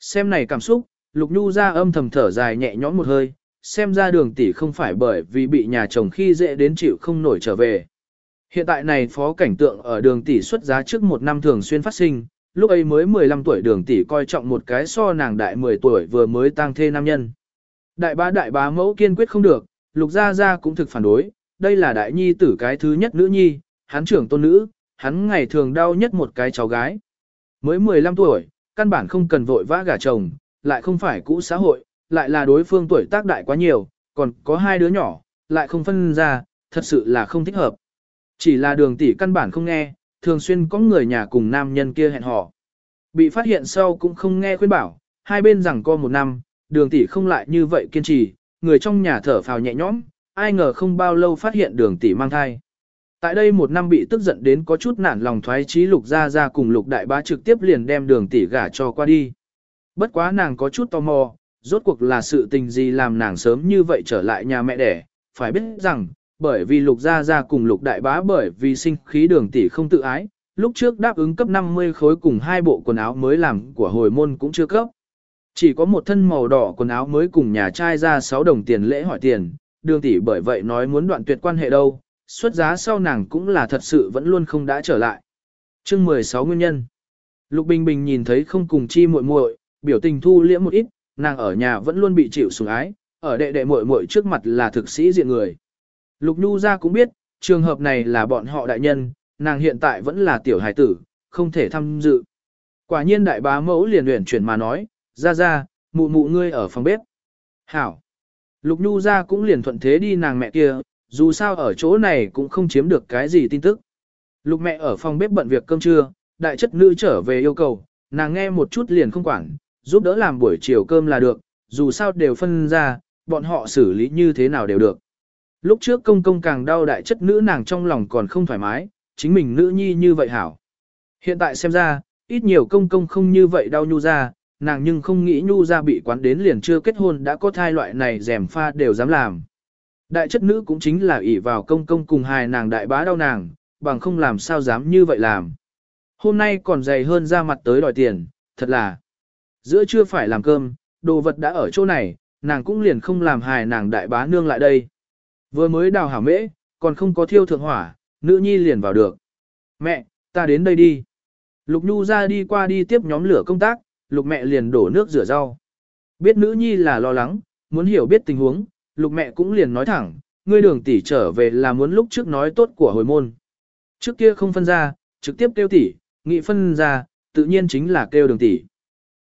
Xem này cảm xúc, Lục Nhu ra âm thầm thở dài nhẹ nhõm một hơi, xem ra đường tỷ không phải bởi vì bị nhà chồng khi dễ đến chịu không nổi trở về. Hiện tại này phó cảnh tượng ở đường tỷ xuất giá trước một năm thường xuyên phát sinh, lúc ấy mới 15 tuổi đường tỷ coi trọng một cái so nàng đại 10 tuổi vừa mới tang thê nam nhân. Đại bá đại bá mẫu kiên quyết không được, lục gia gia cũng thực phản đối, đây là đại nhi tử cái thứ nhất nữ nhi, hắn trưởng tôn nữ, hắn ngày thường đau nhất một cái cháu gái. Mới 15 tuổi, căn bản không cần vội vã gả chồng, lại không phải cũ xã hội, lại là đối phương tuổi tác đại quá nhiều, còn có hai đứa nhỏ, lại không phân ra, thật sự là không thích hợp. Chỉ là đường tỷ căn bản không nghe, thường xuyên có người nhà cùng nam nhân kia hẹn hò. Bị phát hiện sau cũng không nghe khuyên bảo, hai bên rằng co một năm, đường tỷ không lại như vậy kiên trì, người trong nhà thở phào nhẹ nhõm, ai ngờ không bao lâu phát hiện đường tỷ mang thai. Tại đây một năm bị tức giận đến có chút nản lòng thoái trí lục ra ra cùng lục đại bá trực tiếp liền đem đường tỷ gả cho qua đi. Bất quá nàng có chút tò mò, rốt cuộc là sự tình gì làm nàng sớm như vậy trở lại nhà mẹ đẻ, phải biết rằng, bởi vì lục gia gia cùng lục đại bá bởi vì sinh khí đường tỷ không tự ái, lúc trước đáp ứng cấp 50 khối cùng hai bộ quần áo mới làm của hồi môn cũng chưa cấp. Chỉ có một thân màu đỏ quần áo mới cùng nhà trai ra 6 đồng tiền lễ hỏi tiền, đường tỷ bởi vậy nói muốn đoạn tuyệt quan hệ đâu, xuất giá sau nàng cũng là thật sự vẫn luôn không đã trở lại. Chương 16 nguyên nhân. Lục Bình Bình nhìn thấy không cùng chi muội muội, biểu tình thu liễm một ít, nàng ở nhà vẫn luôn bị chịu sủng ái, ở đệ đệ muội muội trước mặt là thực sĩ diện người. Lục Nhu gia cũng biết, trường hợp này là bọn họ đại nhân, nàng hiện tại vẫn là tiểu hài tử, không thể tham dự. Quả nhiên đại bá mẫu liền luyện chuyển mà nói, ra ra, mụ mụ ngươi ở phòng bếp. Hảo. Lục Nhu gia cũng liền thuận thế đi nàng mẹ kia, dù sao ở chỗ này cũng không chiếm được cái gì tin tức. Lục mẹ ở phòng bếp bận việc cơm trưa, đại chất nữ trở về yêu cầu, nàng nghe một chút liền không quản, giúp đỡ làm buổi chiều cơm là được, dù sao đều phân ra, bọn họ xử lý như thế nào đều được. Lúc trước công công càng đau đại chất nữ nàng trong lòng còn không thoải mái, chính mình nữ nhi như vậy hảo. Hiện tại xem ra, ít nhiều công công không như vậy đau nhu ra, nàng nhưng không nghĩ nhu ra bị quán đến liền chưa kết hôn đã có thai loại này rèm pha đều dám làm. Đại chất nữ cũng chính là ỷ vào công công cùng hài nàng đại bá đau nàng, bằng không làm sao dám như vậy làm. Hôm nay còn dày hơn ra mặt tới đòi tiền, thật là. Giữa chưa phải làm cơm, đồ vật đã ở chỗ này, nàng cũng liền không làm hài nàng đại bá nương lại đây. Vừa mới đào hảo mễ, còn không có thiêu thượng hỏa, nữ nhi liền vào được. Mẹ, ta đến đây đi. Lục Nhu ra đi qua đi tiếp nhóm lửa công tác, lục mẹ liền đổ nước rửa rau. Biết nữ nhi là lo lắng, muốn hiểu biết tình huống, lục mẹ cũng liền nói thẳng, ngươi đường tỷ trở về là muốn lúc trước nói tốt của hồi môn. Trước kia không phân ra, trực tiếp kêu tỷ, nghị phân ra, tự nhiên chính là kêu đường tỷ.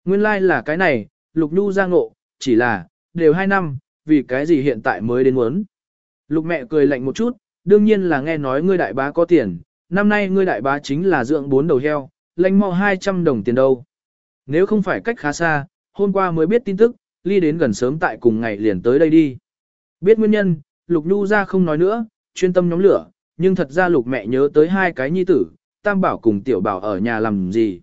Nguyên lai like là cái này, lục nhu ra ngộ, chỉ là, đều hai năm, vì cái gì hiện tại mới đến muốn. Lục mẹ cười lạnh một chút, đương nhiên là nghe nói ngươi đại bá có tiền, năm nay ngươi đại bá chính là dưỡng bốn đầu heo, lanh mau 200 đồng tiền đâu. Nếu không phải cách khá xa, hôm qua mới biết tin tức, ly đến gần sớm tại cùng ngày liền tới đây đi. Biết nguyên nhân, Lục Nhu ra không nói nữa, chuyên tâm nhóm lửa, nhưng thật ra Lục mẹ nhớ tới hai cái nhi tử, Tam Bảo cùng Tiểu Bảo ở nhà làm gì.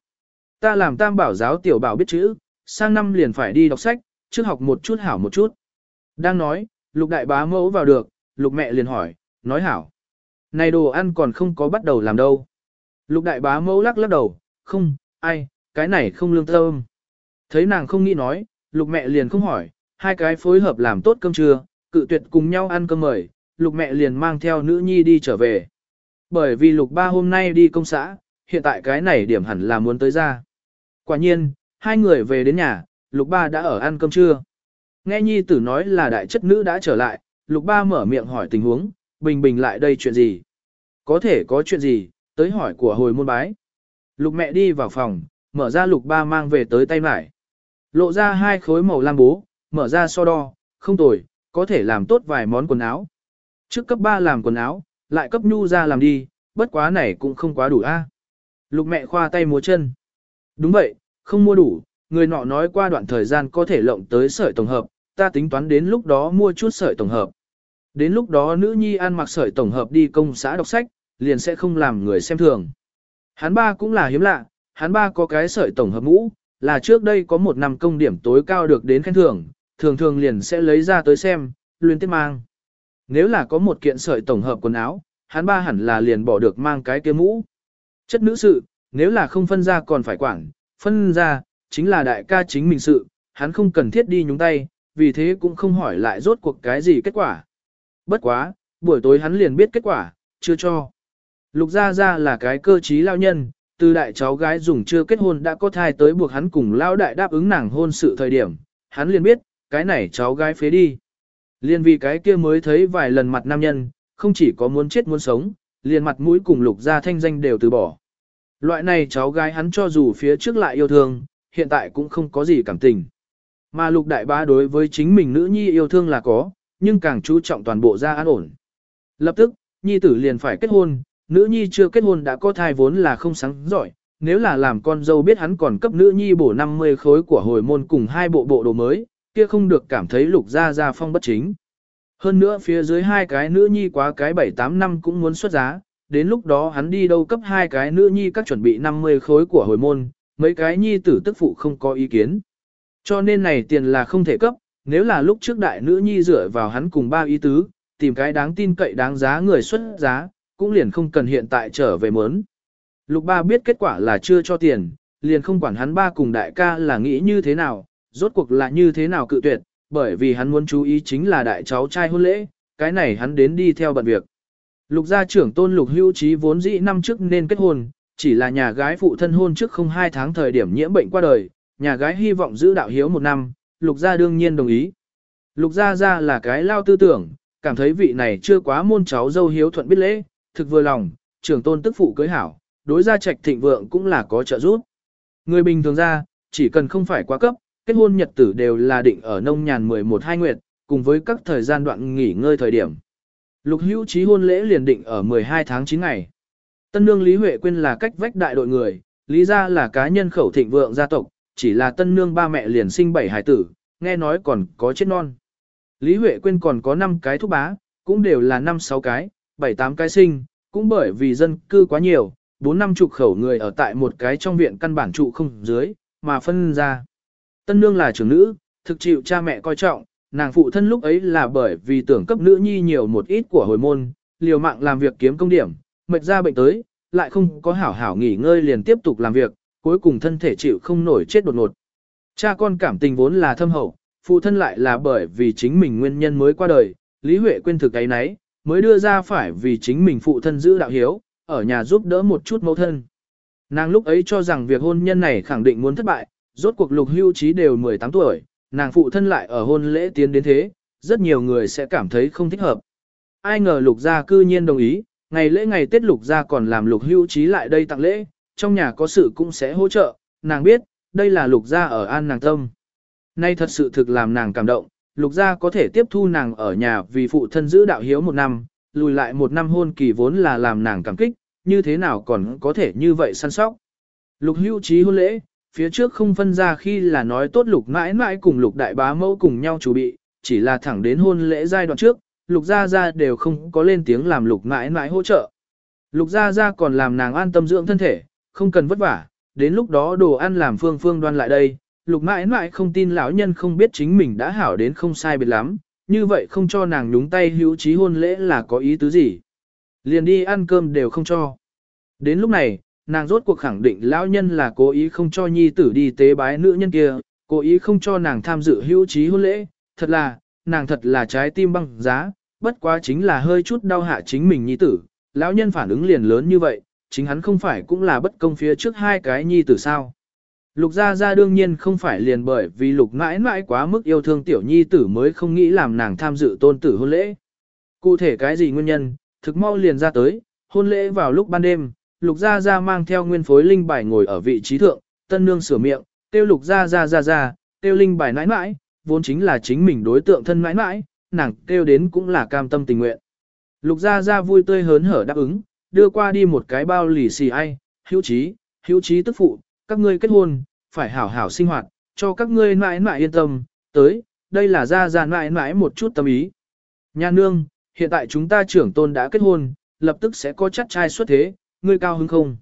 Ta làm Tam Bảo giáo Tiểu Bảo biết chữ, sang năm liền phải đi đọc sách, trước học một chút hảo một chút. Đang nói, Lục Đại Bá mẫu vào được, Lục mẹ liền hỏi, nói hảo. Này đồ ăn còn không có bắt đầu làm đâu. Lục Đại Bá mẫu lắc lắc đầu, không, ai, cái này không lương tâm. Thấy nàng không nghĩ nói, Lục mẹ liền không hỏi, hai cái phối hợp làm tốt cơm trưa, cự tuyệt cùng nhau ăn cơm mời, lục mẹ liền mang theo nữ nhi đi trở về. Bởi vì lục ba hôm nay đi công xã, hiện tại cái này điểm hẳn là muốn tới ra. Quả nhiên, hai người về đến nhà, lục ba đã ở ăn cơm trưa. Nghe nhi tử nói là đại chất nữ đã trở lại, lục ba mở miệng hỏi tình huống, bình bình lại đây chuyện gì. Có thể có chuyện gì, tới hỏi của hồi môn bái. Lục mẹ đi vào phòng, mở ra lục ba mang về tới tay mải. Lộ ra hai khối màu lam bố, mở ra so đo, không tồi, có thể làm tốt vài món quần áo. Trước cấp 3 làm quần áo, lại cấp nhu ra làm đi, bất quá này cũng không quá đủ a. Lục mẹ khoa tay múa chân. Đúng vậy, không mua đủ, người nọ nói qua đoạn thời gian có thể lộng tới sợi tổng hợp, ta tính toán đến lúc đó mua chút sợi tổng hợp. Đến lúc đó nữ nhi ăn mặc sợi tổng hợp đi công xã đọc sách, liền sẽ không làm người xem thường. Hắn ba cũng là hiếm lạ, hắn ba có cái sợi tổng hợp mũ, là trước đây có một năm công điểm tối cao được đến khen thưởng, thường thường liền sẽ lấy ra tới xem, luyến tiếp mang. Nếu là có một kiện sợi tổng hợp quần áo, hắn ba hẳn là liền bỏ được mang cái kia mũ. Chất nữ sự, nếu là không phân ra còn phải quản, phân ra, chính là đại ca chính mình sự, hắn không cần thiết đi nhúng tay, vì thế cũng không hỏi lại rốt cuộc cái gì kết quả. Bất quá, buổi tối hắn liền biết kết quả, chưa cho. Lục Gia Gia là cái cơ trí lao nhân, từ đại cháu gái dùng chưa kết hôn đã có thai tới buộc hắn cùng lao đại đáp ứng nàng hôn sự thời điểm, hắn liền biết, cái này cháu gái phế đi. Liên vì cái kia mới thấy vài lần mặt nam nhân, không chỉ có muốn chết muốn sống, liền mặt mũi cùng lục gia thanh danh đều từ bỏ. Loại này cháu gái hắn cho dù phía trước lại yêu thương, hiện tại cũng không có gì cảm tình. Mà lục đại bá đối với chính mình nữ nhi yêu thương là có, nhưng càng chú trọng toàn bộ gia an ổn. Lập tức, nhi tử liền phải kết hôn, nữ nhi chưa kết hôn đã có thai vốn là không sáng giỏi, nếu là làm con dâu biết hắn còn cấp nữ nhi bổ 50 khối của hồi môn cùng hai bộ bộ đồ mới, kia không được cảm thấy lục gia gia phong bất chính. Hơn nữa phía dưới hai cái nữ nhi quá cái 7-8 năm cũng muốn xuất giá, đến lúc đó hắn đi đâu cấp hai cái nữ nhi các chuẩn bị 50 khối của hồi môn, mấy cái nhi tử tức phụ không có ý kiến. Cho nên này tiền là không thể cấp, nếu là lúc trước đại nữ nhi dựa vào hắn cùng ba ý tứ, tìm cái đáng tin cậy đáng giá người xuất giá, cũng liền không cần hiện tại trở về mớn. Lục ba biết kết quả là chưa cho tiền, liền không quản hắn ba cùng đại ca là nghĩ như thế nào, rốt cuộc là như thế nào cự tuyệt, bởi vì hắn muốn chú ý chính là đại cháu trai hôn lễ, cái này hắn đến đi theo bận việc. Lục gia trưởng tôn lục hữu trí vốn dĩ năm trước nên kết hôn, chỉ là nhà gái phụ thân hôn trước không hai tháng thời điểm nhiễm bệnh qua đời, nhà gái hy vọng giữ đạo hiếu một năm, lục gia đương nhiên đồng ý. Lục gia gia là cái lao tư tưởng, cảm thấy vị này chưa quá môn cháu dâu hiếu thuận biết lễ, thực vừa lòng, trưởng tôn tức phụ cưới hảo, đối gia trạch thịnh vượng cũng là có trợ giúp. Người bình thường ra, chỉ cần không phải quá cấp, kết hôn nhật tử đều là định ở nông nhàn 11 hai nguyệt, cùng với các thời gian đoạn nghỉ ngơi thời điểm. Lục hữu trí hôn lễ liền định ở 12 tháng 9 ngày. Tân nương Lý Huệ Quyên là cách vách đại đội người, Lý gia là cá nhân khẩu thịnh vượng gia tộc, chỉ là tân nương ba mẹ liền sinh bảy hải tử, nghe nói còn có chết non. Lý Huệ Quyên còn có 5 cái thúc bá, cũng đều là 5-6 cái, 7-8 cái sinh, cũng bởi vì dân cư quá nhiều, 4 năm chục khẩu người ở tại một cái trong viện căn bản trụ không dưới, mà phân ra. Tân nương là trưởng nữ, thực chịu cha mẹ coi trọng, nàng phụ thân lúc ấy là bởi vì tưởng cấp nữ nhi nhiều một ít của hồi môn, liều mạng làm việc kiếm công điểm, mệt ra bệnh tới, lại không có hảo hảo nghỉ ngơi liền tiếp tục làm việc, cuối cùng thân thể chịu không nổi chết đột ngột. Cha con cảm tình vốn là thâm hậu, phụ thân lại là bởi vì chính mình nguyên nhân mới qua đời, Lý Huệ quên thực ấy nấy, mới đưa ra phải vì chính mình phụ thân giữ đạo hiếu, ở nhà giúp đỡ một chút mẫu thân. Nàng lúc ấy cho rằng việc hôn nhân này khẳng định muốn thất bại, rốt cuộc lục hưu trí đều 18 tuổi, nàng phụ thân lại ở hôn lễ tiến đến thế, rất nhiều người sẽ cảm thấy không thích hợp. Ai ngờ lục gia cư nhiên đồng ý, ngày lễ ngày Tết lục gia còn làm lục hưu trí lại đây tặng lễ, trong nhà có sự cũng sẽ hỗ trợ, nàng biết, đây là lục gia ở an nàng tâm. Nay thật sự thực làm nàng cảm động, lục gia có thể tiếp thu nàng ở nhà vì phụ thân giữ đạo hiếu một năm, lùi lại một năm hôn kỳ vốn là làm nàng cảm kích, như thế nào còn có thể như vậy săn sóc. Lục hưu trí hôn lễ, phía trước không phân ra khi là nói tốt lục mãi mãi cùng lục đại bá mẫu cùng nhau chuẩn bị, chỉ là thẳng đến hôn lễ giai đoạn trước, lục gia gia đều không có lên tiếng làm lục mãi mãi hỗ trợ. Lục gia gia còn làm nàng an tâm dưỡng thân thể, không cần vất vả, đến lúc đó đồ ăn làm phương phương đoan lại đây, lục mãi mãi không tin lão nhân không biết chính mình đã hảo đến không sai biệt lắm, như vậy không cho nàng nhúng tay hữu trí hôn lễ là có ý tứ gì. Liền đi ăn cơm đều không cho. Đến lúc này, nàng rốt cuộc khẳng định lão nhân là cố ý không cho nhi tử đi tế bái nữ nhân kia, cố ý không cho nàng tham dự hữu trí hôn lễ, thật là, nàng thật là trái tim băng giá, bất quá chính là hơi chút đau hạ chính mình nhi tử, lão nhân phản ứng liền lớn như vậy, chính hắn không phải cũng là bất công phía trước hai cái nhi tử sao. Lục gia gia đương nhiên không phải liền bởi vì lục mãi mãi quá mức yêu thương tiểu nhi tử mới không nghĩ làm nàng tham dự tôn tử hôn lễ. Cụ thể cái gì nguyên nhân, thực mau liền ra tới, hôn lễ vào lúc ban đêm, lục gia gia mang theo nguyên phối linh bài ngồi ở vị trí thượng, tân nương sửa miệng, tiêu lục gia gia gia gia, tiêu linh bài nãi nãi, vốn chính là chính mình đối tượng thân nãi nãi, nàng tiêu đến cũng là cam tâm tình nguyện. Lục gia gia vui tươi hớn hở đáp ứng, đưa qua đi một cái bao lì xì ai, hữu trí, hữu trí tức phụ, các ngươi kết hôn, phải hảo hảo sinh hoạt, cho các ngươi nãi nãi yên tâm, tới, đây là gia gia nãi nãi một chút tâm ý. Nhà nương, hiện tại chúng ta trưởng tôn đã kết hôn, lập tức sẽ có chắc trai xuất thế, ngươi cao hứng không?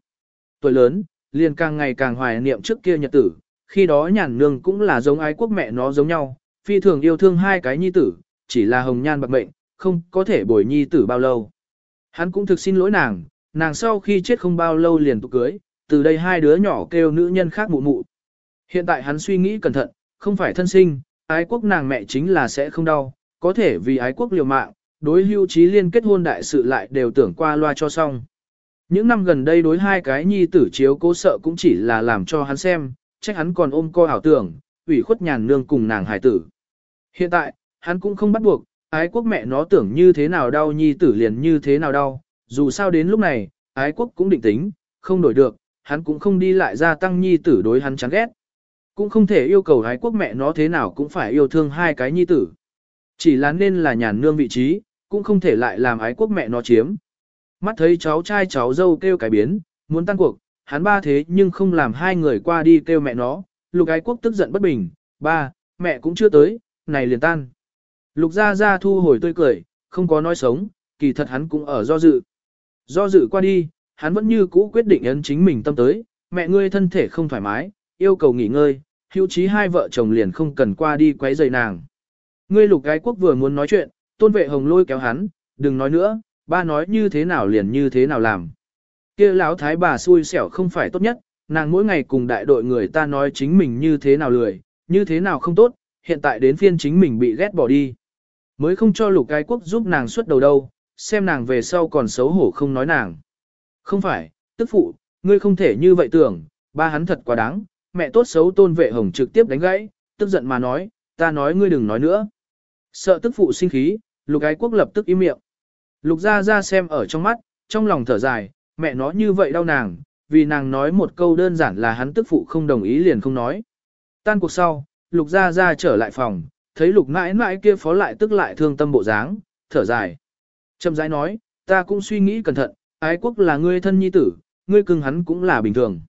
Tuổi lớn, liền càng ngày càng hoài niệm trước kia nhật tử, khi đó nhàn nương cũng là giống ái quốc mẹ nó giống nhau, phi thường yêu thương hai cái nhi tử, chỉ là hồng nhan bạc mệnh, không có thể bồi nhi tử bao lâu. Hắn cũng thực xin lỗi nàng, nàng sau khi chết không bao lâu liền tục cưới, từ đây hai đứa nhỏ kêu nữ nhân khác mụ mụ. Hiện tại hắn suy nghĩ cẩn thận, không phải thân sinh, ái quốc nàng mẹ chính là sẽ không đau, có thể vì ái quốc liều mạng, đối hưu trí liên kết hôn đại sự lại đều tưởng qua loa cho xong. Những năm gần đây đối hai cái nhi tử chiếu cố sợ cũng chỉ là làm cho hắn xem, trách hắn còn ôm co ảo tưởng, ủy khuất nhàn nương cùng nàng hải tử. Hiện tại, hắn cũng không bắt buộc, ái quốc mẹ nó tưởng như thế nào đau nhi tử liền như thế nào đau, dù sao đến lúc này, ái quốc cũng định tính, không đổi được, hắn cũng không đi lại gia tăng nhi tử đối hắn chán ghét. Cũng không thể yêu cầu ái quốc mẹ nó thế nào cũng phải yêu thương hai cái nhi tử. Chỉ là nên là nhàn nương vị trí, cũng không thể lại làm ái quốc mẹ nó chiếm. Mắt thấy cháu trai cháu dâu kêu cái biến, muốn tăng cuộc, hắn ba thế nhưng không làm hai người qua đi kêu mẹ nó, lục ái quốc tức giận bất bình, ba, mẹ cũng chưa tới, này liền tan. Lục ra ra thu hồi tươi cười, không có nói sống, kỳ thật hắn cũng ở do dự. Do dự qua đi, hắn vẫn như cũ quyết định ấn chính mình tâm tới, mẹ ngươi thân thể không thoải mái, yêu cầu nghỉ ngơi, hữu chí hai vợ chồng liền không cần qua đi quấy rầy nàng. Ngươi lục gái quốc vừa muốn nói chuyện, tôn vệ hồng lôi kéo hắn, đừng nói nữa, ba nói như thế nào liền như thế nào làm. kia lão thái bà xui xẻo không phải tốt nhất, nàng mỗi ngày cùng đại đội người ta nói chính mình như thế nào lười, như thế nào không tốt, hiện tại đến phiên chính mình bị ghét bỏ đi. Mới không cho lục cái quốc giúp nàng xuất đầu đâu, xem nàng về sau còn xấu hổ không nói nàng. Không phải, tức phụ, ngươi không thể như vậy tưởng, ba hắn thật quá đáng, mẹ tốt xấu tôn vệ hồng trực tiếp đánh gãy, tức giận mà nói, ta nói ngươi đừng nói nữa. Sợ tức phụ sinh khí, lục ái quốc lập tức im miệng. Lục ra ra xem ở trong mắt, trong lòng thở dài, mẹ nó như vậy đau nàng, vì nàng nói một câu đơn giản là hắn tức phụ không đồng ý liền không nói. Tan cuộc sau, lục ra ra trở lại phòng, thấy lục mãi mãi kia phó lại tức lại thương tâm bộ dáng, thở dài. Trầm rãi nói, ta cũng suy nghĩ cẩn thận, ái quốc là ngươi thân nhi tử, ngươi cưng hắn cũng là bình thường.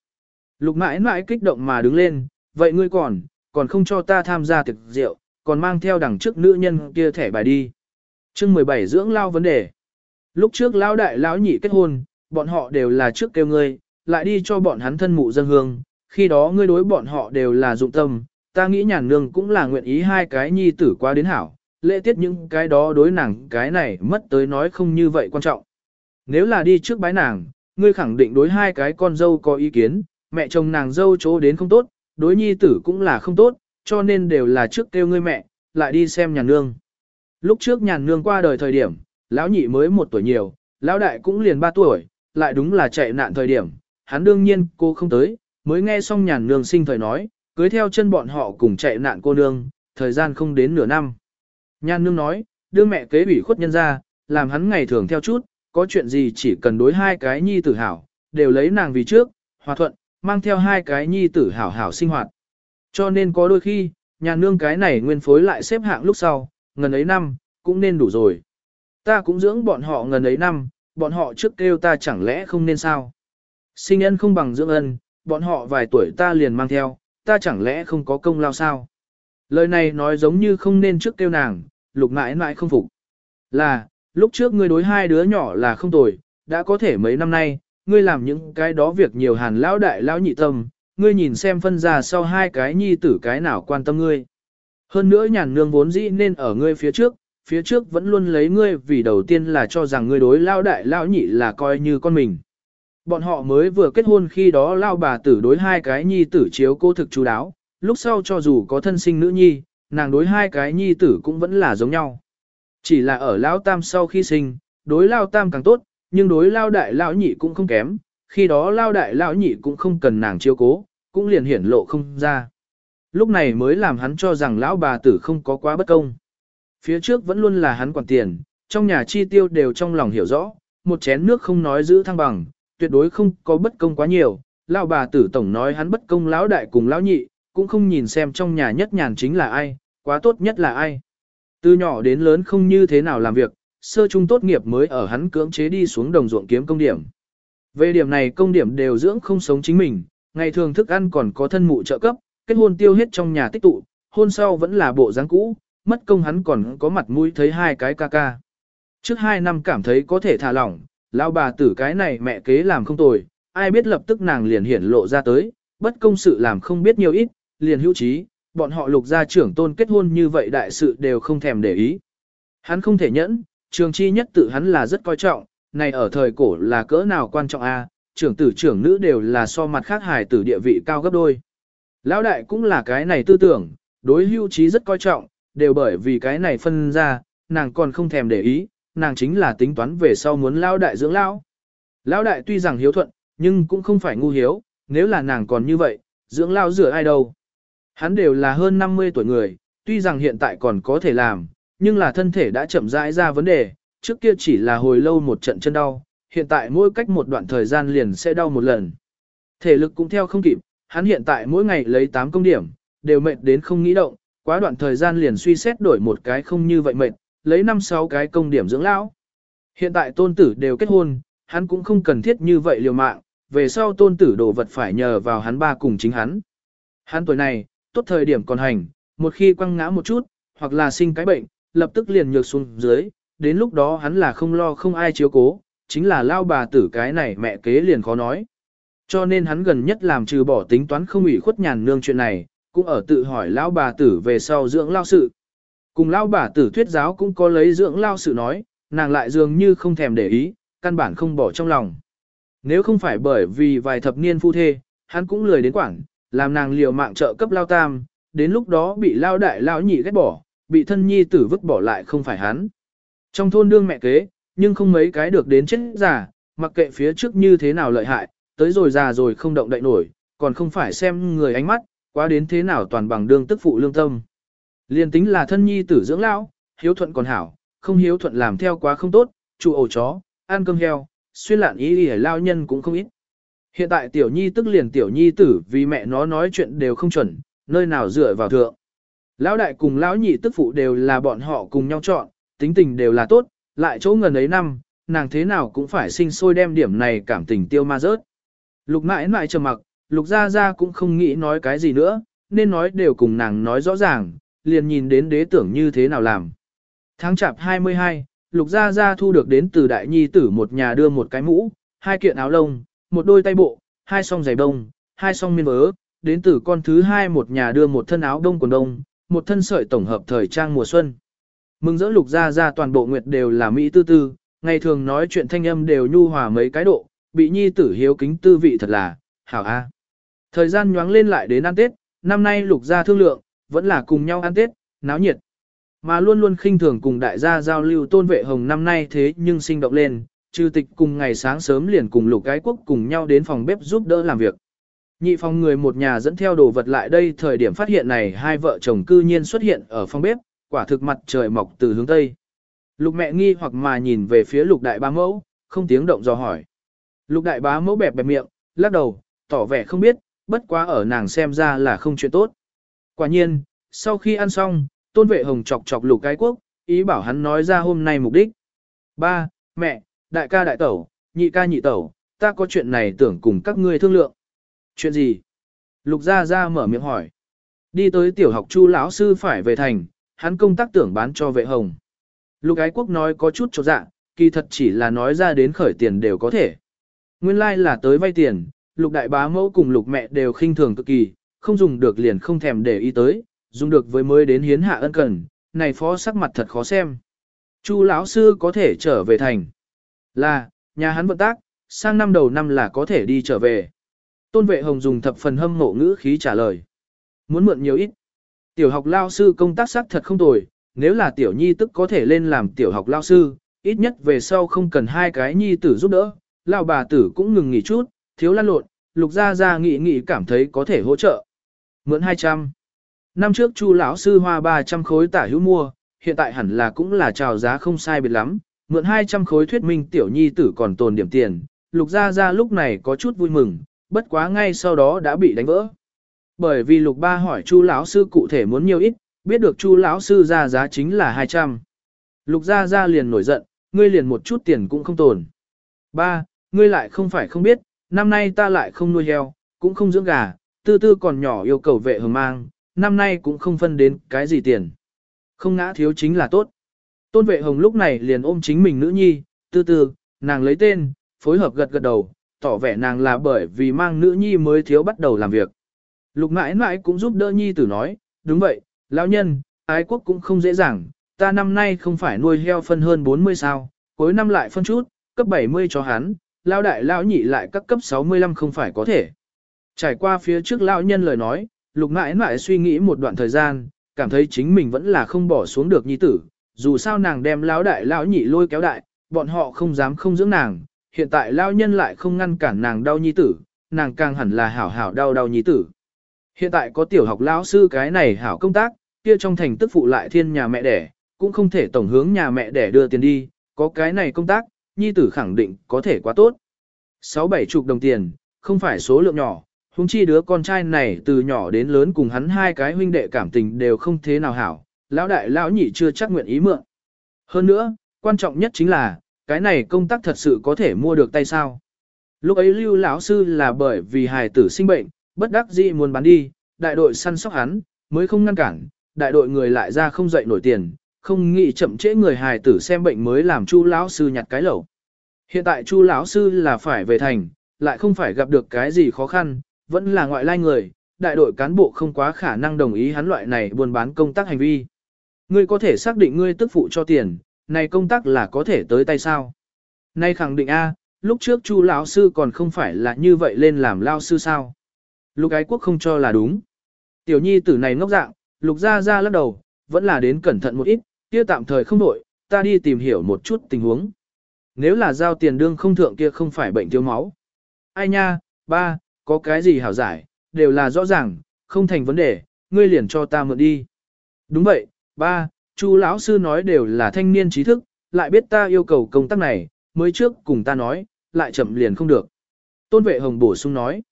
Lục mãi mãi kích động mà đứng lên, vậy ngươi còn, còn không cho ta tham gia tiệc rượu, còn mang theo đằng trước nữ nhân kia thẻ bài đi. chương 17 dưỡng lao vấn đề. Lúc trước lão đại lão nhị kết hôn, bọn họ đều là trước kêu ngươi, lại đi cho bọn hắn thân mụ dân hương, khi đó ngươi đối bọn họ đều là dụng tâm, ta nghĩ nhàn nương cũng là nguyện ý hai cái nhi tử qua đến hảo, lễ tiết những cái đó đối nàng cái này mất tới nói không như vậy quan trọng. Nếu là đi trước bái nàng, ngươi khẳng định đối hai cái con dâu có ý kiến, mẹ chồng nàng dâu chỗ đến không tốt, đối nhi tử cũng là không tốt, cho nên đều là trước kêu ngươi mẹ, lại đi xem nhàn nương. Lúc trước nhàn nương qua đời thời điểm, lão nhị mới một tuổi nhiều, lão đại cũng liền ba tuổi, lại đúng là chạy nạn thời điểm, hắn đương nhiên cô không tới, mới nghe xong nhàn nương sinh thời nói, cưới theo chân bọn họ cùng chạy nạn cô nương, thời gian không đến nửa năm. Nhàn nương nói, đưa mẹ kế ủy khuất nhân ra, làm hắn ngày thường theo chút, có chuyện gì chỉ cần đối hai cái nhi tử hảo, đều lấy nàng vì trước, hòa thuận, mang theo hai cái nhi tử hảo hảo sinh hoạt. Cho nên có đôi khi, nhà nương cái này nguyên phối lại xếp hạng lúc sau, ngần ấy năm, cũng nên đủ rồi. Ta cũng dưỡng bọn họ ngần ấy năm, bọn họ trước kêu ta chẳng lẽ không nên sao. Sinh ân không bằng dưỡng ân, bọn họ vài tuổi ta liền mang theo, ta chẳng lẽ không có công lao sao. Lời này nói giống như không nên trước kêu nàng, lục mãi mãi không phục. Là, lúc trước ngươi đối hai đứa nhỏ là không tồi, đã có thể mấy năm nay, ngươi làm những cái đó việc nhiều hàn lão đại lão nhị tâm, ngươi nhìn xem phân ra sau hai cái nhi tử cái nào quan tâm ngươi. Hơn nữa nhàn nương vốn dĩ nên ở ngươi phía trước, phía trước vẫn luôn lấy ngươi vì đầu tiên là cho rằng ngươi đối lao đại lao nhị là coi như con mình. Bọn họ mới vừa kết hôn khi đó lao bà tử đối hai cái nhi tử chiếu cô thực chú đáo, lúc sau cho dù có thân sinh nữ nhi, nàng đối hai cái nhi tử cũng vẫn là giống nhau. Chỉ là ở lão tam sau khi sinh, đối lao tam càng tốt, nhưng đối lao đại lão nhị cũng không kém, khi đó lao đại lão nhị cũng không cần nàng chiếu cố, cũng liền hiển lộ không ra. Lúc này mới làm hắn cho rằng lão bà tử không có quá bất công. Phía trước vẫn luôn là hắn quản tiền, trong nhà chi tiêu đều trong lòng hiểu rõ, một chén nước không nói giữ thăng bằng, tuyệt đối không có bất công quá nhiều. Lão bà tử tổng nói hắn bất công lão đại cùng lão nhị, cũng không nhìn xem trong nhà nhất nhàn chính là ai, quá tốt nhất là ai. Từ nhỏ đến lớn không như thế nào làm việc, sơ trung tốt nghiệp mới ở hắn cưỡng chế đi xuống đồng ruộng kiếm công điểm. Về điểm này công điểm đều dưỡng không sống chính mình, ngày thường thức ăn còn có thân mụ trợ cấp, kết hôn tiêu hết trong nhà tích tụ, hôn sau vẫn là bộ dáng cũ, mất công hắn còn có mặt mũi thấy hai cái ca ca. Trước hai năm cảm thấy có thể thả lỏng, lão bà tử cái này mẹ kế làm không tồi, ai biết lập tức nàng liền hiển lộ ra tới, bất công sự làm không biết nhiều ít, liền hữu trí, bọn họ lục gia trưởng tôn kết hôn như vậy đại sự đều không thèm để ý. Hắn không thể nhẫn, trường chi nhất tự hắn là rất coi trọng, này ở thời cổ là cỡ nào quan trọng a, trưởng tử trưởng nữ đều là so mặt khác hài tử địa vị cao gấp đôi. Lão đại cũng là cái này tư tưởng, đối hưu trí rất coi trọng, đều bởi vì cái này phân ra, nàng còn không thèm để ý, nàng chính là tính toán về sau muốn lao đại dưỡng lão. Lão đại tuy rằng hiếu thuận, nhưng cũng không phải ngu hiếu, nếu là nàng còn như vậy, dưỡng lao rửa ai đâu. Hắn đều là hơn 50 tuổi người, tuy rằng hiện tại còn có thể làm, nhưng là thân thể đã chậm rãi ra vấn đề, trước kia chỉ là hồi lâu một trận chân đau, hiện tại mỗi cách một đoạn thời gian liền sẽ đau một lần. Thể lực cũng theo không kịp, hắn hiện tại mỗi ngày lấy 8 công điểm, đều mệt đến không nghĩ động, quá đoạn thời gian liền suy xét đổi một cái không như vậy mệt, lấy 5-6 cái công điểm dưỡng lão. Hiện tại tôn tử đều kết hôn, hắn cũng không cần thiết như vậy liều mạng, về sau tôn tử đồ vật phải nhờ vào hắn ba cùng chính hắn. Hắn tuổi này, tốt thời điểm còn hành, một khi quăng ngã một chút, hoặc là sinh cái bệnh, lập tức liền nhược xuống dưới, đến lúc đó hắn là không lo không ai chiếu cố, chính là lao bà tử cái này mẹ kế liền khó nói. Cho nên hắn gần nhất làm trừ bỏ tính toán không ủy khuất nhàn nương chuyện này, cũng ở tự hỏi lão bà tử về sau dưỡng lao sự. Cùng lão bà tử thuyết giáo cũng có lấy dưỡng lao sự nói, nàng lại dường như không thèm để ý, căn bản không bỏ trong lòng. Nếu không phải bởi vì vài thập niên phu thê, hắn cũng lười đến quảng, làm nàng liều mạng trợ cấp lao tam, đến lúc đó bị lao đại lao nhị ghét bỏ, bị thân nhi tử vứt bỏ lại không phải hắn. Trong thôn đương mẹ kế, nhưng không mấy cái được đến chết già, mặc kệ phía trước như thế nào lợi hại, tới rồi già rồi không động đậy nổi, còn không phải xem người ánh mắt, quá đến thế nào toàn bằng đương tức phụ lương tâm. Liên tính là thân nhi tử dưỡng lão, hiếu thuận còn hảo, không hiếu thuận làm theo quá không tốt, chủ ổ chó, ăn cơm heo, xuyên lạn ý ý lao nhân cũng không ít. Hiện tại tiểu nhi tức liền tiểu nhi tử vì mẹ nó nói chuyện đều không chuẩn, nơi nào dựa vào thượng. Lão đại cùng lão nhị tức phụ đều là bọn họ cùng nhau chọn, tính tình đều là tốt, lại chỗ ngần ấy năm, nàng thế nào cũng phải sinh sôi đem điểm này cảm tình tiêu ma rớt. Lục mãi mãi trầm mặc, lục Gia Gia cũng không nghĩ nói cái gì nữa, nên nói đều cùng nàng nói rõ ràng, liền nhìn đến đế tưởng như thế nào làm. Tháng chạp 22, lục Gia Gia thu được đến từ đại nhi tử một nhà đưa một cái mũ, hai kiện áo lông, một đôi tay bộ, hai song giày đông, hai song miên vớ, đến từ con thứ hai một nhà đưa một thân áo đông quần đông, một thân sợi tổng hợp thời trang mùa xuân. Mừng rỡ lục Gia Gia toàn bộ nguyệt đều là Mỹ tư tư, ngày thường nói chuyện thanh âm đều nhu hòa mấy cái độ, bị nhi tử hiếu kính tư vị thật là, hảo a. Thời gian nhoáng lên lại đến ăn Tết, năm nay lục gia thương lượng, vẫn là cùng nhau ăn Tết, náo nhiệt. Mà luôn luôn khinh thường cùng đại gia giao lưu tôn vệ hồng năm nay thế nhưng sinh động lên, trừ tịch cùng ngày sáng sớm liền cùng lục cái quốc cùng nhau đến phòng bếp giúp đỡ làm việc. Nhị phòng người một nhà dẫn theo đồ vật lại đây thời điểm phát hiện này hai vợ chồng cư nhiên xuất hiện ở phòng bếp, quả thực mặt trời mọc từ hướng tây. Lục mẹ nghi hoặc mà nhìn về phía lục đại bá mẫu, không tiếng động dò hỏi. Lục đại bá mẫu bẹp bẹp miệng, lắc đầu, tỏ vẻ không biết, bất quá ở nàng xem ra là không chuyện tốt. Quả nhiên, sau khi ăn xong, tôn vệ hồng chọc chọc lục cái quốc, ý bảo hắn nói ra hôm nay mục đích. Ba, mẹ, đại ca đại tẩu, nhị ca nhị tẩu, ta có chuyện này tưởng cùng các ngươi thương lượng. Chuyện gì? Lục gia gia mở miệng hỏi. Đi tới tiểu học chu lão sư phải về thành, hắn công tác tưởng bán cho vệ hồng. Lục ái quốc nói có chút cho dạ, kỳ thật chỉ là nói ra đến khởi tiền đều có thể. Nguyên lai like là tới vay tiền, lục đại bá mẫu cùng lục mẹ đều khinh thường cực kỳ, không dùng được liền không thèm để ý tới, dùng được với mới đến hiến hạ ân cần, này phó sắc mặt thật khó xem. Chu lão sư có thể trở về thành. Là, nhà hắn vận tác, sang năm đầu năm là có thể đi trở về. Tôn vệ hồng dùng thập phần hâm mộ ngữ khí trả lời. Muốn mượn nhiều ít. Tiểu học lao sư công tác sắc thật không tồi, nếu là tiểu nhi tức có thể lên làm tiểu học lao sư, ít nhất về sau không cần hai cái nhi tử giúp đỡ, lao bà tử cũng ngừng nghỉ chút, thiếu lan lộn, lục gia gia nghị nghị cảm thấy có thể hỗ trợ. Mượn 200. Năm trước chu lão sư hoa 300 khối tả hữu mua, hiện tại hẳn là cũng là chào giá không sai biệt lắm, mượn 200 khối thuyết minh tiểu nhi tử còn tồn điểm tiền, lục gia gia lúc này có chút vui mừng, bất quá ngay sau đó đã bị đánh vỡ. Bởi vì lục ba hỏi chu lão sư cụ thể muốn nhiều ít, biết được chu lão sư ra giá chính là 200. Lục gia gia liền nổi giận, ngươi liền một chút tiền cũng không tồn. Ba, ngươi lại không phải không biết, năm nay ta lại không nuôi heo, cũng không dưỡng gà, tư tư còn nhỏ yêu cầu vệ hưởng mang, năm nay cũng không phân đến cái gì tiền. Không ngã thiếu chính là tốt. Tôn vệ hồng lúc này liền ôm chính mình nữ nhi, tư tư, nàng lấy tên, phối hợp gật gật đầu, tỏ vẻ nàng là bởi vì mang nữ nhi mới thiếu bắt đầu làm việc. Lục mãi mãi cũng giúp đỡ nhi tử nói, đúng vậy, lão nhân, ái quốc cũng không dễ dàng, ta năm nay không phải nuôi heo phân hơn 40 sao, cuối năm lại phân chút, cấp 70 cho hắn, lão đại lão nhị lại các cấp 65 không phải có thể. Trải qua phía trước lão nhân lời nói, lục mãi mãi suy nghĩ một đoạn thời gian, cảm thấy chính mình vẫn là không bỏ xuống được nhi tử, dù sao nàng đem lão đại lão nhị lôi kéo đại, bọn họ không dám không dưỡng nàng, hiện tại lão nhân lại không ngăn cản nàng đau nhi tử, nàng càng hẳn là hảo hảo đau đau nhi tử. Hiện tại có tiểu học lão sư cái này hảo công tác, kia trong thành tức phụ lại thiên nhà mẹ đẻ, cũng không thể tổng hướng nhà mẹ đẻ đưa tiền đi, có cái này công tác, nhi tử khẳng định có thể quá tốt. Sáu bảy chục đồng tiền, không phải số lượng nhỏ, huống chi đứa con trai này từ nhỏ đến lớn cùng hắn hai cái huynh đệ cảm tình đều không thế nào hảo, lão đại lão nhị chưa chắc nguyện ý mượn. Hơn nữa, quan trọng nhất chính là, cái này công tác thật sự có thể mua được tay sao. Lúc ấy lưu lão sư là bởi vì hài tử sinh bệnh, bất đắc dĩ muốn bán đi, đại đội săn sóc hắn, mới không ngăn cản, đại đội người lại ra không dậy nổi tiền, không nghĩ chậm trễ người hài tử xem bệnh mới làm chu lão sư nhặt cái lẩu. Hiện tại chu lão sư là phải về thành, lại không phải gặp được cái gì khó khăn, vẫn là ngoại lai người, đại đội cán bộ không quá khả năng đồng ý hắn loại này buôn bán công tác hành vi. Ngươi có thể xác định ngươi tức phụ cho tiền, này công tác là có thể tới tay sao? Nay khẳng định A, lúc trước chu lão sư còn không phải là như vậy lên làm lao sư sao? Lục ái quốc không cho là đúng. Tiểu nhi tử này ngốc dạng, lục gia gia lắc đầu, vẫn là đến cẩn thận một ít, kia tạm thời không đổi, ta đi tìm hiểu một chút tình huống. Nếu là giao tiền đương không thượng kia không phải bệnh thiếu máu. Ai nha, ba, có cái gì hảo giải, đều là rõ ràng, không thành vấn đề, ngươi liền cho ta mượn đi. Đúng vậy, ba, chu lão sư nói đều là thanh niên trí thức, lại biết ta yêu cầu công tác này, mới trước cùng ta nói, lại chậm liền không được. Tôn vệ hồng bổ sung nói.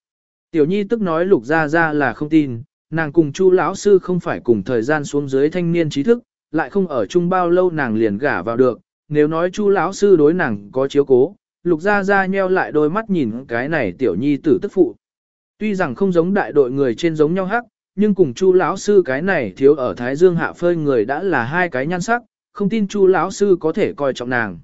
Tiểu nhi tức nói lục ra ra là không tin, nàng cùng chu lão sư không phải cùng thời gian xuống dưới thanh niên trí thức, lại không ở chung bao lâu nàng liền gả vào được, nếu nói chu lão sư đối nàng có chiếu cố, lục gia gia nheo lại đôi mắt nhìn cái này tiểu nhi tử tức phụ. Tuy rằng không giống đại đội người trên giống nhau hắc, nhưng cùng chu lão sư cái này thiếu ở Thái Dương hạ phơi người đã là hai cái nhan sắc, không tin chu lão sư có thể coi trọng nàng.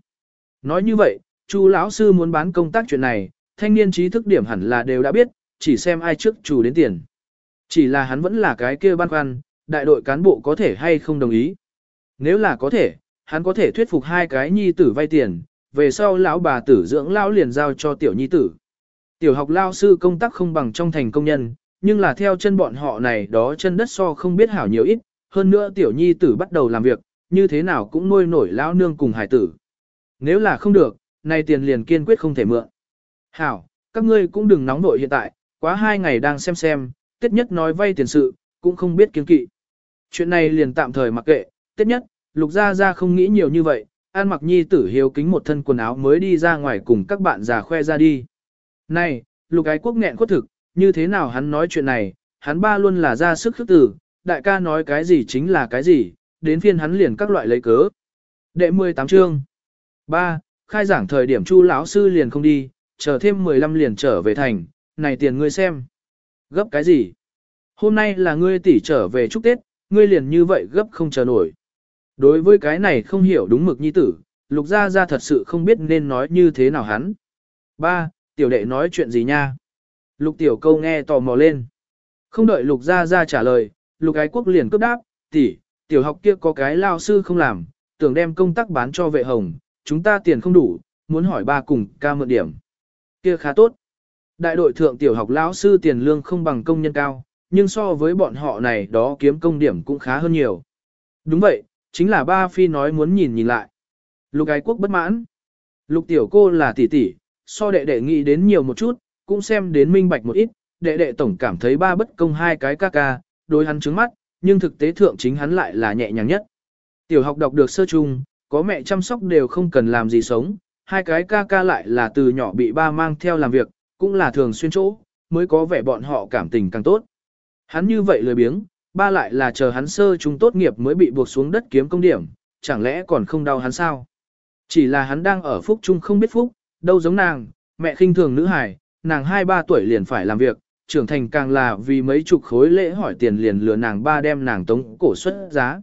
Nói như vậy, chu lão sư muốn bán công tác chuyện này, thanh niên trí thức điểm hẳn là đều đã biết, chỉ xem ai trước chủ đến tiền. Chỉ là hắn vẫn là cái kia băn khoăn, đại đội cán bộ có thể hay không đồng ý. Nếu là có thể, hắn có thể thuyết phục hai cái nhi tử vay tiền, về sau lão bà tử dưỡng lão liền giao cho tiểu nhi tử. Tiểu học lao sư công tác không bằng trong thành công nhân, nhưng là theo chân bọn họ này đó chân đất so không biết hảo nhiều ít, hơn nữa tiểu nhi tử bắt đầu làm việc, như thế nào cũng nuôi nổi lão nương cùng hải tử. Nếu là không được, nay tiền liền kiên quyết không thể mượn. Hảo, các ngươi cũng đừng nóng nội hiện tại, quá hai ngày đang xem xem, tiết nhất nói vay tiền sự, cũng không biết kiên kỵ. Chuyện này liền tạm thời mặc kệ, tiết nhất, lục gia gia không nghĩ nhiều như vậy, an mặc nhi tử hiếu kính một thân quần áo mới đi ra ngoài cùng các bạn già khoe ra đi. Này, lục ái quốc nghẹn khuất thực, như thế nào hắn nói chuyện này, hắn ba luôn là ra sức khước tử, đại ca nói cái gì chính là cái gì, đến phiên hắn liền các loại lấy cớ. Đệ 18 chương 3. Khai giảng thời điểm chu lão sư liền không đi, chờ thêm 15 liền trở về thành, này tiền ngươi xem. Gấp cái gì? Hôm nay là ngươi tỷ trở về chúc Tết, ngươi liền như vậy gấp không chờ nổi. Đối với cái này không hiểu đúng mực nhi tử, lục gia gia thật sự không biết nên nói như thế nào hắn. Ba, tiểu đệ nói chuyện gì nha? Lục tiểu câu nghe tò mò lên. Không đợi lục gia gia trả lời, lục ái quốc liền cướp đáp, tỷ, tiểu học kia có cái lao sư không làm, tưởng đem công tác bán cho vệ hồng, chúng ta tiền không đủ, muốn hỏi ba cùng ca mượn điểm. Kia khá tốt. Đại đội thượng tiểu học lão sư tiền lương không bằng công nhân cao, nhưng so với bọn họ này đó kiếm công điểm cũng khá hơn nhiều. Đúng vậy, chính là ba phi nói muốn nhìn nhìn lại. Lục ái quốc bất mãn. Lục tiểu cô là tỷ tỷ, so đệ đệ nghĩ đến nhiều một chút, cũng xem đến minh bạch một ít, đệ đệ tổng cảm thấy ba bất công hai cái ca ca, đối hắn trứng mắt, nhưng thực tế thượng chính hắn lại là nhẹ nhàng nhất. Tiểu học đọc được sơ chung, có mẹ chăm sóc đều không cần làm gì sống, hai cái ca ca lại là từ nhỏ bị ba mang theo làm việc, cũng là thường xuyên chỗ, mới có vẻ bọn họ cảm tình càng tốt. Hắn như vậy lười biếng, ba lại là chờ hắn sơ chúng tốt nghiệp mới bị buộc xuống đất kiếm công điểm, chẳng lẽ còn không đau hắn sao? Chỉ là hắn đang ở phúc chung không biết phúc, đâu giống nàng, mẹ khinh thường nữ hài, nàng 2-3 tuổi liền phải làm việc, trưởng thành càng là vì mấy chục khối lễ hỏi tiền liền lừa nàng ba đem nàng tống cổ xuất giá.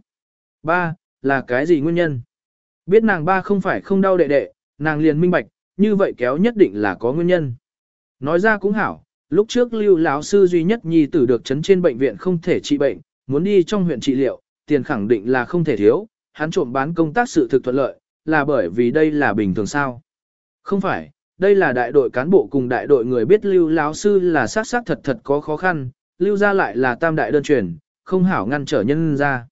Ba, là cái gì nguyên nhân? Biết nàng ba không phải không đau đệ đệ, nàng liền minh bạch, như vậy kéo nhất định là có nguyên nhân. Nói ra cũng hảo, lúc trước lưu lão sư duy nhất nhi tử được chấn trên bệnh viện không thể trị bệnh, muốn đi trong huyện trị liệu, tiền khẳng định là không thể thiếu, hắn trộm bán công tác sự thực thuận lợi, là bởi vì đây là bình thường sao. Không phải, đây là đại đội cán bộ cùng đại đội người biết lưu lão sư là sát sát thật thật có khó khăn, lưu ra lại là tam đại đơn truyền, không hảo ngăn trở nhân ra.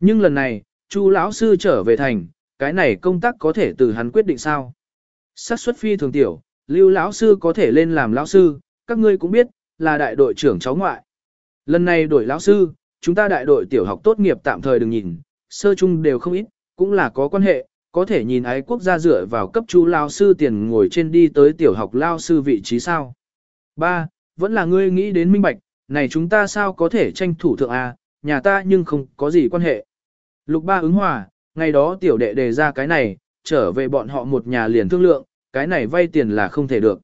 Nhưng lần này, Chu lão sư trở về thành, cái này công tác có thể từ hắn quyết định sao? xác suất phi thường tiểu, Lưu lão sư có thể lên làm lão sư, các ngươi cũng biết, là đại đội trưởng cháu ngoại. Lần này đổi lão sư, chúng ta đại đội tiểu học tốt nghiệp tạm thời đừng nhìn, sơ chung đều không ít, cũng là có quan hệ, có thể nhìn ái quốc gia dựa vào cấp chú lao sư tiền ngồi trên đi tới tiểu học lao sư vị trí sao. Ba, Vẫn là ngươi nghĩ đến minh bạch, này chúng ta sao có thể tranh thủ thượng A, nhà ta nhưng không có gì quan hệ. Lục ba ứng hòa, ngày đó tiểu đệ đề ra cái này, trở về bọn họ một nhà liền thương lượng, cái này vay tiền là không thể được.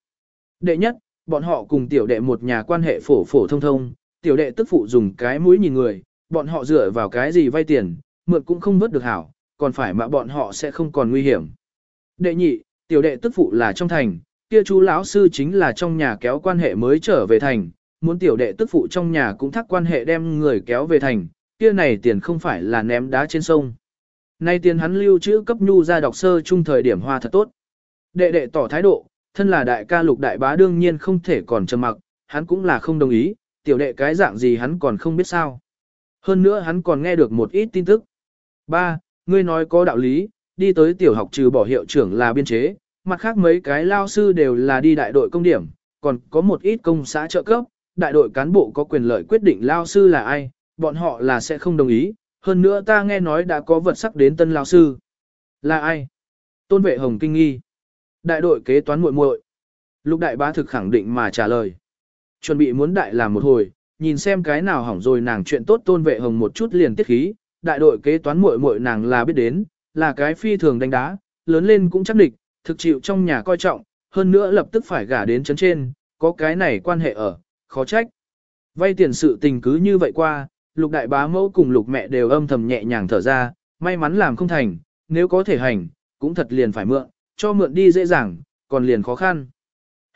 Đệ nhất, bọn họ cùng tiểu đệ một nhà quan hệ phổ phổ thông thông, tiểu đệ tức phụ dùng cái mũi nhìn người, bọn họ dựa vào cái gì vay tiền, mượn cũng không vớt được hảo, còn phải mà bọn họ sẽ không còn nguy hiểm. Đệ nhị, tiểu đệ tức phụ là trong thành, kia chú lão sư chính là trong nhà kéo quan hệ mới trở về thành, muốn tiểu đệ tức phụ trong nhà cũng thắc quan hệ đem người kéo về thành, kia này tiền không phải là ném đá trên sông. Nay tiền hắn lưu trữ cấp nhu ra đọc sơ chung thời điểm hoa thật tốt. Đệ đệ tỏ thái độ, thân là đại ca lục đại bá đương nhiên không thể còn trầm mặc, hắn cũng là không đồng ý, tiểu đệ cái dạng gì hắn còn không biết sao. Hơn nữa hắn còn nghe được một ít tin tức. Ba, ngươi nói có đạo lý, đi tới tiểu học trừ bỏ hiệu trưởng là biên chế, mặt khác mấy cái lao sư đều là đi đại đội công điểm, còn có một ít công xã trợ cấp, đại đội cán bộ có quyền lợi quyết định lao sư là ai, bọn họ là sẽ không đồng ý, hơn nữa ta nghe nói đã có vật sắc đến tân lao sư. Là ai? Tôn vệ hồng kinh nghi. Đại đội kế toán muội muội. Lục đại bá thực khẳng định mà trả lời. Chuẩn bị muốn đại làm một hồi, nhìn xem cái nào hỏng rồi nàng chuyện tốt tôn vệ hồng một chút liền tiết khí, đại đội kế toán muội muội nàng là biết đến, là cái phi thường đánh đá, lớn lên cũng chắc địch, thực chịu trong nhà coi trọng, hơn nữa lập tức phải gả đến chấn trên, có cái này quan hệ ở, khó trách. Vay tiền sự tình cứ như vậy qua, lục đại bá mẫu cùng lục mẹ đều âm thầm nhẹ nhàng thở ra, may mắn làm không thành, nếu có thể hành, cũng thật liền phải mượn, cho mượn đi dễ dàng, còn liền khó khăn.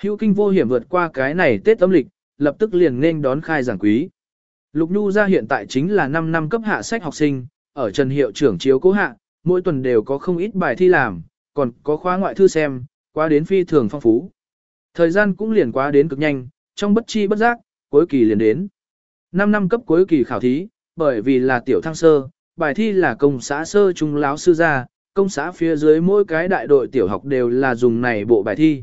Hữu kinh vô hiểm vượt qua cái này Tết âm lịch, lập tức liền nên đón khai giảng quý. Lục Nhu ra hiện tại chính là 5 năm cấp hạ sách học sinh, ở Trần Hiệu trưởng chiếu cố hạ, mỗi tuần đều có không ít bài thi làm, còn có khóa ngoại thư xem, qua đến phi thường phong phú. Thời gian cũng liền quá đến cực nhanh, trong bất chi bất giác, cuối kỳ liền đến. 5 năm cấp cuối kỳ khảo thí, bởi vì là tiểu thăng sơ, bài thi là công xã sơ trung láo sư gia, công xã phía dưới mỗi cái đại đội tiểu học đều là dùng này bộ bài thi.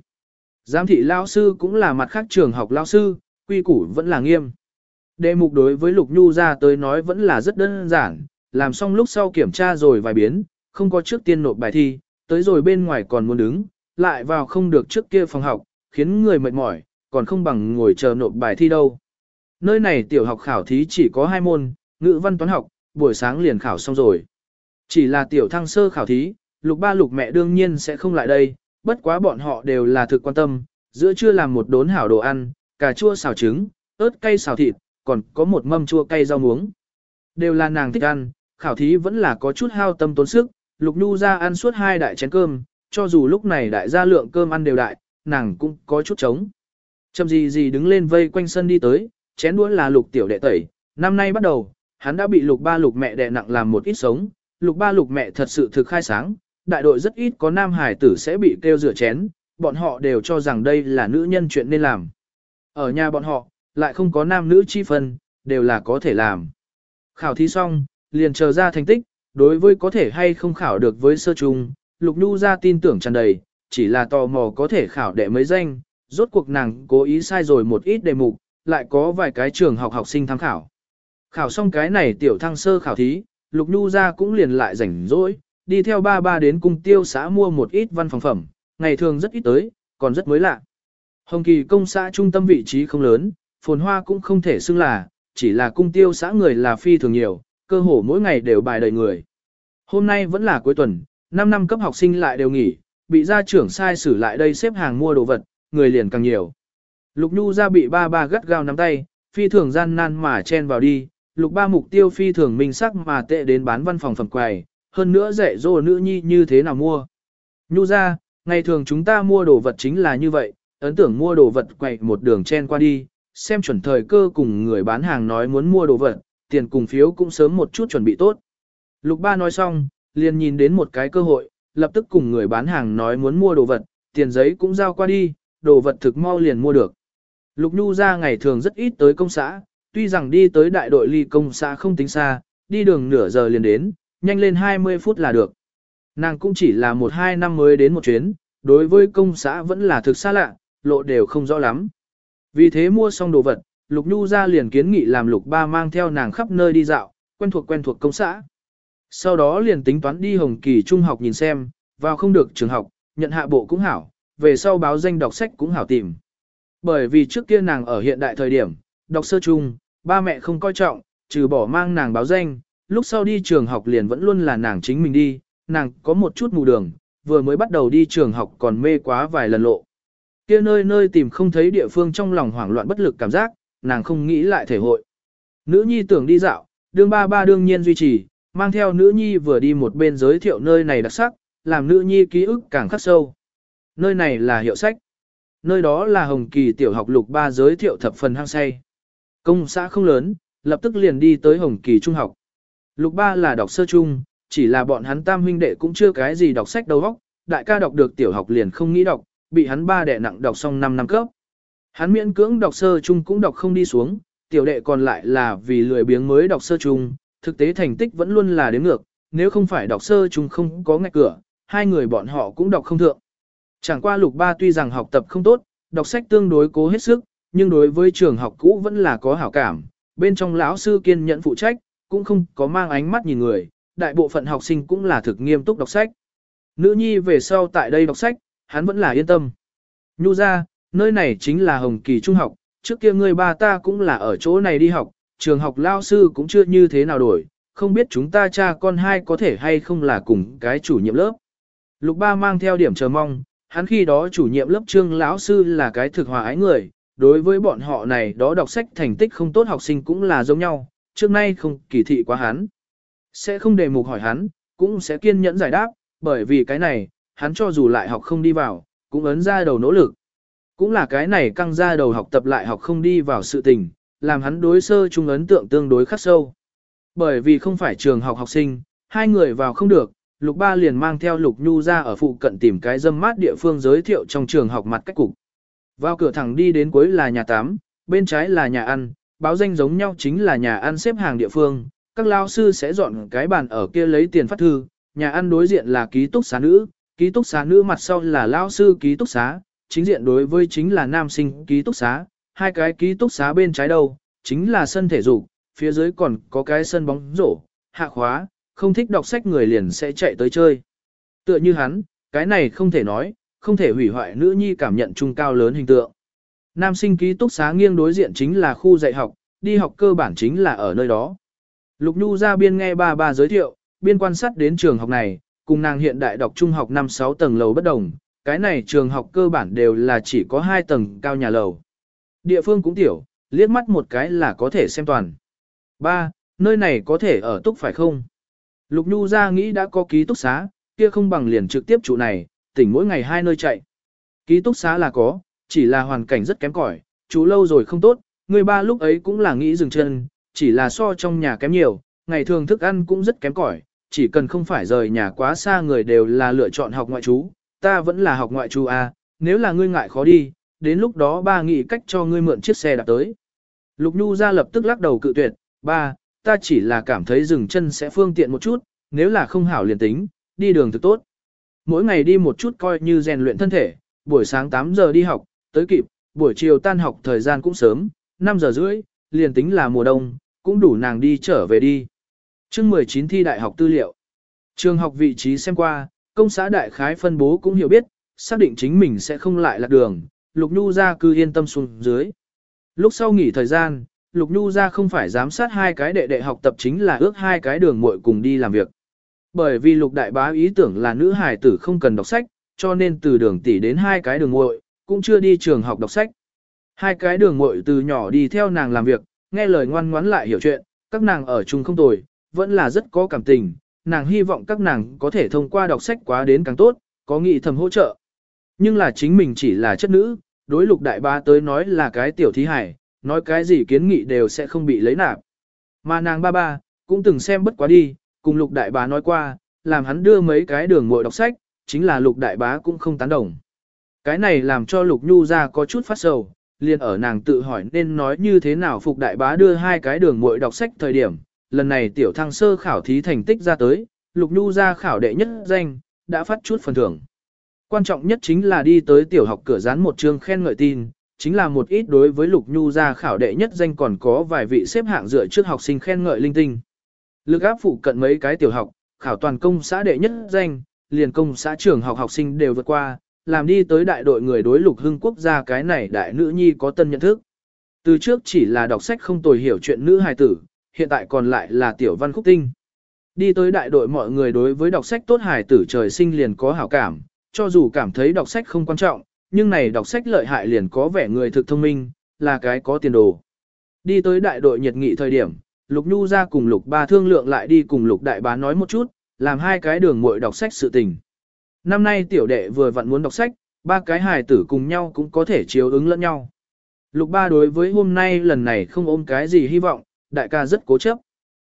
Giám thị lao sư cũng là mặt khác trường học lao sư, quy củ vẫn là nghiêm. Đề mục đối với Lục Nhu ra tới nói vẫn là rất đơn giản, làm xong lúc sau kiểm tra rồi vài biến, không có trước tiên nộp bài thi, tới rồi bên ngoài còn muốn đứng, lại vào không được trước kia phòng học, khiến người mệt mỏi, còn không bằng ngồi chờ nộp bài thi đâu. Nơi này tiểu học khảo thí chỉ có hai môn, ngữ văn toán học, buổi sáng liền khảo xong rồi. Chỉ là tiểu thăng sơ khảo thí, lục ba lục mẹ đương nhiên sẽ không lại đây, bất quá bọn họ đều là thực quan tâm, giữa trưa làm một đốn hảo đồ ăn, cà chua xào trứng, ớt cay xào thịt, còn có một mâm chua cay rau muống. Đều là nàng thích ăn, khảo thí vẫn là có chút hao tâm tốn sức, lục nhu ra ăn suốt hai đại chén cơm, cho dù lúc này đại gia lượng cơm ăn đều đại, nàng cũng có chút trống. Chầm gì gì đứng lên vây quanh sân đi tới, chén đũa là lục tiểu đệ tẩy, năm nay bắt đầu, hắn đã bị lục ba lục mẹ đè nặng làm một ít sống, lục ba lục mẹ thật sự thực khai sáng, đại đội rất ít có nam hải tử sẽ bị kêu rửa chén, bọn họ đều cho rằng đây là nữ nhân chuyện nên làm. Ở nhà bọn họ, lại không có nam nữ chi phân, đều là có thể làm. Khảo thí xong, liền chờ ra thành tích, đối với có thể hay không khảo được với sơ trung, Lục Nhu ra tin tưởng tràn đầy, chỉ là tò mò có thể khảo đệ mấy danh, rốt cuộc nàng cố ý sai rồi một ít đề mục, lại có vài cái trường học học sinh tham khảo. Khảo xong cái này tiểu thăng sơ khảo thí, Lục Nhu ra cũng liền lại rảnh rỗi, đi theo ba ba đến cung tiêu xã mua một ít văn phòng phẩm, ngày thường rất ít tới, còn rất mới lạ. Hồng Kỳ công xã trung tâm vị trí không lớn, phồn hoa cũng không thể xưng là, chỉ là cung tiêu xã người là phi thường nhiều, cơ hồ mỗi ngày đều bài đầy người. Hôm nay vẫn là cuối tuần, 5 năm cấp học sinh lại đều nghỉ, bị gia trưởng sai xử lại đây xếp hàng mua đồ vật, người liền càng nhiều. Lục Nhu ra bị ba ba gắt gao nắm tay, phi thường gian nan mà chen vào đi, lục ba mục tiêu phi thường minh sắc mà tệ đến bán văn phòng phẩm quầy, hơn nữa dạy dỗ nữ nhi như thế nào mua. Nhu ra, ngày thường chúng ta mua đồ vật chính là như vậy, ấn tưởng mua đồ vật quậy một đường chen qua đi, xem chuẩn thời cơ cùng người bán hàng nói muốn mua đồ vật, tiền cùng phiếu cũng sớm một chút chuẩn bị tốt. Lục ba nói xong, liền nhìn đến một cái cơ hội, lập tức cùng người bán hàng nói muốn mua đồ vật, tiền giấy cũng giao qua đi, đồ vật thực mau liền mua được. Lục Nhu ra ngày thường rất ít tới công xã, tuy rằng đi tới đại đội ly công xã không tính xa, đi đường nửa giờ liền đến, nhanh lên 20 phút là được. Nàng cũng chỉ là một hai năm mới đến một chuyến, đối với công xã vẫn là thực xa lạ, lộ đều không rõ lắm. Vì thế mua xong đồ vật, Lục Nhu ra liền kiến nghị làm Lục Ba mang theo nàng khắp nơi đi dạo, quen thuộc quen thuộc công xã. Sau đó liền tính toán đi Hồng Kỳ Trung học nhìn xem, vào không được trường học, nhận hạ bộ cũng hảo, về sau báo danh đọc sách cũng hảo tìm. Bởi vì trước kia nàng ở hiện đại thời điểm, đọc sơ chung ba mẹ không coi trọng, trừ bỏ mang nàng báo danh, lúc sau đi trường học liền vẫn luôn là nàng chính mình đi, nàng có một chút mù đường, vừa mới bắt đầu đi trường học còn mê quá vài lần lộ. Kia nơi nơi tìm không thấy địa phương trong lòng hoảng loạn bất lực cảm giác, nàng không nghĩ lại thể hội. Nữ nhi tưởng đi dạo, đương ba ba đương nhiên duy trì, mang theo nữ nhi vừa đi một bên giới thiệu nơi này đặc sắc, làm nữ nhi ký ức càng khắc sâu. Nơi này là hiệu sách. Nơi đó là Hồng Kỳ tiểu học lục ba giới thiệu thập phần hăng say. Công xã không lớn, lập tức liền đi tới Hồng Kỳ trung học. Lục ba là đọc sơ trung, chỉ là bọn hắn tam huynh đệ cũng chưa cái gì đọc sách đầu vóc, đại ca đọc được tiểu học liền không nghĩ đọc, bị hắn ba đệ nặng đọc xong 5 năm cấp. Hắn miễn cưỡng đọc sơ trung cũng đọc không đi xuống, tiểu đệ còn lại là vì lười biếng mới đọc sơ trung, thực tế thành tích vẫn luôn là đến ngược, nếu không phải đọc sơ trung không có ngạch cửa, hai người bọn họ cũng đọc không thượng. Chẳng qua lục ba tuy rằng học tập không tốt, đọc sách tương đối cố hết sức, nhưng đối với trường học cũ vẫn là có hảo cảm, bên trong lão sư kiên nhẫn phụ trách, cũng không có mang ánh mắt nhìn người, đại bộ phận học sinh cũng là thực nghiêm túc đọc sách. Nữ nhi về sau tại đây đọc sách, hắn vẫn là yên tâm. Nhu ra, nơi này chính là Hồng Kỳ Trung học, trước kia người ba ta cũng là ở chỗ này đi học, trường học lao sư cũng chưa như thế nào đổi, không biết chúng ta cha con hai có thể hay không là cùng cái chủ nhiệm lớp. Lục ba mang theo điểm chờ mong, hắn khi đó chủ nhiệm lớp trương lão sư là cái thực hòa ái người, đối với bọn họ này đó đọc sách thành tích không tốt học sinh cũng là giống nhau, trước nay không kỳ thị quá hắn. Sẽ không đề mục hỏi hắn, cũng sẽ kiên nhẫn giải đáp, bởi vì cái này, hắn cho dù lại học không đi vào, cũng ấn ra đầu nỗ lực. Cũng là cái này căng ra đầu học tập lại học không đi vào sự tình, làm hắn đối sơ trung ấn tượng tương đối khắc sâu. Bởi vì không phải trường học học sinh, hai người vào không được, Lục Ba liền mang theo Lục Nhu ra ở phụ cận tìm cái dâm mát địa phương giới thiệu trong trường học mặt cách cục. Vào cửa thẳng đi đến cuối là nhà tắm, bên trái là nhà ăn, báo danh giống nhau chính là nhà ăn xếp hàng địa phương, các lao sư sẽ dọn cái bàn ở kia lấy tiền phát thư, nhà ăn đối diện là ký túc xá nữ, ký túc xá nữ mặt sau là lao sư ký túc xá, chính diện đối với chính là nam sinh ký túc xá, hai cái ký túc xá bên trái đầu, chính là sân thể dục, phía dưới còn có cái sân bóng rổ, hạ khóa, không thích đọc sách người liền sẽ chạy tới chơi. Tựa như hắn, cái này không thể nói, không thể hủy hoại nữ nhi cảm nhận trung cao lớn hình tượng. Nam sinh ký túc xá nghiêng đối diện chính là khu dạy học, đi học cơ bản chính là ở nơi đó. Lục Nhu ra biên nghe ba ba giới thiệu, biên quan sát đến trường học này, cùng nàng hiện đại đọc trung học 5-6 tầng lầu bất đồng, cái này trường học cơ bản đều là chỉ có 2 tầng cao nhà lầu. Địa phương cũng tiểu, liếc mắt một cái là có thể xem toàn. Ba, Nơi này có thể ở túc phải không? Lục Nhu ra nghĩ đã có ký túc xá, kia không bằng liền trực tiếp trụ này, tỉnh mỗi ngày hai nơi chạy. Ký túc xá là có, chỉ là hoàn cảnh rất kém cỏi, chú lâu rồi không tốt, người ba lúc ấy cũng là nghĩ dừng chân, chỉ là so trong nhà kém nhiều, ngày thường thức ăn cũng rất kém cỏi, chỉ cần không phải rời nhà quá xa người đều là lựa chọn học ngoại trú, ta vẫn là học ngoại trú à, nếu là ngươi ngại khó đi, đến lúc đó ba nghĩ cách cho ngươi mượn chiếc xe đạp tới. Lục Nhu ra lập tức lắc đầu cự tuyệt, ba, ta chỉ là cảm thấy dừng chân sẽ phương tiện một chút, nếu là không hảo liền tính, đi đường thực tốt. Mỗi ngày đi một chút coi như rèn luyện thân thể, buổi sáng 8 giờ đi học, tới kịp, buổi chiều tan học thời gian cũng sớm, 5 giờ rưỡi, liền tính là mùa đông, cũng đủ nàng đi trở về đi. chương 19 thi đại học tư liệu. Trường học vị trí xem qua, công xã đại khái phân bố cũng hiểu biết, xác định chính mình sẽ không lại lạc đường, Lục Nhu ra cư yên tâm xuống dưới. Lúc sau nghỉ thời gian, Lục Nhu ra không phải giám sát hai cái đệ đệ học tập chính là ước hai cái đường muội cùng đi làm việc. Bởi vì Lục Đại Bá ý tưởng là nữ hài tử không cần đọc sách, cho nên từ đường tỷ đến hai cái đường muội cũng chưa đi trường học đọc sách. Hai cái đường muội từ nhỏ đi theo nàng làm việc, nghe lời ngoan ngoãn lại hiểu chuyện, các nàng ở chung không tồi, vẫn là rất có cảm tình, nàng hy vọng các nàng có thể thông qua đọc sách quá đến càng tốt, có nghị thầm hỗ trợ. Nhưng là chính mình chỉ là chất nữ, đối lục đại bá tới nói là cái tiểu thí hải, nói cái gì kiến nghị đều sẽ không bị lấy nạp. Mà nàng ba ba, cũng từng xem bất quá đi, cùng lục đại bá nói qua, làm hắn đưa mấy cái đường muội đọc sách, chính là lục đại bá cũng không tán đồng. Cái này làm cho lục nhu ra có chút phát sầu, liền ở nàng tự hỏi nên nói như thế nào phục đại bá đưa hai cái đường muội đọc sách thời điểm, lần này tiểu thăng sơ khảo thí thành tích ra tới, Lục Nhu ra khảo đệ nhất danh, đã phát chút phần thưởng. Quan trọng nhất chính là đi tới tiểu học cửa dán một chương khen ngợi tin, chính là một ít đối với Lục Nhu ra khảo đệ nhất danh còn có vài vị xếp hạng dựa trước học sinh khen ngợi linh tinh. Lực áp phụ cận mấy cái tiểu học, khảo toàn công xã đệ nhất danh, liền công xã trường học học sinh đều vượt qua, làm đi tới đại đội người đối Lục Hưng Quốc gia cái này đại nữ nhi có tân nhận thức. Từ trước chỉ là đọc sách không tồi hiểu chuyện nữ hài tử, hiện tại còn lại là tiểu văn khúc tinh. Đi tới đại đội mọi người đối với đọc sách tốt hài tử trời sinh liền có hảo cảm, cho dù cảm thấy đọc sách không quan trọng, nhưng này đọc sách lợi hại liền có vẻ người thực thông minh, là cái có tiền đồ. Đi tới đại đội nhiệt nghị thời điểm, Lục Nhu ra cùng Lục Ba thương lượng lại đi cùng Lục Đại Bá nói một chút, làm hai cái đường muội đọc sách sự tình. Năm nay tiểu đệ vừa vặn muốn đọc sách, ba cái hài tử cùng nhau cũng có thể chiếu ứng lẫn nhau. Lục Ba đối với hôm nay lần này không ôm cái gì hy vọng, đại ca rất cố chấp.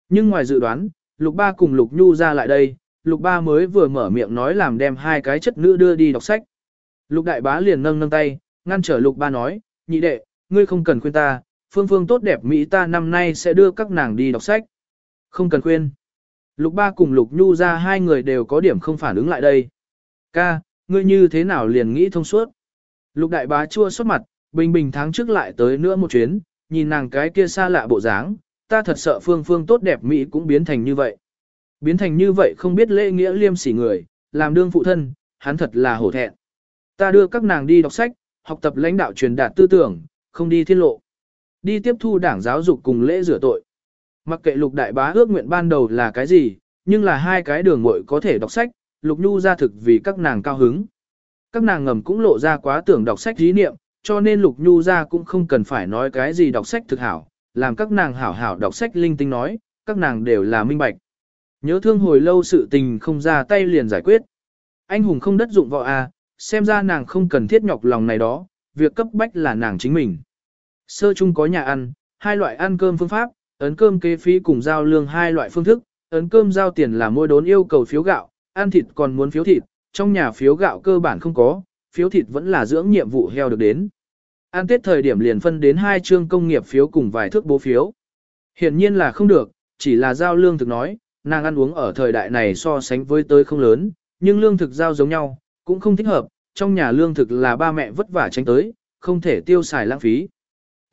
Nhưng ngoài dự đoán, Lục Ba cùng Lục Nhu ra lại đây, Lục Ba mới vừa mở miệng nói làm đem hai cái chất nữ đưa đi đọc sách. Lục Đại Bá liền nâng nâng tay, ngăn trở Lục Ba nói, nhị đệ, ngươi không cần khuyên ta, phương phương tốt đẹp Mỹ ta năm nay sẽ đưa các nàng đi đọc sách. Không cần khuyên. Lục Ba cùng Lục Nhu ra hai người đều có điểm không phản ứng lại đây. Ca, ngươi như thế nào liền nghĩ thông suốt. Lục Đại Bá chua xuất mặt, bình bình tháng trước lại tới nữa một chuyến, nhìn nàng cái kia xa lạ bộ dáng, ta thật sợ phương phương tốt đẹp Mỹ cũng biến thành như vậy. Biến thành như vậy không biết lễ nghĩa liêm sỉ người, làm đương phụ thân, hắn thật là hổ thẹn. Ta đưa các nàng đi đọc sách, học tập lãnh đạo truyền đạt tư tưởng, không đi thiên lộ. Đi tiếp thu đảng giáo dục cùng lễ rửa tội. Mặc kệ lục đại bá ước nguyện ban đầu là cái gì, nhưng là hai cái đường muội có thể đọc sách, lục nhu ra thực vì các nàng cao hứng. Các nàng ngầm cũng lộ ra quá tưởng đọc sách dí niệm, cho nên lục nhu ra cũng không cần phải nói cái gì đọc sách thực hảo, làm các nàng hảo hảo đọc sách linh tinh nói, các nàng đều là minh bạch. Nhớ thương hồi lâu sự tình không ra tay liền giải quyết. Anh hùng không đất dụng vợ a, à, xem ra nàng không cần thiết nhọc lòng này đó, việc cấp bách là nàng chính mình. Sơ chung có nhà ăn, hai loại ăn cơm phương pháp, ấn cơm kế phí cùng giao lương hai loại phương thức, ấn cơm giao tiền là mua đốn yêu cầu phiếu gạo, ăn thịt còn muốn phiếu thịt, trong nhà phiếu gạo cơ bản không có, phiếu thịt vẫn là dưỡng nhiệm vụ heo được đến. An tết thời điểm liền phân đến hai chương công nghiệp phiếu cùng vài thước bố phiếu. Hiển nhiên là không được, chỉ là giao lương thực nói, nàng ăn uống ở thời đại này so sánh với tới không lớn, nhưng lương thực giao giống nhau, cũng không thích hợp, trong nhà lương thực là ba mẹ vất vả tránh tới, không thể tiêu xài lãng phí.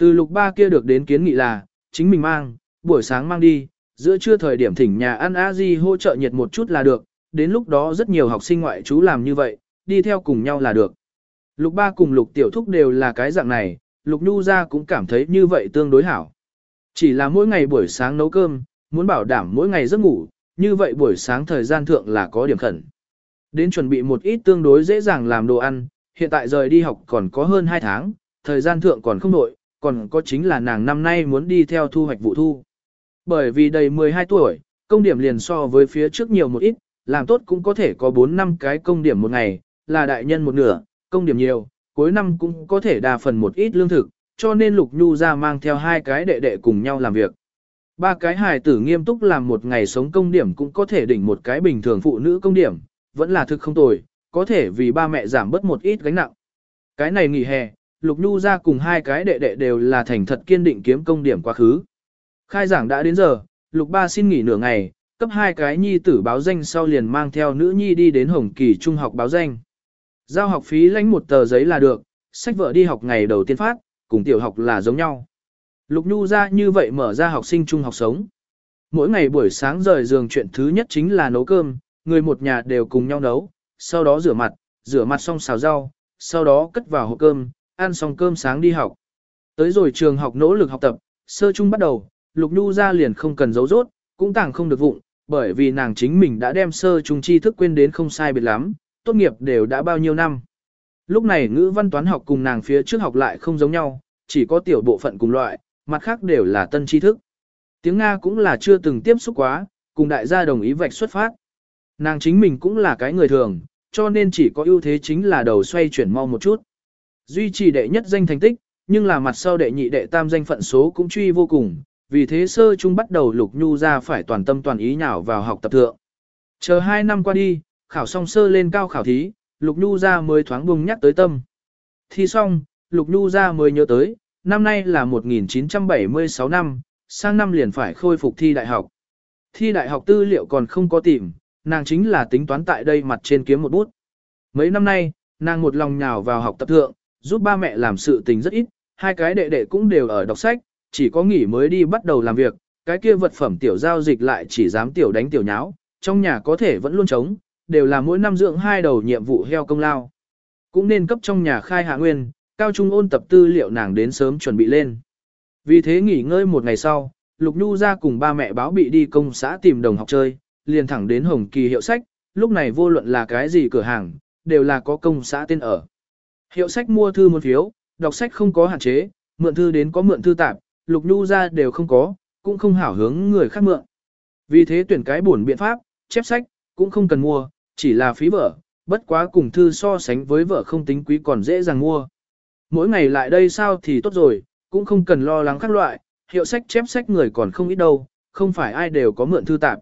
Từ lục ba kia được đến kiến nghị là, chính mình mang, buổi sáng mang đi, giữa trưa thời điểm thỉnh nhà ăn a di hỗ trợ nhiệt một chút là được, đến lúc đó rất nhiều học sinh ngoại chú làm như vậy, đi theo cùng nhau là được. Lục ba cùng lục tiểu thúc đều là cái dạng này, lục nhu ra cũng cảm thấy như vậy tương đối hảo. Chỉ là mỗi ngày buổi sáng nấu cơm, muốn bảo đảm mỗi ngày giấc ngủ, như vậy buổi sáng thời gian thượng là có điểm khẩn. Đến chuẩn bị một ít tương đối dễ dàng làm đồ ăn, hiện tại rời đi học còn có hơn 2 tháng, thời gian thượng còn không nội, còn có chính là nàng năm nay muốn đi theo thu hoạch vụ thu. Bởi vì đầy 12 tuổi, công điểm liền so với phía trước nhiều một ít, làm tốt cũng có thể có 4 năm cái công điểm một ngày, là đại nhân một nửa, công điểm nhiều, cuối năm cũng có thể đa phần một ít lương thực, cho nên Lục Nhu ra mang theo hai cái đệ đệ cùng nhau làm việc. Ba cái hài tử nghiêm túc làm một ngày sống công điểm cũng có thể đỉnh một cái bình thường phụ nữ công điểm, vẫn là thực không tồi, có thể vì ba mẹ giảm bớt một ít gánh nặng. Cái này nghỉ hè, Lục Nhu ra cùng hai cái đệ đệ đều là thành thật kiên định kiếm công điểm quá khứ. Khai giảng đã đến giờ, Lục ba xin nghỉ nửa ngày, cấp hai cái nhi tử báo danh sau liền mang theo nữ nhi đi đến Hồng Kỳ Trung học báo danh. Giao học phí lãnh một tờ giấy là được, sách vợ đi học ngày đầu tiên phát, cùng tiểu học là giống nhau. Lục Nhu ra như vậy mở ra học sinh trung học sống. Mỗi ngày buổi sáng rời giường chuyện thứ nhất chính là nấu cơm, người một nhà đều cùng nhau nấu, sau đó rửa mặt, rửa mặt xong xào rau, sau đó cất vào hộp cơm, ăn xong cơm sáng đi học. Tới rồi trường học nỗ lực học tập, sơ trung bắt đầu, Lục Nhu ra liền không cần giấu rốt, cũng tàng không được vụng, bởi vì nàng chính mình đã đem sơ trung tri thức quên đến không sai biệt lắm, tốt nghiệp đều đã bao nhiêu năm. Lúc này ngữ văn toán học cùng nàng phía trước học lại không giống nhau, chỉ có tiểu bộ phận cùng loại, mặt khác đều là tân tri thức. Tiếng Nga cũng là chưa từng tiếp xúc quá, cùng đại gia đồng ý vạch xuất phát. Nàng chính mình cũng là cái người thường, cho nên chỉ có ưu thế chính là đầu xoay chuyển mau một chút. Duy trì đệ nhất danh thành tích, nhưng là mặt sau đệ nhị đệ tam danh phận số cũng truy vô cùng, vì thế sơ trung bắt đầu lục nhu ra phải toàn tâm toàn ý nhào vào học tập thượng. Chờ hai năm qua đi, khảo xong sơ lên cao khảo thí, lục nhu ra mới thoáng bùng nhắc tới tâm. Thi xong, Lục Nhu ra mới nhớ tới, năm nay là 1976 năm, sang năm liền phải khôi phục thi đại học. Thi đại học tư liệu còn không có tìm, nàng chính là tính toán tại đây mặt trên kiếm một bút. Mấy năm nay, nàng một lòng nhào vào học tập thượng, giúp ba mẹ làm sự tình rất ít, hai cái đệ đệ cũng đều ở đọc sách, chỉ có nghỉ mới đi bắt đầu làm việc, cái kia vật phẩm tiểu giao dịch lại chỉ dám tiểu đánh tiểu nháo, trong nhà có thể vẫn luôn trống, đều là mỗi năm dưỡng hai đầu nhiệm vụ heo công lao. Cũng nên cấp trong nhà khai hạ nguyên, cao trung ôn tập tư liệu nàng đến sớm chuẩn bị lên. Vì thế nghỉ ngơi một ngày sau, Lục Nhu ra cùng ba mẹ báo bị đi công xã tìm đồng học chơi, liền thẳng đến Hồng Kỳ hiệu sách, lúc này vô luận là cái gì cửa hàng, đều là có công xã tên ở. Hiệu sách mua thư một phiếu, đọc sách không có hạn chế, mượn thư đến có mượn thư tạp, Lục Nhu ra đều không có, cũng không hảo hướng người khác mượn. Vì thế tuyển cái buồn biện pháp, chép sách, cũng không cần mua, chỉ là phí vở, bất quá cùng thư so sánh với vợ không tính quý còn dễ dàng mua. Mỗi ngày lại đây sao thì tốt rồi, cũng không cần lo lắng các loại, hiệu sách chép sách người còn không ít đâu, không phải ai đều có mượn thư tạp.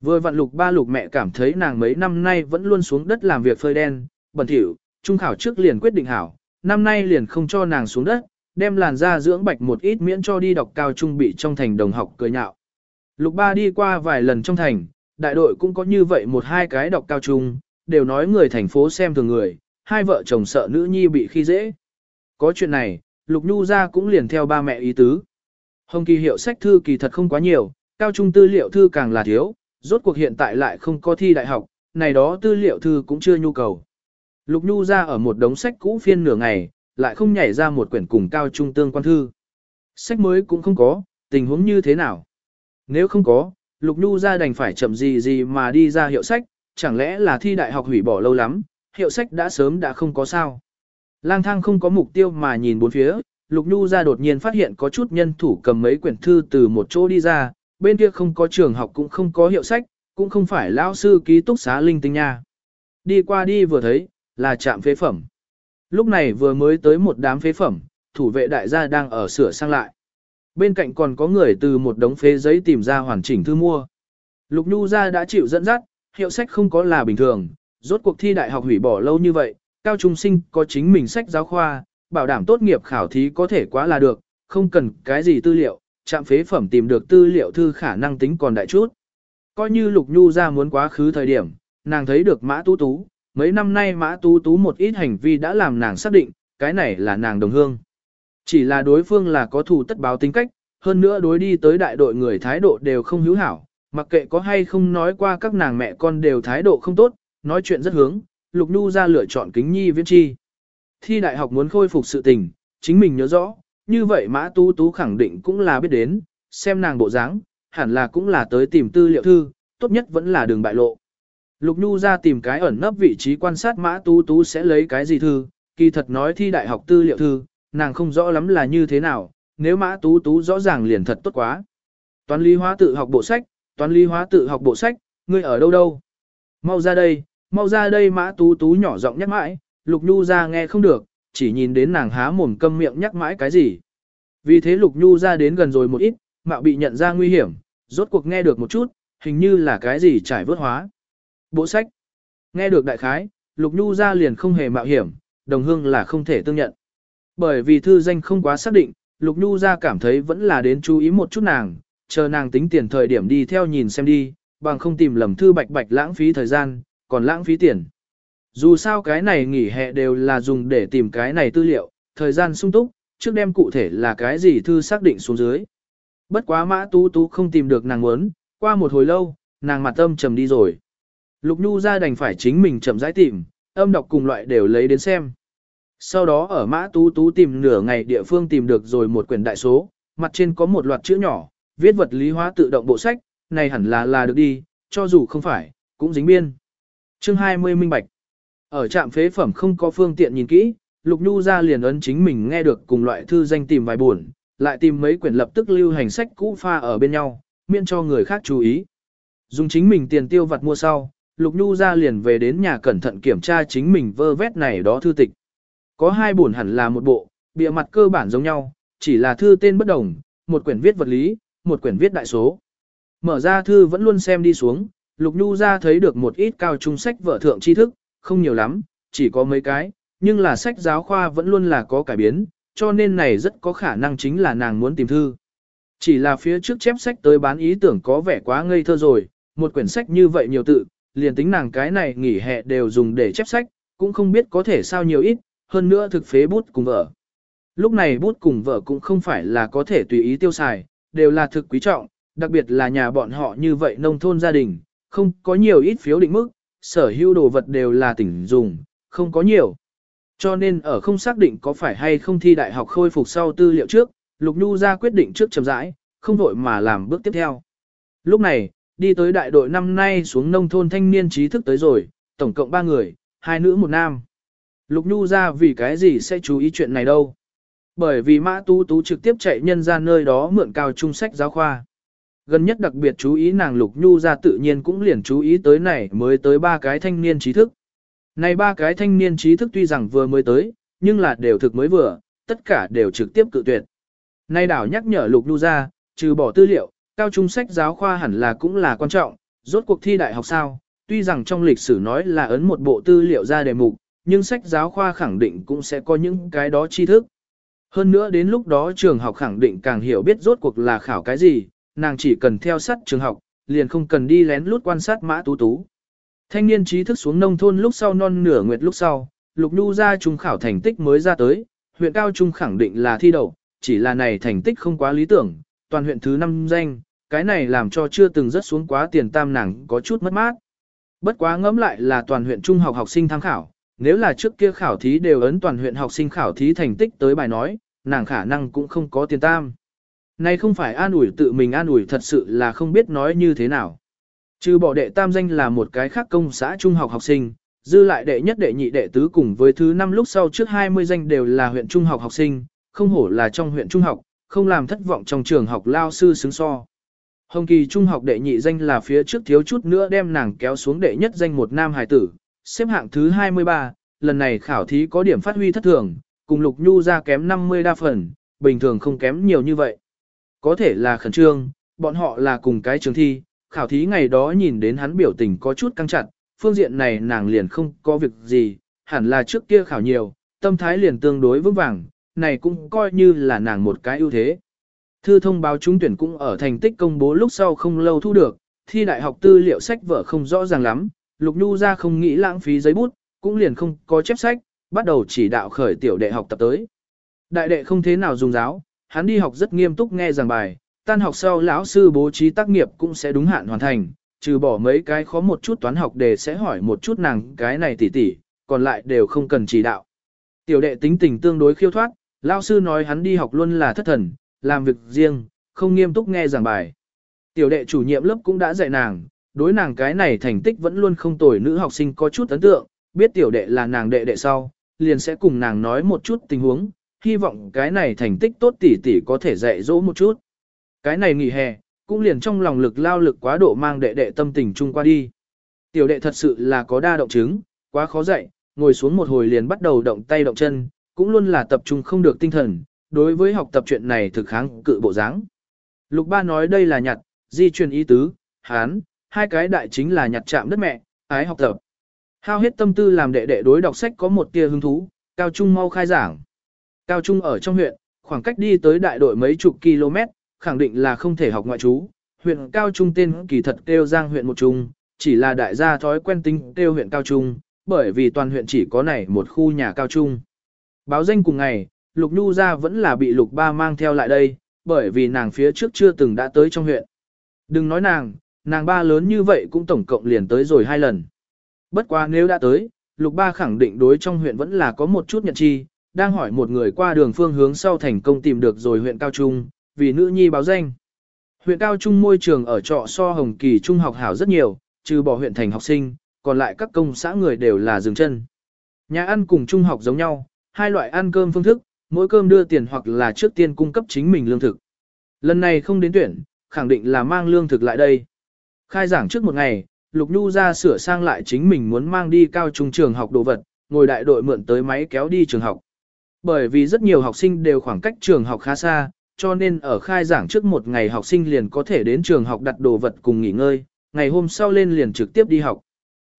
Vừa vặn lục ba lục mẹ cảm thấy nàng mấy năm nay vẫn luôn xuống đất làm việc phơi đen, bẩn thỉu, trung khảo trước liền quyết định hảo, năm nay liền không cho nàng xuống đất, đem làn da dưỡng bạch một ít miễn cho đi đọc cao trung bị trong thành đồng học cười nhạo. Lục ba đi qua vài lần trong thành, đại đội cũng có như vậy một hai cái đọc cao trung, đều nói người thành phố xem thường người, hai vợ chồng sợ nữ nhi bị khi dễ. Có chuyện này, Lục Nhu ra cũng liền theo ba mẹ ý tứ. Hồng kỳ hiệu sách thư kỳ thật không quá nhiều, cao trung tư liệu thư càng là thiếu, rốt cuộc hiện tại lại không có thi đại học, này đó tư liệu thư cũng chưa nhu cầu. Lục Nhu ra ở một đống sách cũ phiên nửa ngày, lại không nhảy ra một quyển cùng cao trung tương quan thư. Sách mới cũng không có, tình huống như thế nào? Nếu không có, Lục Nhu ra đành phải chậm gì gì mà đi ra hiệu sách, chẳng lẽ là thi đại học hủy bỏ lâu lắm, hiệu sách đã sớm đã không có sao. Lang thang không có mục tiêu mà nhìn bốn phía, Lục Nhu ra đột nhiên phát hiện có chút nhân thủ cầm mấy quyển thư từ một chỗ đi ra, bên kia không có trường học cũng không có hiệu sách, cũng không phải lão sư ký túc xá linh tinh nha. Đi qua đi vừa thấy, là trạm phế phẩm. Lúc này vừa mới tới một đám phế phẩm, thủ vệ đại gia đang ở sửa sang lại. Bên cạnh còn có người từ một đống phế giấy tìm ra hoàn chỉnh thư mua. Lục Nhu Gia đã chịu dẫn dắt, hiệu sách không có là bình thường, rốt cuộc thi đại học hủy bỏ lâu như vậy, cao trung sinh có chính mình sách giáo khoa, bảo đảm tốt nghiệp khảo thí có thể quá là được, không cần cái gì tư liệu, trạm phế phẩm tìm được tư liệu thư khả năng tính còn đại chút. Coi như Lục Nhu Gia muốn quá khứ thời điểm, nàng thấy được Mã Tú Tú, mấy năm nay Mã Tú Tú một ít hành vi đã làm nàng xác định, cái này là nàng đồng hương. Chỉ là đối phương là có thù tất báo tính cách, hơn nữa đối đi tới đại đội người thái độ đều không hữu hảo, mặc kệ có hay không nói qua các nàng mẹ con đều thái độ không tốt, nói chuyện rất hướng, Lục Nhu ra lựa chọn kính nhi viễn chi. Thi đại học muốn khôi phục sự tình, chính mình nhớ rõ, như vậy Mã Tú Tú khẳng định cũng là biết đến, xem nàng bộ dáng, hẳn là cũng là tới tìm tư liệu thư, tốt nhất vẫn là đường bại lộ. Lục Nhu ra tìm cái ẩn nấp vị trí quan sát Mã Tú Tú sẽ lấy cái gì thư, kỳ thật nói thi đại học tư liệu thư, nàng không rõ lắm là như thế nào, nếu Mã Tú Tú rõ ràng liền thật tốt quá. Toán lý hóa tự học bộ sách, toán lý hóa tự học bộ sách, ngươi ở đâu đâu? Mau ra đây, mau ra đây Mã Tú Tú nhỏ giọng nhắc mãi, Lục Nhu ra nghe không được, chỉ nhìn đến nàng há mồm câm miệng nhắc mãi cái gì. Vì thế Lục Nhu ra đến gần rồi một ít, mạo bị nhận ra nguy hiểm, rốt cuộc nghe được một chút, hình như là cái gì trải vớt hóa. Bộ sách. Nghe được đại khái, Lục Nhu ra liền không hề mạo hiểm, đồng hương là không thể tương nhận. Bởi vì thư danh không quá xác định, Lục Nhu ra cảm thấy vẫn là đến chú ý một chút nàng, chờ nàng tính tiền thời điểm đi theo nhìn xem đi, bằng không tìm lầm thư bạch bạch lãng phí thời gian, còn lãng phí tiền. Dù sao cái này nghỉ hè đều là dùng để tìm cái này tư liệu, thời gian sung túc, trước đem cụ thể là cái gì thư xác định xuống dưới. Bất quá mã tú tú không tìm được nàng muốn, qua một hồi lâu, nàng mặt âm trầm đi rồi. Lục Nhu ra đành phải chính mình chậm rãi tìm, âm đọc cùng loại đều lấy đến xem. Sau đó ở mã tú tú tìm nửa ngày địa phương tìm được rồi một quyển đại số, mặt trên có một loạt chữ nhỏ, viết vật lý hóa tự động bộ sách, này hẳn là là được đi, cho dù không phải, cũng dính biên. Chương 20 minh bạch. Ở trạm phế phẩm không có phương tiện nhìn kỹ, Lục Nhu ra liền ấn chính mình nghe được cùng loại thư danh tìm vài buồn, lại tìm mấy quyển lập tức lưu hành sách cũ pha ở bên nhau, miễn cho người khác chú ý. Dùng chính mình tiền tiêu vặt mua sau, Lục Nhu ra liền về đến nhà cẩn thận kiểm tra chính mình vơ vét này đó thư tịch. Có hai buồn hẳn là một bộ, bìa mặt cơ bản giống nhau, chỉ là thư tên bất đồng, một quyển viết vật lý, một quyển viết đại số. Mở ra thư vẫn luôn xem đi xuống, Lục Nhu ra thấy được một ít cao trung sách vở thượng tri thức, không nhiều lắm, chỉ có mấy cái, nhưng là sách giáo khoa vẫn luôn là có cải biến, cho nên này rất có khả năng chính là nàng muốn tìm thư. Chỉ là phía trước chép sách tới bán ý tưởng có vẻ quá ngây thơ rồi, một quyển sách như vậy nhiều tự, liền tính nàng cái này nghỉ hè đều dùng để chép sách, cũng không biết có thể sao nhiều ít, hơn nữa thực phế bút cùng vợ. Lúc này bút cùng vợ cũng không phải là có thể tùy ý tiêu xài, đều là thực quý trọng, đặc biệt là nhà bọn họ như vậy nông thôn gia đình, không có nhiều ít phiếu định mức, sở hữu đồ vật đều là tỉnh dùng, không có nhiều. Cho nên ở không xác định có phải hay không thi đại học khôi phục sau tư liệu trước, Lục Nhu ra quyết định trước chậm rãi, không vội mà làm bước tiếp theo. Lúc này, đi tới đại đội năm nay xuống nông thôn thanh niên trí thức tới rồi, tổng cộng 3 người, hai nữ một nam. Lục Nhu ra vì cái gì sẽ chú ý chuyện này đâu. Bởi vì Mã Tú Tú trực tiếp chạy nhân ra nơi đó mượn cao trung sách giáo khoa. Gần nhất đặc biệt chú ý nàng Lục Nhu ra tự nhiên cũng liền chú ý tới này mới tới ba cái thanh niên trí thức. Này ba cái thanh niên trí thức tuy rằng vừa mới tới, nhưng là đều thực mới vừa, tất cả đều trực tiếp cự tuyệt. Nay đảo nhắc nhở Lục Nhu ra, trừ bỏ tư liệu, cao trung sách giáo khoa hẳn là cũng là quan trọng, rốt cuộc thi đại học sao, tuy rằng trong lịch sử nói là ấn một bộ tư liệu ra đề mục, nhưng sách giáo khoa khẳng định cũng sẽ có những cái đó tri thức. Hơn nữa đến lúc đó trường học khẳng định càng hiểu biết rốt cuộc là khảo cái gì, nàng chỉ cần theo sát trường học, liền không cần đi lén lút quan sát mã tú tú. Thanh niên trí thức xuống nông thôn lúc sau non nửa nguyệt lúc sau, Lục Nhu ra trung khảo thành tích mới ra tới, huyện cao trung khẳng định là thi đậu, chỉ là này thành tích không quá lý tưởng, toàn huyện thứ năm danh, cái này làm cho chưa từng rất xuống quá tiền tam nàng có chút mất mát. Bất quá ngẫm lại là toàn huyện trung học học sinh tham khảo, nếu là trước kia khảo thí đều ấn toàn huyện học sinh khảo thí thành tích tới bài nói, nàng khả năng cũng không có tiền tam. Này không phải an ủi tự mình an ủi thật sự là không biết nói như thế nào. Trừ bỏ đệ tam danh là một cái khác công xã trung học học sinh, dư lại đệ nhất đệ nhị đệ tứ cùng với thứ năm lúc sau trước 20 danh đều là huyện trung học học sinh, không hổ là trong huyện trung học, không làm thất vọng trong trường học lao sư xứng so. Hồng kỳ trung học đệ nhị danh là phía trước thiếu chút nữa đem nàng kéo xuống đệ nhất danh một nam hài tử, xếp hạng thứ 23, lần này khảo thí có điểm phát huy thất thường, cùng Lục Nhu ra kém 50 đa phần, bình thường không kém nhiều như vậy. Có thể là khẩn trương, bọn họ là cùng cái trường thi, khảo thí ngày đó nhìn đến hắn biểu tình có chút căng chặt, phương diện này nàng liền không có việc gì, hẳn là trước kia khảo nhiều, tâm thái liền tương đối vững vàng, này cũng coi như là nàng một cái ưu thế. Thư thông báo trúng tuyển cũng ở thành tích công bố lúc sau không lâu thu được, thi đại học tư liệu sách vở không rõ ràng lắm, Lục Nhu ra không nghĩ lãng phí giấy bút, cũng liền không có chép sách, bắt đầu chỉ đạo khởi tiểu đệ học tập tới. Đại đệ không thế nào dùng giáo, hắn đi học rất nghiêm túc nghe giảng bài, tan học sau lão sư bố trí tác nghiệp cũng sẽ đúng hạn hoàn thành, trừ bỏ mấy cái khó một chút toán học để sẽ hỏi một chút nàng cái này tỉ tỉ, còn lại đều không cần chỉ đạo. Tiểu đệ tính tình tương đối khiêu thoát, lão sư nói hắn đi học luôn là thất thần, làm việc riêng, không nghiêm túc nghe giảng bài. Tiểu đệ chủ nhiệm lớp cũng đã dạy nàng, đối nàng cái này thành tích vẫn luôn không tồi nữ học sinh có chút ấn tượng, biết tiểu đệ là nàng đệ đệ sau, liền sẽ cùng nàng nói một chút tình huống, hy vọng cái này thành tích tốt tỷ tỷ có thể dạy dỗ một chút. Cái này nghỉ hè, cũng liền trong lòng lực lao lực quá độ mang đệ đệ tâm tình chung qua đi. Tiểu đệ thật sự là có đa động chứng, quá khó dạy, ngồi xuống một hồi liền bắt đầu động tay động chân, cũng luôn là tập trung không được tinh thần, đối với học tập chuyện này thực kháng cự bộ dáng. Lục ba nói đây là nhặt, di truyền ý tứ, hán, hai cái đại chính là nhặt chạm đất mẹ, ái học tập. Hao hết tâm tư làm đệ đệ đối đọc sách có một tia hứng thú, cao trung mau khai giảng. Cao trung ở trong huyện, khoảng cách đi tới đại đội mấy chục km, khẳng định là không thể học ngoại trú. Huyện cao trung tên kỳ thật kêu Giang huyện một trung, chỉ là đại gia thói quen tính kêu huyện cao trung, bởi vì toàn huyện chỉ có này một khu nhà cao trung. Báo danh cùng ngày, Lục Nhu ra vẫn là bị Lục Ba mang theo lại đây, bởi vì nàng phía trước chưa từng đã tới trong huyện. Đừng nói nàng, nàng ba lớn như vậy cũng tổng cộng liền tới rồi hai lần. Bất quá nếu đã tới, Lục Ba khẳng định đối trong huyện vẫn là có một chút nhận chi, đang hỏi một người qua đường phương hướng sau thành công tìm được rồi huyện Cao Trung, vì nữ nhi báo danh. Huyện Cao Trung môi trường ở trọ so Hồng Kỳ Trung học hảo rất nhiều, trừ bỏ huyện thành học sinh, còn lại các công xã người đều là dừng chân. Nhà ăn cùng trung học giống nhau, hai loại ăn cơm phương thức, mỗi cơm đưa tiền hoặc là trước tiên cung cấp chính mình lương thực. Lần này không đến tuyển, khẳng định là mang lương thực lại đây. Khai giảng trước một ngày, Lục Nhu ra sửa sang lại chính mình muốn mang đi cao trung trường học đồ vật, ngồi đại đội mượn tới máy kéo đi trường học. Bởi vì rất nhiều học sinh đều khoảng cách trường học khá xa, cho nên ở khai giảng trước một ngày học sinh liền có thể đến trường học đặt đồ vật cùng nghỉ ngơi, ngày hôm sau lên liền trực tiếp đi học.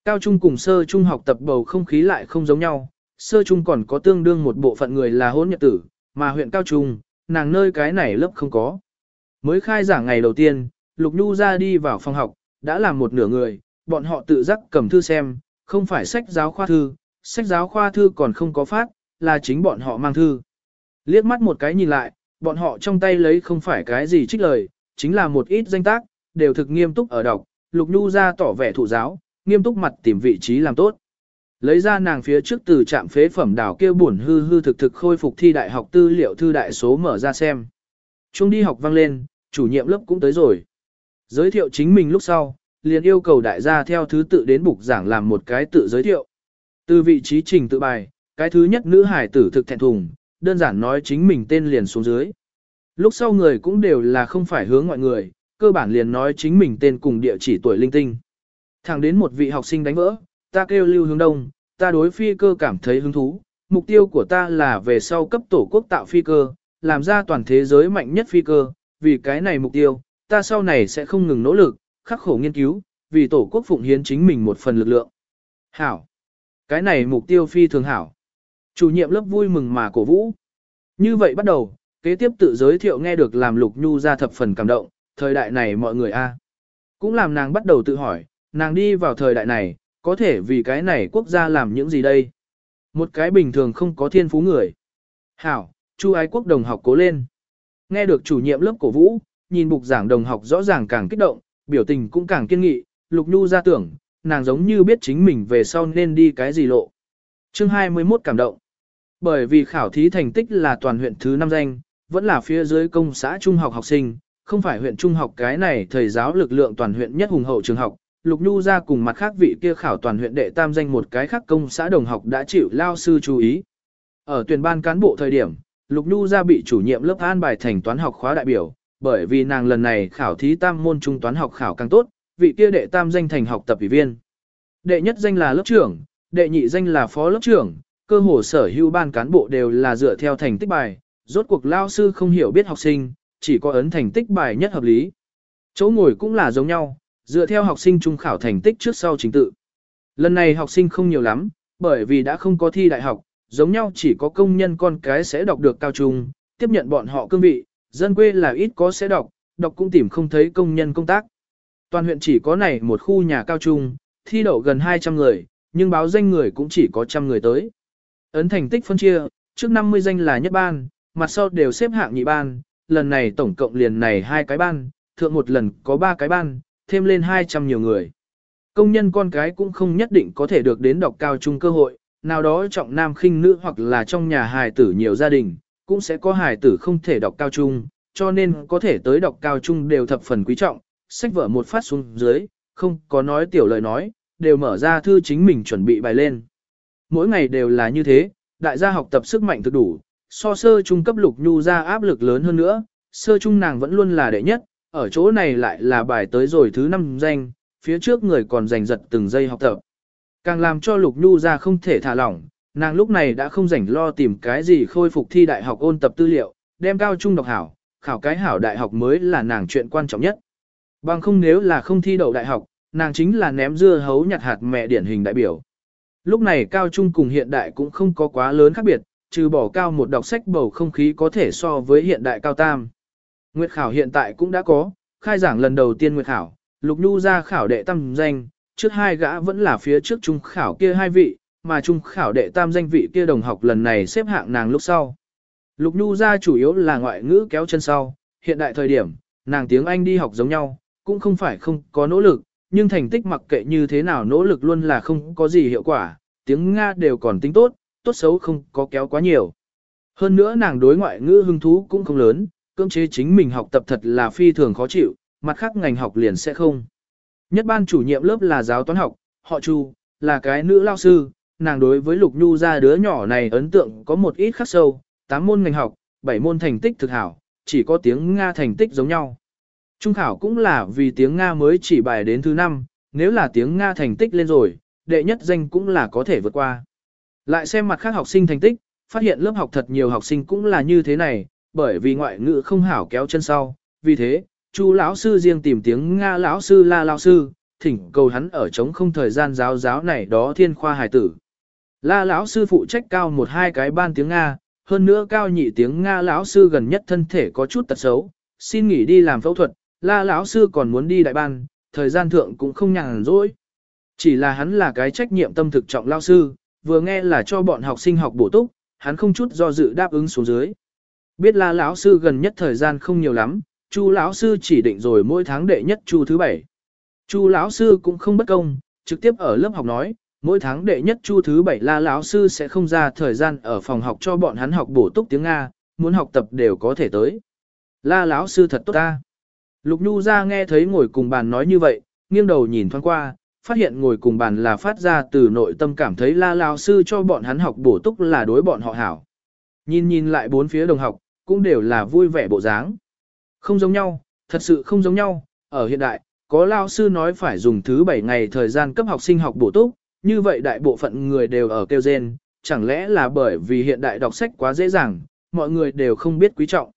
Cao trung cùng sơ trung học tập bầu không khí lại không giống nhau, sơ trung còn có tương đương một bộ phận người là hôn nhật tử, mà huyện cao trung, nàng nơi cái này lớp không có. Mới khai giảng ngày đầu tiên, Lục Nhu ra đi vào phòng học, đã làm một nửa người, bọn họ tự giác cầm thư xem, không phải sách giáo khoa thư, sách giáo khoa thư còn không có phát, là chính bọn họ mang thư. Liếc mắt một cái nhìn lại, bọn họ trong tay lấy không phải cái gì trích lời, chính là một ít danh tác, đều thực nghiêm túc ở đọc, Lục Nhu ra tỏ vẻ thụ giáo, nghiêm túc mặt tìm vị trí làm tốt. Lấy ra nàng phía trước từ trạm phế phẩm đảo kia buồn hư hư thực thực khôi phục thi đại học tư liệu thư đại số mở ra xem. Trung đi học vang lên, chủ nhiệm lớp cũng tới rồi. Giới thiệu chính mình lúc sau, liền yêu cầu đại gia theo thứ tự đến bục giảng làm một cái tự giới thiệu. Từ vị trí trình tự bài, cái thứ nhất nữ hải tử thực thẹn thùng, đơn giản nói chính mình tên liền xuống dưới. Lúc sau người cũng đều là không phải hướng mọi người, cơ bản liền nói chính mình tên cùng địa chỉ tuổi linh tinh. Thẳng đến một vị học sinh đánh vỡ, ta kêu lưu hướng đông, ta đối phi cơ cảm thấy hứng thú, mục tiêu của ta là về sau cấp tổ quốc tạo phi cơ, làm ra toàn thế giới mạnh nhất phi cơ, vì cái này mục tiêu, ta sau này sẽ không ngừng nỗ lực, khắc khổ nghiên cứu, vì tổ quốc phụng hiến chính mình một phần lực lượng. Hảo. Cái này mục tiêu phi thường hảo. Chủ nhiệm lớp vui mừng mà cổ vũ. Như vậy bắt đầu, kế tiếp tự giới thiệu nghe được làm Lục Nhu ra thập phần cảm động, thời đại này mọi người a Cũng làm nàng bắt đầu tự hỏi, nàng đi vào thời đại này, có thể vì cái này quốc gia làm những gì đây? Một cái bình thường không có thiên phú người. Hảo, Chu ái quốc đồng học cố lên. Nghe được chủ nhiệm lớp cổ vũ, nhìn bục giảng đồng học rõ ràng càng kích động, biểu tình cũng càng kiên nghị, Lục Nhu ra tưởng, nàng giống như biết chính mình về sau nên đi cái gì lộ. Chương 21 cảm động. Bởi vì khảo thí thành tích là toàn huyện thứ năm danh, vẫn là phía dưới công xã trung học học sinh, không phải huyện trung học cái này thầy giáo lực lượng toàn huyện nhất hùng hậu trường học. Lục Nhu ra cùng mặt khác vị kia khảo toàn huyện đệ tam danh một cái khác công xã đồng học đã chịu lao sư chú ý. Ở tuyển ban cán bộ thời điểm, Lục Nhu ra bị chủ nhiệm lớp an bài thành toán học khóa đại biểu, bởi vì nàng lần này khảo thí tam môn trung toán học khảo càng tốt, vị kia đệ tam danh thành học tập ủy viên. Đệ nhất danh là lớp trưởng, đệ nhị danh là phó lớp trưởng, cơ hồ sở hữu ban cán bộ đều là dựa theo thành tích bài, rốt cuộc lao sư không hiểu biết học sinh, chỉ có ấn thành tích bài nhất hợp lý. Chỗ ngồi cũng là giống nhau, dựa theo học sinh trung khảo thành tích trước sau chính tự. Lần này học sinh không nhiều lắm, bởi vì đã không có thi đại học, giống nhau chỉ có công nhân con cái sẽ đọc được cao trung, tiếp nhận bọn họ cương vị, dân quê là ít có sẽ đọc, đọc cũng tìm không thấy công nhân công tác. Toàn huyện chỉ có này một khu nhà cao trung, thi đậu gần 200 người, nhưng báo danh người cũng chỉ có trăm người tới. Ấn thành tích phân chia, trước 50 danh là nhất ban, mặt sau đều xếp hạng nhị ban, lần này tổng cộng liền này hai cái ban, thượng một lần có ba cái ban, thêm lên 200 nhiều người. Công nhân con cái cũng không nhất định có thể được đến đọc cao trung cơ hội, nào đó trọng nam khinh nữ hoặc là trong nhà hài tử nhiều gia đình, cũng sẽ có hài tử không thể đọc cao trung, cho nên có thể tới đọc cao trung đều thập phần quý trọng, sách vở một phát xuống dưới, không có nói tiểu lời nói, đều mở ra thư chính mình chuẩn bị bài lên. Mỗi ngày đều là như thế, đại gia học tập sức mạnh thực đủ, so sơ trung cấp lục nhu ra áp lực lớn hơn nữa, sơ trung nàng vẫn luôn là đệ nhất, ở chỗ này lại là bài tới rồi thứ năm danh, phía trước người còn giành giật từng giây học tập. Càng làm cho lục nhu ra không thể thả lỏng, nàng lúc này đã không rảnh lo tìm cái gì khôi phục thi đại học ôn tập tư liệu, đem cao trung đọc hảo, khảo cái hảo đại học mới là nàng chuyện quan trọng nhất. Bằng không nếu là không thi đậu đại học, nàng chính là ném dưa hấu nhặt hạt mẹ điển hình đại biểu. Lúc này cao trung cùng hiện đại cũng không có quá lớn khác biệt, trừ bỏ cao một đọc sách bầu không khí có thể so với hiện đại cao tam. Nguyệt khảo hiện tại cũng đã có, khai giảng lần đầu tiên Nguyệt khảo, Lục Nhu ra khảo đệ tam danh, trước hai gã vẫn là phía trước trung khảo kia hai vị, mà trung khảo đệ tam danh vị kia đồng học lần này xếp hạng nàng lúc sau. Lục Nhu ra chủ yếu là ngoại ngữ kéo chân sau, hiện đại thời điểm, nàng tiếng Anh đi học giống nhau, cũng không phải không có nỗ lực, nhưng thành tích mặc kệ như thế nào nỗ lực luôn là không có gì hiệu quả, tiếng Nga đều còn tính tốt, tốt xấu không có kéo quá nhiều. Hơn nữa nàng đối ngoại ngữ hứng thú cũng không lớn, cưỡng chế chính mình học tập thật là phi thường khó chịu, mặt khác ngành học liền sẽ không. Nhất ban chủ nhiệm lớp là giáo toán học, họ Chu, là cái nữ lao sư, nàng đối với Lục Nhu ra đứa nhỏ này ấn tượng có một ít khắc sâu, 8 môn ngành học, 7 môn thành tích thực hảo, chỉ có tiếng Nga thành tích giống nhau. Trung khảo cũng là vì tiếng Nga mới chỉ bài đến thứ 5, nếu là tiếng Nga thành tích lên rồi, đệ nhất danh cũng là có thể vượt qua. Lại xem mặt khác học sinh thành tích, phát hiện lớp học thật nhiều học sinh cũng là như thế này, bởi vì ngoại ngữ không hảo kéo chân sau, vì thế, Chu lão sư riêng tìm tiếng Nga lão sư la lão sư, thỉnh cầu hắn ở chống không thời gian giáo giáo này đó thiên khoa hài tử. La lão sư phụ trách cao một hai cái ban tiếng Nga, hơn nữa cao nhị tiếng Nga lão sư gần nhất thân thể có chút tật xấu, xin nghỉ đi làm phẫu thuật, la lão sư còn muốn đi đại ban, thời gian thượng cũng không nhàn rỗi. Chỉ là hắn là cái trách nhiệm tâm thực trọng lão sư, vừa nghe là cho bọn học sinh học bổ túc, hắn không chút do dự đáp ứng xuống dưới. Biết la lão sư gần nhất thời gian không nhiều lắm, chu lão sư chỉ định rồi mỗi tháng đệ nhất chu thứ bảy. Chu lão sư cũng không bất công, trực tiếp ở lớp học nói, mỗi tháng đệ nhất chu thứ bảy la lão sư sẽ không ra thời gian ở phòng học cho bọn hắn học bổ túc tiếng Nga, muốn học tập đều có thể tới. La lão sư thật tốt ta. Lục Nhu ra nghe thấy ngồi cùng bàn nói như vậy, nghiêng đầu nhìn thoáng qua, phát hiện ngồi cùng bàn là phát ra từ nội tâm cảm thấy la lão sư cho bọn hắn học bổ túc là đối bọn họ hảo. Nhìn nhìn lại bốn phía đồng học, cũng đều là vui vẻ bộ dáng. Không giống nhau, thật sự không giống nhau, ở hiện đại, có lao sư nói phải dùng thứ bảy ngày thời gian cấp học sinh học bổ túc, như vậy đại bộ phận người đều ở kêu rên, chẳng lẽ là bởi vì hiện đại đọc sách quá dễ dàng, mọi người đều không biết quý trọng.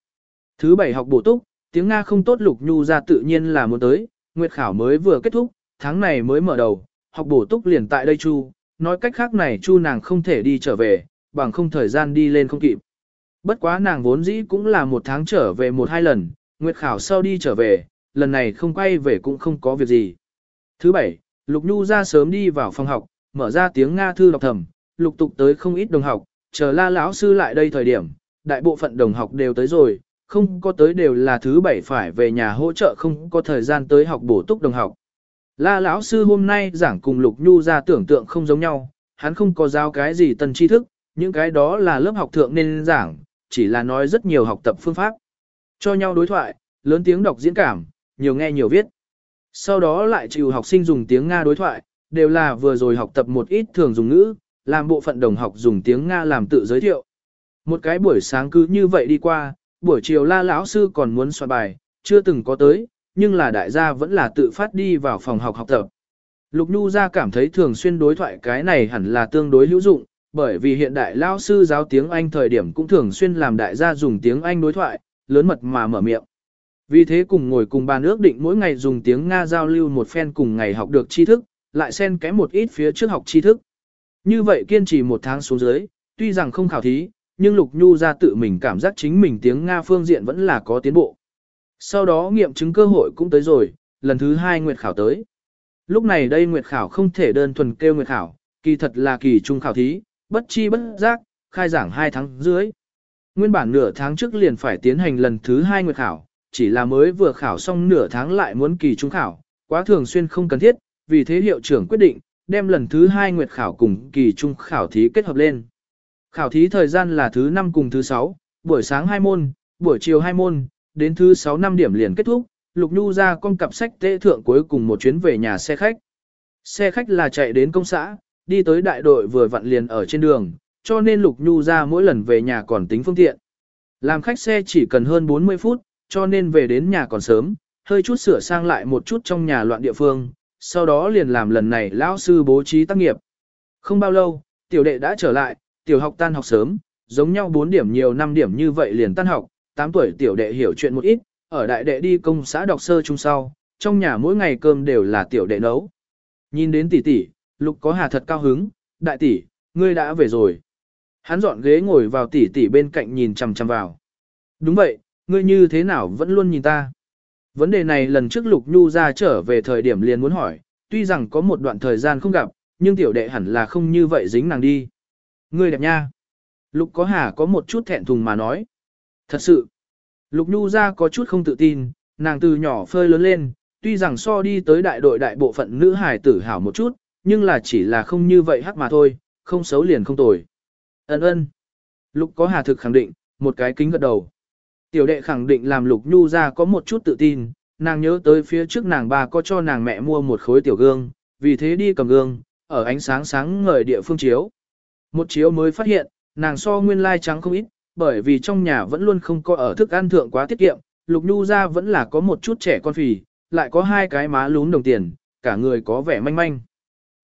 Thứ bảy học bổ túc, tiếng Nga không tốt lục nhu ra tự nhiên là muốn tới, nguyệt khảo mới vừa kết thúc, tháng này mới mở đầu, học bổ túc liền tại đây chu, nói cách khác này chu nàng không thể đi trở về, bằng không thời gian đi lên không kịp. Bất quá nàng vốn dĩ cũng là một tháng trở về một hai lần, nguyệt khảo sau đi trở về, lần này không quay về cũng không có việc gì. Thứ bảy, Lục Nhu ra sớm đi vào phòng học, mở ra tiếng Nga thư đọc thầm, lục tục tới không ít đồng học, chờ la lão sư lại đây thời điểm, đại bộ phận đồng học đều tới rồi, không có tới đều là thứ bảy phải về nhà hỗ trợ không có thời gian tới học bổ túc đồng học. La lão sư hôm nay giảng cùng Lục Nhu ra tưởng tượng không giống nhau, hắn không có giao cái gì tân tri thức, những cái đó là lớp học thượng nên giảng, chỉ là nói rất nhiều học tập phương pháp. Cho nhau đối thoại, lớn tiếng đọc diễn cảm, nhiều nghe nhiều viết. Sau đó lại chịu học sinh dùng tiếng Nga đối thoại, đều là vừa rồi học tập một ít thường dùng ngữ, làm bộ phận đồng học dùng tiếng Nga làm tự giới thiệu. Một cái buổi sáng cứ như vậy đi qua, buổi chiều la lão sư còn muốn soạn bài, chưa từng có tới, nhưng là đại gia vẫn là tự phát đi vào phòng học học tập. Lục Nhu ra cảm thấy thường xuyên đối thoại cái này hẳn là tương đối hữu dụng, bởi vì hiện đại lao sư giáo tiếng Anh thời điểm cũng thường xuyên làm đại gia dùng tiếng Anh đối thoại, lớn mật mà mở miệng. Vì thế cùng ngồi cùng bàn ước định mỗi ngày dùng tiếng Nga giao lưu một phen cùng ngày học được tri thức, lại xen kẽ một ít phía trước học tri thức. Như vậy kiên trì một tháng xuống dưới, tuy rằng không khảo thí, nhưng Lục Nhu ra tự mình cảm giác chính mình tiếng Nga phương diện vẫn là có tiến bộ. Sau đó nghiệm chứng cơ hội cũng tới rồi, lần thứ hai Nguyệt khảo tới. Lúc này đây Nguyệt khảo không thể đơn thuần kêu Nguyệt khảo, kỳ thật là kỳ trung khảo thí, bất chi bất giác, khai giảng 2 tháng dưới. Nguyên bản nửa tháng trước liền phải tiến hành lần thứ hai Nguyệt khảo, chỉ là mới vừa khảo xong nửa tháng lại muốn kỳ trung khảo, quá thường xuyên không cần thiết, vì thế hiệu trưởng quyết định, đem lần thứ hai nguyệt khảo cùng kỳ trung khảo thí kết hợp lên. Khảo thí thời gian là thứ 5 cùng thứ 6, buổi sáng 2 môn, buổi chiều 2 môn, đến thứ 6 năm điểm liền kết thúc, Lục Nhu ra con cặp sách tế thượng cuối cùng một chuyến về nhà xe khách. Xe khách là chạy đến công xã, đi tới đại đội vừa vặn liền ở trên đường, cho nên Lục Nhu ra mỗi lần về nhà còn tính phương tiện. Làm khách xe chỉ cần hơn 40 phút, cho nên về đến nhà còn sớm, hơi chút sửa sang lại một chút trong nhà loạn địa phương, sau đó liền làm lần này lão sư bố trí tác nghiệp. Không bao lâu, tiểu đệ đã trở lại, tiểu học tan học sớm, giống nhau 4 điểm nhiều 5 điểm như vậy liền tan học, 8 tuổi tiểu đệ hiểu chuyện một ít, ở đại đệ đi công xã đọc sơ trung sau, trong nhà mỗi ngày cơm đều là tiểu đệ nấu. Nhìn đến tỷ tỷ, lục có hà thật cao hứng, đại tỷ, ngươi đã về rồi. Hắn dọn ghế ngồi vào tỷ tỷ bên cạnh nhìn chằm chằm vào. Đúng vậy, ngươi như thế nào vẫn luôn nhìn ta. Vấn đề này lần trước Lục Nhu ra trở về thời điểm liền muốn hỏi, tuy rằng có một đoạn thời gian không gặp, nhưng tiểu đệ hẳn là không như vậy dính nàng đi. Ngươi đẹp nha. Lục có hà có một chút thẹn thùng mà nói. Thật sự. Lục Nhu ra có chút không tự tin, nàng từ nhỏ phơi lớn lên, tuy rằng so đi tới đại đội đại bộ phận nữ hài tử hảo một chút, nhưng là chỉ là không như vậy hắc mà thôi, không xấu liền không tồi. Ấn ơn. Lục có hà thực khẳng định, một cái kính gật đầu. Tiểu đệ khẳng định làm Lục Nhu ra có một chút tự tin, nàng nhớ tới phía trước nàng bà có cho nàng mẹ mua một khối tiểu gương, vì thế đi cầm gương, ở ánh sáng sáng ngời địa phương chiếu. Một chiếu mới phát hiện, nàng so nguyên lai trắng không ít, bởi vì trong nhà vẫn luôn không có ở thức ăn thượng quá tiết kiệm, Lục Nhu ra vẫn là có một chút trẻ con phì, lại có hai cái má lún đồng tiền, cả người có vẻ manh manh.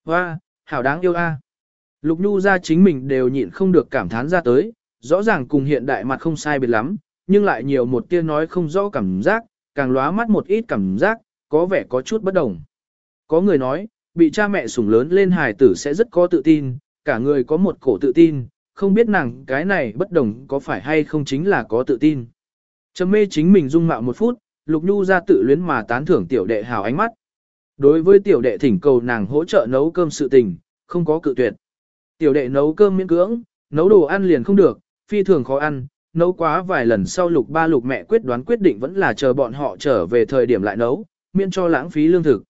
Hoa, hảo đáng yêu a. Lục Nhu ra chính mình đều nhịn không được cảm thán ra tới, rõ ràng cùng hiện đại mặt không sai biệt lắm, nhưng lại nhiều một tia nói không rõ cảm giác, càng lóa mắt một ít cảm giác, có vẻ có chút bất đồng. Có người nói, bị cha mẹ sủng lớn lên hài tử sẽ rất có tự tin, cả người có một cổ tự tin, không biết nàng cái này bất đồng có phải hay không chính là có tự tin. Trầm mê chính mình dung mạo một phút, Lục Nhu ra tự luyến mà tán thưởng tiểu đệ hào ánh mắt. Đối với tiểu đệ thỉnh cầu nàng hỗ trợ nấu cơm sự tình, không có cự tuyệt. Tiểu đệ nấu cơm miễn cưỡng, nấu đồ ăn liền không được, phi thường khó ăn, nấu quá vài lần sau lục ba lục mẹ quyết đoán quyết định vẫn là chờ bọn họ trở về thời điểm lại nấu, miễn cho lãng phí lương thực.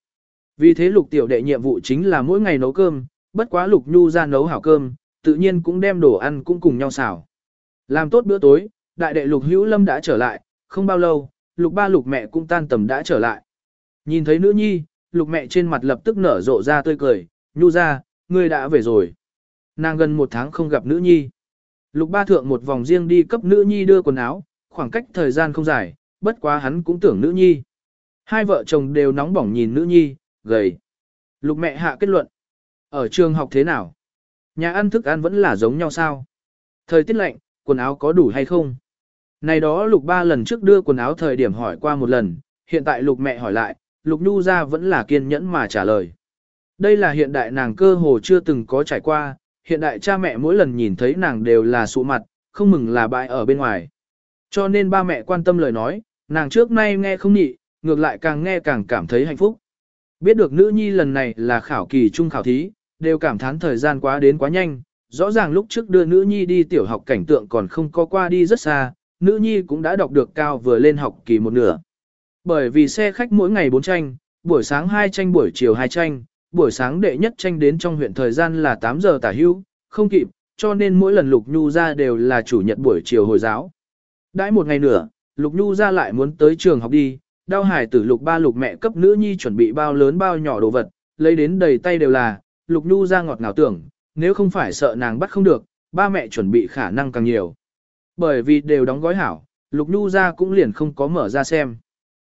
Vì thế lục tiểu đệ nhiệm vụ chính là mỗi ngày nấu cơm, bất quá lục nhu ra nấu hảo cơm, tự nhiên cũng đem đồ ăn cũng cùng nhau xào. Làm tốt bữa tối, đại đệ lục hữu lâm đã trở lại, không bao lâu, lục ba lục mẹ cũng tan tầm đã trở lại. Nhìn thấy nữ nhi, lục mẹ trên mặt lập tức nở rộ ra tươi cười, nhu ra, ngươi đã về rồi. Nàng gần một tháng không gặp nữ nhi. Lục ba thượng một vòng riêng đi cấp nữ nhi đưa quần áo, khoảng cách thời gian không dài, bất quá hắn cũng tưởng nữ nhi. Hai vợ chồng đều nóng bỏng nhìn nữ nhi, gầy. Lục mẹ hạ kết luận. Ở trường học thế nào? Nhà ăn thức ăn vẫn là giống nhau sao? Thời tiết lạnh, quần áo có đủ hay không? Này đó lục ba lần trước đưa quần áo thời điểm hỏi qua một lần, hiện tại lục mẹ hỏi lại, lục nhu ra vẫn là kiên nhẫn mà trả lời. Đây là hiện đại nàng cơ hồ chưa từng có trải qua, hiện đại cha mẹ mỗi lần nhìn thấy nàng đều là sụ mặt, không mừng là bại ở bên ngoài. Cho nên ba mẹ quan tâm lời nói, nàng trước nay nghe không nhị, ngược lại càng nghe càng cảm thấy hạnh phúc. Biết được nữ nhi lần này là khảo kỳ trung khảo thí, đều cảm thán thời gian quá đến quá nhanh, rõ ràng lúc trước đưa nữ nhi đi tiểu học cảnh tượng còn không có qua đi rất xa, nữ nhi cũng đã đọc được cao vừa lên học kỳ một nửa. Bởi vì xe khách mỗi ngày bốn tranh, buổi sáng hai tranh buổi chiều hai tranh, buổi sáng đệ nhất tranh đến trong huyện thời gian là 8 giờ tả hưu, không kịp, cho nên mỗi lần Lục Nhu ra đều là chủ nhật buổi chiều hồi giáo. Đãi một ngày nữa, Lục Nhu ra lại muốn tới trường học đi, đau hải tử Lục ba Lục mẹ cấp nữ nhi chuẩn bị bao lớn bao nhỏ đồ vật, lấy đến đầy tay đều là, Lục Nhu ra ngọt ngào tưởng, nếu không phải sợ nàng bắt không được, ba mẹ chuẩn bị khả năng càng nhiều. Bởi vì đều đóng gói hảo, Lục Nhu ra cũng liền không có mở ra xem.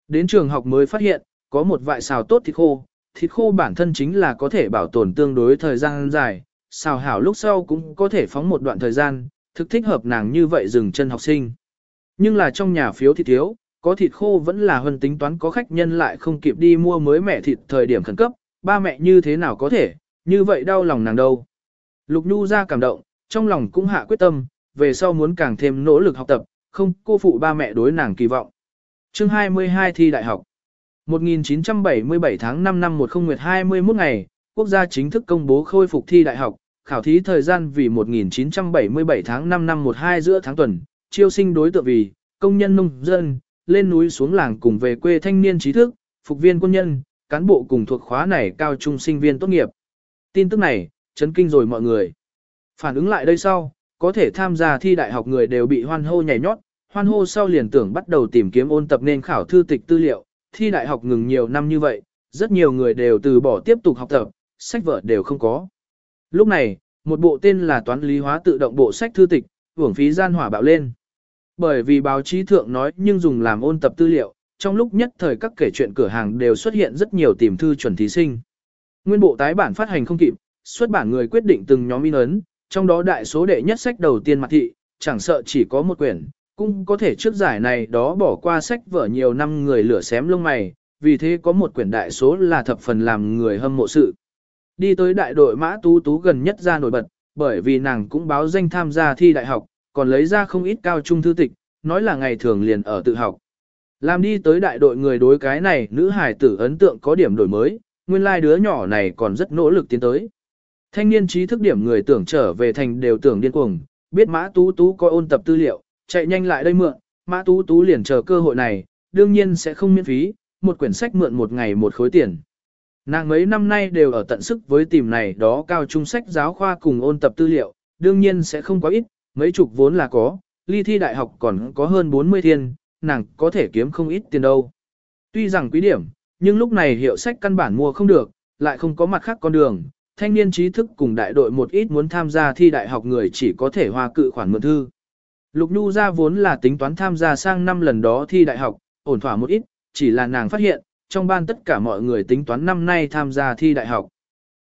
Đến trường học mới phát hiện, có một vại xào tốt thịt khô, thịt khô bản thân chính là có thể bảo tồn tương đối thời gian dài, xào hảo lúc sau cũng có thể phóng một đoạn thời gian, thực thích hợp nàng như vậy dừng chân học sinh. Nhưng là trong nhà phiếu thịt thiếu, có thịt khô vẫn là hơn tính toán có khách nhân lại không kịp đi mua mới mẻ thịt thời điểm khẩn cấp, ba mẹ như thế nào có thể, như vậy đau lòng nàng đâu. Lục Nhu ra cảm động, trong lòng cũng hạ quyết tâm, về sau muốn càng thêm nỗ lực học tập, không cô phụ ba mẹ đối nàng kỳ vọng. Chương 22 thi đại học 1977 tháng 5 năm 10 nguyệt 21 ngày, quốc gia chính thức công bố khôi phục thi đại học, khảo thí thời gian vì 1977 tháng 5 năm 12 giữa tháng tuần, chiêu sinh đối tượng vì công nhân nông dân, lên núi xuống làng cùng về quê thanh niên trí thức, phục viên quân nhân, cán bộ cùng thuộc khóa này cao trung sinh viên tốt nghiệp. Tin tức này, chấn kinh rồi mọi người. Phản ứng lại đây sau, có thể tham gia thi đại học người đều bị hoan hô nhảy nhót, hoan hô sau liền tưởng bắt đầu tìm kiếm ôn tập nên khảo thư tịch tư liệu, thi đại học ngừng nhiều năm như vậy, rất nhiều người đều từ bỏ tiếp tục học tập, sách vở đều không có. Lúc này, một bộ tên là toán lý hóa tự động bộ sách thư tịch, hưởng phí gian hỏa bạo lên. Bởi vì báo chí thượng nói nhưng dùng làm ôn tập tư liệu, trong lúc nhất thời các kể chuyện cửa hàng đều xuất hiện rất nhiều tìm thư chuẩn thí sinh. Nguyên bộ tái bản phát hành không kịp, xuất bản người quyết định từng nhóm in ấn, trong đó đại số đệ nhất sách đầu tiên mặt thị, chẳng sợ chỉ có một quyển, cũng có thể trước giải này đó bỏ qua sách vở nhiều năm người lửa xém lông mày, vì thế có một quyển đại số là thập phần làm người hâm mộ sự. Đi tới đại đội mã tú tú gần nhất ra nổi bật, bởi vì nàng cũng báo danh tham gia thi đại học, còn lấy ra không ít cao trung thư tịch, nói là ngày thường liền ở tự học. Làm đi tới đại đội người đối cái này nữ hải tử ấn tượng có điểm đổi mới, nguyên lai like đứa nhỏ này còn rất nỗ lực tiến tới. Thanh niên trí thức điểm người tưởng trở về thành đều tưởng điên cuồng, biết mã tú tú coi ôn tập tư liệu, chạy nhanh lại đây mượn, mã tú tú liền chờ cơ hội này, đương nhiên sẽ không miễn phí, một quyển sách mượn một ngày một khối tiền. Nàng mấy năm nay đều ở tận sức với tìm này đó cao trung sách giáo khoa cùng ôn tập tư liệu, đương nhiên sẽ không quá ít, mấy chục vốn là có, ly thi đại học còn có hơn 40 thiên, nàng có thể kiếm không ít tiền đâu. Tuy rằng quý điểm, nhưng lúc này hiệu sách căn bản mua không được, lại không có mặt khác con đường, thanh niên trí thức cùng đại đội một ít muốn tham gia thi đại học người chỉ có thể hoa cự khoản mượn thư. Lục Nhu ra vốn là tính toán tham gia sang năm lần đó thi đại học, ổn thỏa một ít, chỉ là nàng phát hiện, trong ban tất cả mọi người tính toán năm nay tham gia thi đại học.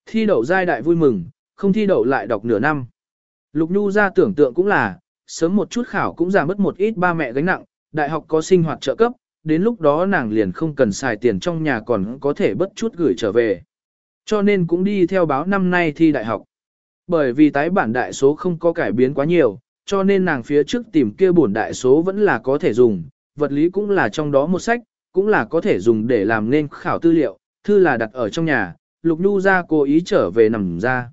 Thi đậu giai đại vui mừng, không thi đậu lại đọc nửa năm. Lục Nhu ra tưởng tượng cũng là, sớm một chút khảo cũng giảm mất một ít ba mẹ gánh nặng, đại học có sinh hoạt trợ cấp, đến lúc đó nàng liền không cần xài tiền trong nhà còn có thể bất chút gửi trở về. Cho nên cũng đi theo báo năm nay thi đại học. Bởi vì tái bản đại số không có cải biến quá nhiều, cho nên nàng phía trước tìm kia bổn đại số vẫn là có thể dùng, vật lý cũng là trong đó một sách, cũng là có thể dùng để làm nên khảo tư liệu, thư là đặt ở trong nhà, Lục Nhu ra cố ý trở về nằm ra.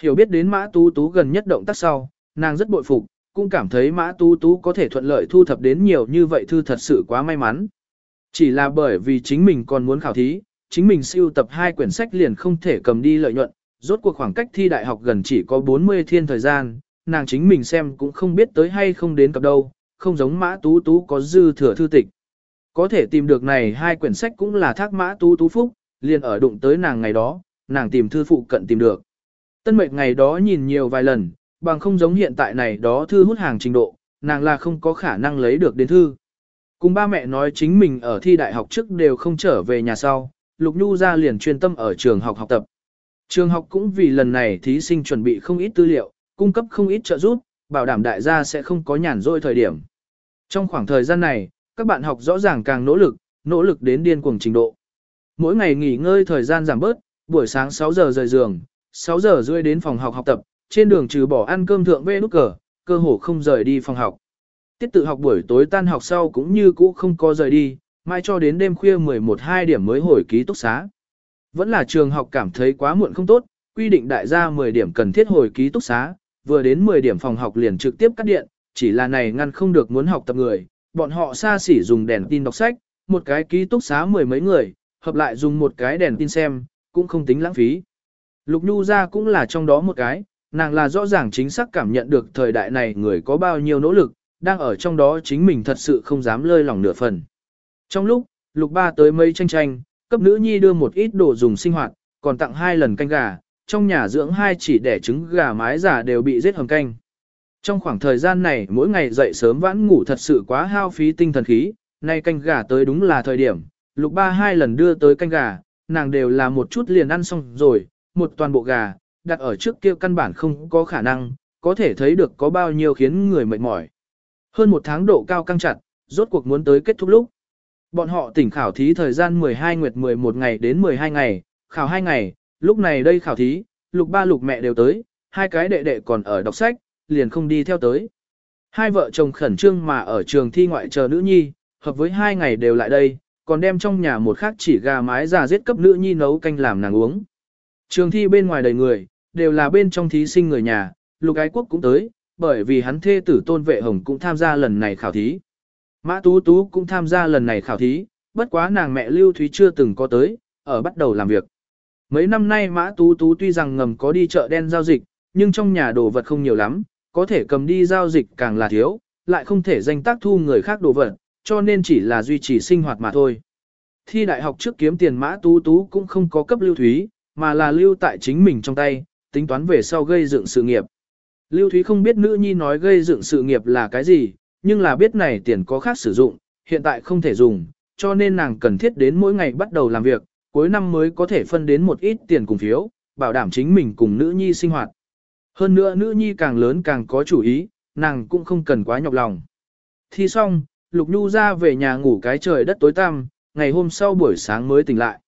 Hiểu biết đến Mã Tú Tú gần nhất động tác sau, nàng rất bội phục, cũng cảm thấy Mã Tú Tú có thể thuận lợi thu thập đến nhiều như vậy thư thật sự quá may mắn. Chỉ là bởi vì chính mình còn muốn khảo thí, chính mình siêu tập hai quyển sách liền không thể cầm đi lợi nhuận, rốt cuộc khoảng cách thi đại học gần chỉ có 40 thiên thời gian, nàng chính mình xem cũng không biết tới hay không đến cặp đâu, không giống Mã Tú Tú có dư thừa thư tịch. Có thể tìm được này hai quyển sách cũng là thác Mã Tú Tú phúc, liền ở đụng tới nàng ngày đó, nàng tìm thư phụ cận tìm được. Tân mệnh ngày đó nhìn nhiều vài lần, bằng không giống hiện tại này đó thư hút hàng trình độ, nàng là không có khả năng lấy được đến thư. Cùng ba mẹ nói chính mình ở thi đại học trước đều không trở về nhà sau, Lục Nhu ra liền chuyên tâm ở trường học học tập. Trường học cũng vì lần này thí sinh chuẩn bị không ít tư liệu, cung cấp không ít trợ giúp, bảo đảm đại gia sẽ không có nhàn rỗi thời điểm. Trong khoảng thời gian này, các bạn học rõ ràng càng nỗ lực, nỗ lực đến điên cuồng trình độ. Mỗi ngày nghỉ ngơi thời gian giảm bớt, buổi sáng 6 giờ rời giường, 6 giờ rưỡi đến phòng học học tập, trên đường trừ bỏ ăn cơm thượng về nút cờ, cơ hồ không rời đi phòng học. Tiết tự học buổi tối tan học sau cũng như cũ không có rời đi, mai cho đến đêm khuya 11-2 điểm mới hồi ký túc xá. Vẫn là trường học cảm thấy quá muộn không tốt, quy định đại gia 10 điểm cần thiết hồi ký túc xá, vừa đến 10 điểm phòng học liền trực tiếp cắt điện, chỉ là này ngăn không được muốn học tập người, bọn họ xa xỉ dùng đèn tin đọc sách, một cái ký túc xá mười mấy người, hợp lại dùng một cái đèn tin xem, cũng không tính lãng phí. Lục Nhu ra cũng là trong đó một cái, nàng là rõ ràng chính xác cảm nhận được thời đại này người có bao nhiêu nỗ lực, đang ở trong đó chính mình thật sự không dám lơi lòng nửa phần. Trong lúc, Lục Ba tới mây tranh tranh, cấp nữ nhi đưa một ít đồ dùng sinh hoạt, còn tặng hai lần canh gà, trong nhà dưỡng hai chỉ đẻ trứng gà mái giả đều bị giết hầm canh. Trong khoảng thời gian này mỗi ngày dậy sớm vãn ngủ thật sự quá hao phí tinh thần khí, nay canh gà tới đúng là thời điểm, lục ba hai lần đưa tới canh gà, nàng đều là một chút liền ăn xong rồi, một toàn bộ gà, đặt ở trước kia căn bản không có khả năng, có thể thấy được có bao nhiêu khiến người mệt mỏi. Hơn một tháng độ cao căng chặt, rốt cuộc muốn tới kết thúc lúc. Bọn họ tỉnh khảo thí thời gian 12 nguyệt 11 ngày đến 12 ngày, khảo 2 ngày, lúc này đây khảo thí, lục ba lục mẹ đều tới, hai cái đệ đệ còn ở đọc sách, liền không đi theo tới. Hai vợ chồng khẩn trương mà ở trường thi ngoại chờ nữ nhi, hợp với hai ngày đều lại đây, còn đem trong nhà một khác chỉ gà mái già giết cấp nữ nhi nấu canh làm nàng uống. Trường thi bên ngoài đầy người, đều là bên trong thí sinh người nhà, lục ái quốc cũng tới, bởi vì hắn thê tử tôn vệ hồng cũng tham gia lần này khảo thí. Mã Tú Tú cũng tham gia lần này khảo thí, bất quá nàng mẹ Lưu Thúy chưa từng có tới, ở bắt đầu làm việc. Mấy năm nay Mã Tú Tú tuy rằng ngầm có đi chợ đen giao dịch, nhưng trong nhà đồ vật không nhiều lắm, có thể cầm đi giao dịch càng là thiếu, lại không thể danh tác thu người khác đồ vật, cho nên chỉ là duy trì sinh hoạt mà thôi. Thi đại học trước kiếm tiền Mã Tú Tú cũng không có cấp Lưu Thúy, mà là lưu tại chính mình trong tay, tính toán về sau gây dựng sự nghiệp. Lưu Thúy không biết nữ nhi nói gây dựng sự nghiệp là cái gì, nhưng là biết này tiền có khác sử dụng, hiện tại không thể dùng, cho nên nàng cần thiết đến mỗi ngày bắt đầu làm việc, cuối năm mới có thể phân đến một ít tiền cùng phiếu, bảo đảm chính mình cùng nữ nhi sinh hoạt. Hơn nữa nữ nhi càng lớn càng có chủ ý, nàng cũng không cần quá nhọc lòng. Thi xong, Lục Nhu ra về nhà ngủ cái trời đất tối tăm, ngày hôm sau buổi sáng mới tỉnh lại.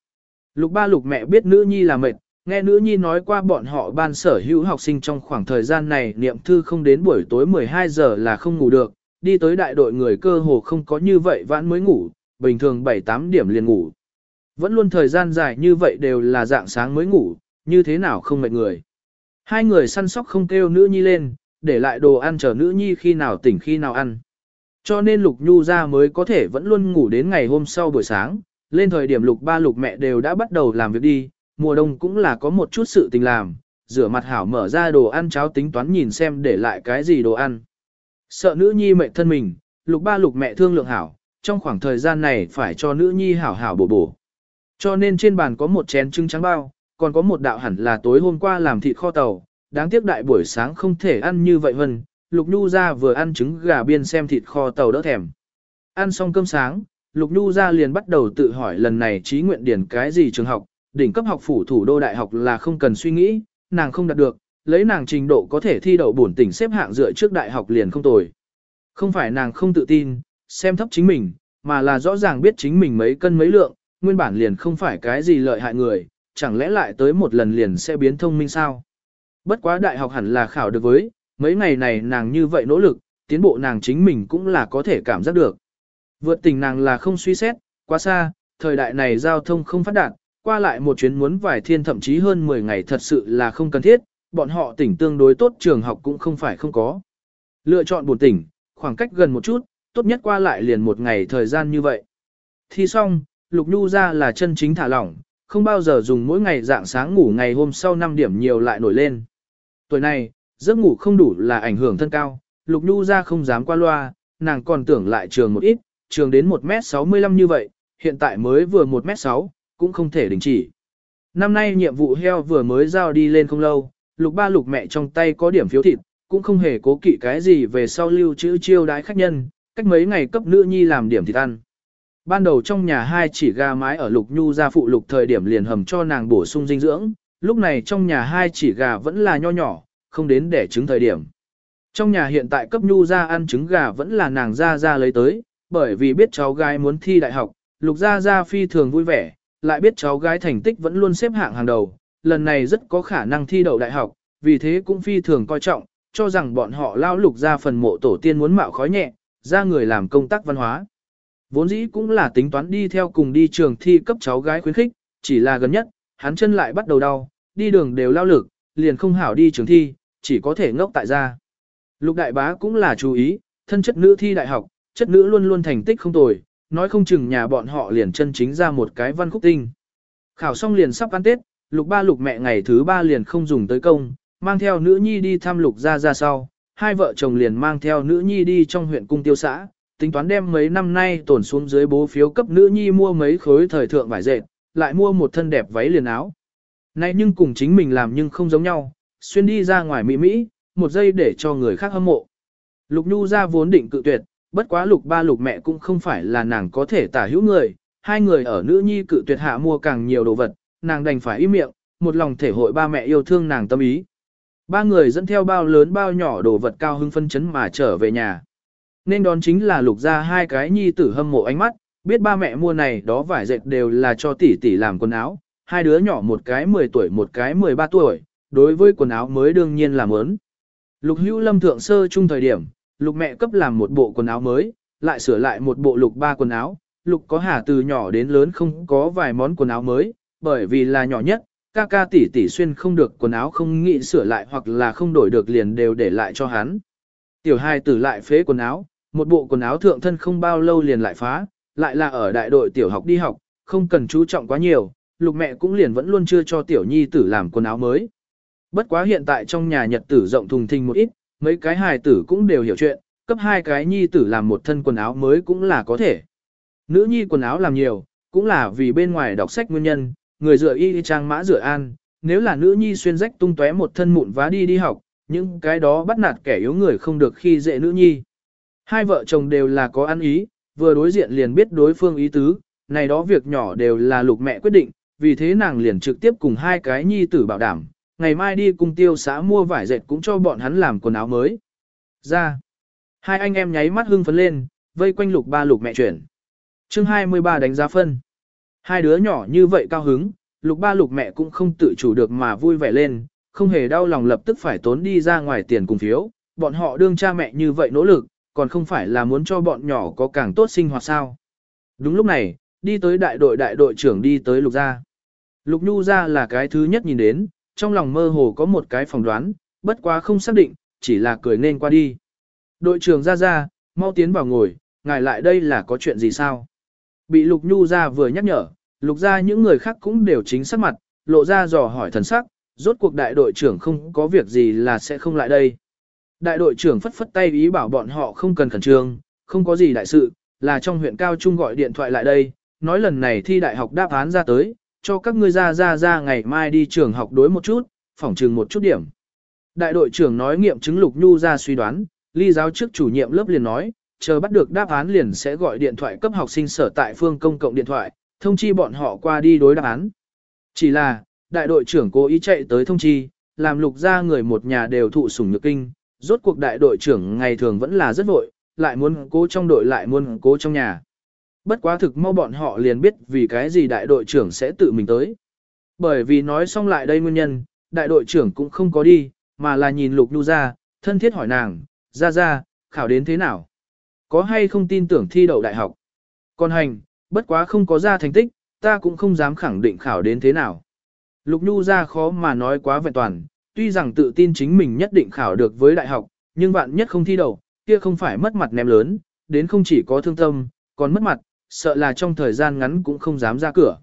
Lục ba lục mẹ biết nữ nhi là mệt, nghe nữ nhi nói qua bọn họ ban sở hữu học sinh trong khoảng thời gian này niệm thư không đến buổi tối 12 giờ là không ngủ được, đi tới đại đội người cơ hồ không có như vậy vãn mới ngủ, bình thường 7-8 điểm liền ngủ. Vẫn luôn thời gian dài như vậy đều là dạng sáng mới ngủ, như thế nào không mệt người. Hai người săn sóc không kêu nữ nhi lên, để lại đồ ăn chờ nữ nhi khi nào tỉnh khi nào ăn. Cho nên Lục Nhu ra mới có thể vẫn luôn ngủ đến ngày hôm sau buổi sáng, lên thời điểm Lục ba Lục mẹ đều đã bắt đầu làm việc đi, mùa đông cũng là có một chút sự tình làm, rửa mặt hảo mở ra đồ ăn cháo tính toán nhìn xem để lại cái gì đồ ăn. Sợ nữ nhi mệt thân mình, Lục ba Lục mẹ thương lượng hảo, trong khoảng thời gian này phải cho nữ nhi hảo hảo bổ bổ. Cho nên trên bàn có một chén trứng trắng bao, còn có một đạo hẳn là tối hôm qua làm thịt kho tàu, đáng tiếc đại buổi sáng không thể ăn như vậy vân, Lục Nhu ra vừa ăn trứng gà biên xem thịt kho tàu đỡ thèm. Ăn xong cơm sáng, Lục Nhu ra liền bắt đầu tự hỏi lần này trí nguyện điển cái gì trường học, đỉnh cấp học phủ thủ đô đại học là không cần suy nghĩ, nàng không đạt được, lấy nàng trình độ có thể thi đậu bổn tỉnh xếp hạng dựa trước đại học liền không tồi. Không phải nàng không tự tin, xem thấp chính mình, mà là rõ ràng biết chính mình mấy cân mấy lượng, nguyên bản liền không phải cái gì lợi hại người, chẳng lẽ lại tới một lần liền sẽ biến thông minh sao? Bất quá đại học hẳn là khảo được với, mấy ngày này nàng như vậy nỗ lực, tiến bộ nàng chính mình cũng là có thể cảm giác được. Vượt tình nàng là không suy xét, quá xa, thời đại này giao thông không phát đạt, qua lại một chuyến muốn vài thiên thậm chí hơn 10 ngày thật sự là không cần thiết, bọn họ tỉnh tương đối tốt trường học cũng không phải không có. Lựa chọn buồn tỉnh, khoảng cách gần một chút, tốt nhất qua lại liền một ngày thời gian như vậy. Thi xong, Lục Nhu ra là chân chính thả lỏng, không bao giờ dùng mỗi ngày dạng sáng ngủ ngày hôm sau 5 điểm nhiều lại nổi lên. Tuổi này, giấc ngủ không đủ là ảnh hưởng thân cao, Lục Nhu ra không dám qua loa, nàng còn tưởng lại trường một ít, trường đến 1m65 như vậy, hiện tại mới vừa 1m6, cũng không thể đình chỉ. Năm nay nhiệm vụ heo vừa mới giao đi lên không lâu, lục ba lục mẹ trong tay có điểm phiếu thịt, cũng không hề cố kỵ cái gì về sau lưu trữ chiêu đái khách nhân, cách mấy ngày cấp nữ nhi làm điểm thịt ăn. Ban đầu trong nhà hai chỉ gà mái ở lục nhu ra phụ lục thời điểm liền hầm cho nàng bổ sung dinh dưỡng, lúc này trong nhà hai chỉ gà vẫn là nho nhỏ, không đến để trứng thời điểm. Trong nhà hiện tại cấp nhu ra ăn trứng gà vẫn là nàng ra ra lấy tới, bởi vì biết cháu gái muốn thi đại học, lục ra ra phi thường vui vẻ, lại biết cháu gái thành tích vẫn luôn xếp hạng hàng đầu, lần này rất có khả năng thi đậu đại học, vì thế cũng phi thường coi trọng, cho rằng bọn họ lao lục ra phần mộ tổ tiên muốn mạo khói nhẹ, ra người làm công tác văn hóa. Vốn dĩ cũng là tính toán đi theo cùng đi trường thi cấp cháu gái khuyến khích, chỉ là gần nhất, hắn chân lại bắt đầu đau, đi đường đều lao lực, liền không hảo đi trường thi, chỉ có thể ngốc tại gia. Lục đại bá cũng là chú ý, thân chất nữ thi đại học, chất nữ luôn luôn thành tích không tồi, nói không chừng nhà bọn họ liền chân chính ra một cái văn khúc tinh. Khảo xong liền sắp ăn Tết, lục ba lục mẹ ngày thứ ba liền không dùng tới công, mang theo nữ nhi đi thăm lục ra ra sau, hai vợ chồng liền mang theo nữ nhi đi trong huyện cung tiêu xã, tính toán đem mấy năm nay tổn xuống dưới bố phiếu cấp nữ nhi mua mấy khối thời thượng vải dệt, lại mua một thân đẹp váy liền áo. nay nhưng cùng chính mình làm nhưng không giống nhau, xuyên đi ra ngoài mỹ mỹ, một giây để cho người khác hâm mộ. Lục Nhu ra vốn định cự tuyệt, bất quá lục ba lục mẹ cũng không phải là nàng có thể tả hữu người, hai người ở nữ nhi cự tuyệt hạ mua càng nhiều đồ vật, nàng đành phải im miệng, một lòng thể hội ba mẹ yêu thương nàng tâm ý. Ba người dẫn theo bao lớn bao nhỏ đồ vật cao hưng phân chấn mà trở về nhà. Nên đón chính là lục ra hai cái nhi tử hâm mộ ánh mắt, biết ba mẹ mua này đó vải dệt đều là cho tỷ tỷ làm quần áo, hai đứa nhỏ một cái 10 tuổi một cái 13 tuổi, đối với quần áo mới đương nhiên là mớn. Lục hữu lâm thượng sơ chung thời điểm, lục mẹ cấp làm một bộ quần áo mới, lại sửa lại một bộ lục ba quần áo, lục có hà từ nhỏ đến lớn không có vài món quần áo mới, bởi vì là nhỏ nhất, ca ca tỷ tỷ xuyên không được quần áo không nghĩ sửa lại hoặc là không đổi được liền đều để lại cho hắn. Tiểu hai tử lại phế quần áo, một bộ quần áo thượng thân không bao lâu liền lại phá, lại là ở đại đội tiểu học đi học, không cần chú trọng quá nhiều, lục mẹ cũng liền vẫn luôn chưa cho tiểu nhi tử làm quần áo mới. Bất quá hiện tại trong nhà nhật tử rộng thùng thình một ít, mấy cái hài tử cũng đều hiểu chuyện, cấp hai cái nhi tử làm một thân quần áo mới cũng là có thể. Nữ nhi quần áo làm nhiều, cũng là vì bên ngoài đọc sách nguyên nhân, người dựa y trang mã dựa an, nếu là nữ nhi xuyên rách tung tóe một thân mụn vá đi đi học, những cái đó bắt nạt kẻ yếu người không được khi dễ nữ nhi. Hai vợ chồng đều là có ăn ý, vừa đối diện liền biết đối phương ý tứ, này đó việc nhỏ đều là lục mẹ quyết định, vì thế nàng liền trực tiếp cùng hai cái nhi tử bảo đảm, ngày mai đi cùng tiêu xã mua vải dệt cũng cho bọn hắn làm quần áo mới. Ra, hai anh em nháy mắt hưng phấn lên, vây quanh lục ba lục mẹ chuyển. chương 23 đánh giá phân. Hai đứa nhỏ như vậy cao hứng, lục ba lục mẹ cũng không tự chủ được mà vui vẻ lên, không hề đau lòng lập tức phải tốn đi ra ngoài tiền cùng phiếu, bọn họ đương cha mẹ như vậy nỗ lực, còn không phải là muốn cho bọn nhỏ có càng tốt sinh hoạt sao. Đúng lúc này, đi tới đại đội đại đội trưởng đi tới lục gia. Lục nhu gia là cái thứ nhất nhìn đến, trong lòng mơ hồ có một cái phỏng đoán, bất quá không xác định, chỉ là cười nên qua đi. Đội trưởng gia gia, mau tiến vào ngồi, ngài lại đây là có chuyện gì sao? Bị Lục Nhu gia vừa nhắc nhở, Lục gia những người khác cũng đều chính sắc mặt, lộ ra dò hỏi thần sắc, rốt cuộc đại đội trưởng không có việc gì là sẽ không lại đây. Đại đội trưởng phất phất tay ý bảo bọn họ không cần khẩn trương, không có gì đại sự, là trong huyện Cao Trung gọi điện thoại lại đây, nói lần này thi đại học đáp án ra tới, cho các ngươi ra ra ra ngày mai đi trường học đối một chút, phỏng trường một chút điểm. Đại đội trưởng nói nghiệm chứng Lục Nhu ra suy đoán, ly giáo trước chủ nhiệm lớp liền nói, chờ bắt được đáp án liền sẽ gọi điện thoại cấp học sinh sở tại phương công cộng điện thoại, thông chi bọn họ qua đi đối đáp án. Chỉ là, đại đội trưởng cố ý chạy tới thông chi, làm lục ra người một nhà đều thụ sủng nhược kinh, rốt cuộc đại đội trưởng ngày thường vẫn là rất vội, lại muốn cố trong đội lại muốn cố trong nhà. Bất quá thực mau bọn họ liền biết vì cái gì đại đội trưởng sẽ tự mình tới. Bởi vì nói xong lại đây nguyên nhân, đại đội trưởng cũng không có đi, mà là nhìn Lục Nhu ra, thân thiết hỏi nàng, ra ra, khảo đến thế nào? Có hay không tin tưởng thi đậu đại học? Còn hành, bất quá không có ra thành tích, ta cũng không dám khẳng định khảo đến thế nào. Lục Nhu ra khó mà nói quá vẹn toàn, tuy rằng tự tin chính mình nhất định khảo được với đại học, nhưng bạn nhất không thi đầu, kia không phải mất mặt ném lớn, đến không chỉ có thương tâm, còn mất mặt, sợ là trong thời gian ngắn cũng không dám ra cửa.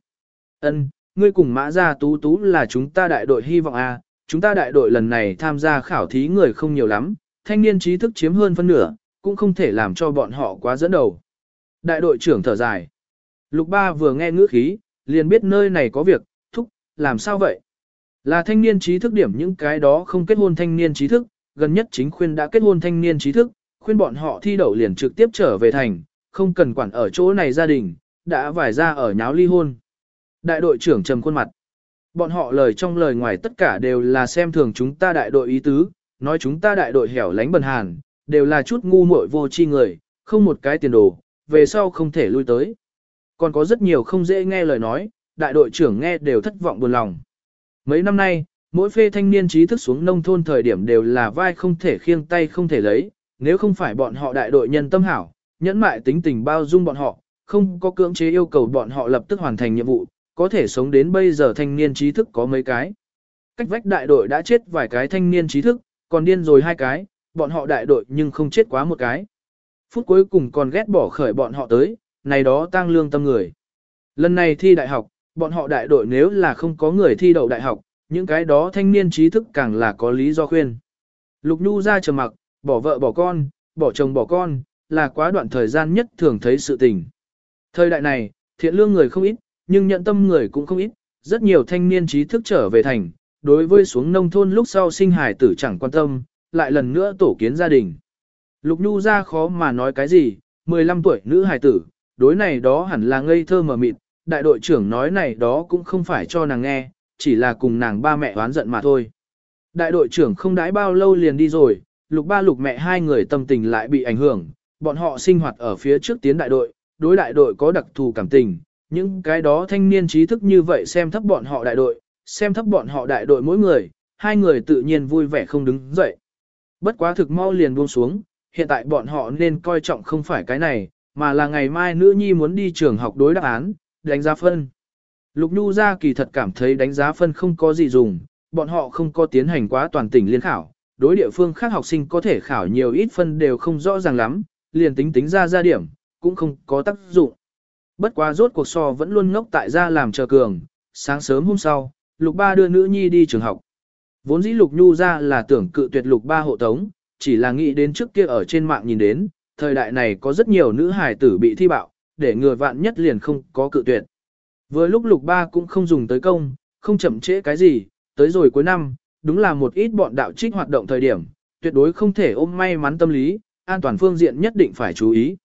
Ân, ngươi cùng mã gia tú tú là chúng ta đại đội hy vọng a, à, chúng ta đại đội lần này tham gia khảo thí người không nhiều lắm, thanh niên trí thức chiếm hơn phân nửa, cũng không thể làm cho bọn họ quá dẫn đầu. Đại đội trưởng thở dài. Lục ba vừa nghe ngữ khí, liền biết nơi này có việc, thúc, làm sao vậy? Là thanh niên trí thức điểm những cái đó không kết hôn thanh niên trí thức, gần nhất chính khuyên đã kết hôn thanh niên trí thức, khuyên bọn họ thi đậu liền trực tiếp trở về thành, không cần quản ở chỗ này gia đình, đã vải ra ở nháo ly hôn. Đại đội trưởng trầm khuôn mặt. Bọn họ lời trong lời ngoài tất cả đều là xem thường chúng ta đại đội ý tứ, nói chúng ta đại đội hẻo lánh bần hàn, đều là chút ngu muội vô tri người, không một cái tiền đồ, về sau không thể lui tới. Còn có rất nhiều không dễ nghe lời nói, đại đội trưởng nghe đều thất vọng buồn lòng. Mấy năm nay, mỗi phê thanh niên trí thức xuống nông thôn thời điểm đều là vai không thể khiêng tay không thể lấy, nếu không phải bọn họ đại đội nhân tâm hảo, nhẫn mại tính tình bao dung bọn họ, không có cưỡng chế yêu cầu bọn họ lập tức hoàn thành nhiệm vụ, có thể sống đến bây giờ thanh niên trí thức có mấy cái. Cách vách đại đội đã chết vài cái thanh niên trí thức, còn điên rồi hai cái, bọn họ đại đội nhưng không chết quá một cái. Phút cuối cùng còn ghét bỏ khởi bọn họ tới, này đó tăng lương tâm người. Lần này thi đại học, bọn họ đại đội nếu là không có người thi đậu đại học, những cái đó thanh niên trí thức càng là có lý do khuyên. Lục Nhu ra trầm mặc, bỏ vợ bỏ con, bỏ chồng bỏ con, là quá đoạn thời gian nhất thường thấy sự tình. Thời đại này, thiện lương người không ít, nhưng nhận tâm người cũng không ít, rất nhiều thanh niên trí thức trở về thành, đối với xuống nông thôn lúc sau sinh hài tử chẳng quan tâm, lại lần nữa tổ kiến gia đình. Lục Nhu ra khó mà nói cái gì, 15 tuổi nữ hài tử, đối này đó hẳn là ngây thơ mờ mịt, đại đội trưởng nói này đó cũng không phải cho nàng nghe, chỉ là cùng nàng ba mẹ oán giận mà thôi. Đại đội trưởng không đãi bao lâu liền đi rồi, lục ba lục mẹ hai người tâm tình lại bị ảnh hưởng, bọn họ sinh hoạt ở phía trước tiến đại đội, đối đại đội có đặc thù cảm tình, những cái đó thanh niên trí thức như vậy xem thấp bọn họ đại đội, xem thấp bọn họ đại đội mỗi người, hai người tự nhiên vui vẻ không đứng dậy. Bất quá thực mau liền buông xuống, hiện tại bọn họ nên coi trọng không phải cái này, mà là ngày mai nữ nhi muốn đi trường học đối đáp án, đánh giá phân. Lục Nhu ra kỳ thật cảm thấy đánh giá phân không có gì dùng, bọn họ không có tiến hành quá toàn tỉnh liên khảo, đối địa phương khác học sinh có thể khảo nhiều ít phân đều không rõ ràng lắm, liền tính tính ra ra điểm, cũng không có tác dụng. Bất quá rốt cuộc so vẫn luôn ngốc tại gia làm chờ cường, sáng sớm hôm sau, Lục Ba đưa nữ nhi đi trường học. Vốn dĩ Lục Nhu ra là tưởng cự tuyệt Lục Ba hộ tống, chỉ là nghĩ đến trước kia ở trên mạng nhìn đến, thời đại này có rất nhiều nữ hài tử bị thi bạo, để người vạn nhất liền không có cự tuyệt. Vừa lúc Lục Ba cũng không dùng tới công, không chậm trễ cái gì, tới rồi cuối năm, đúng là một ít bọn đạo trích hoạt động thời điểm, tuyệt đối không thể ôm may mắn tâm lý, an toàn phương diện nhất định phải chú ý.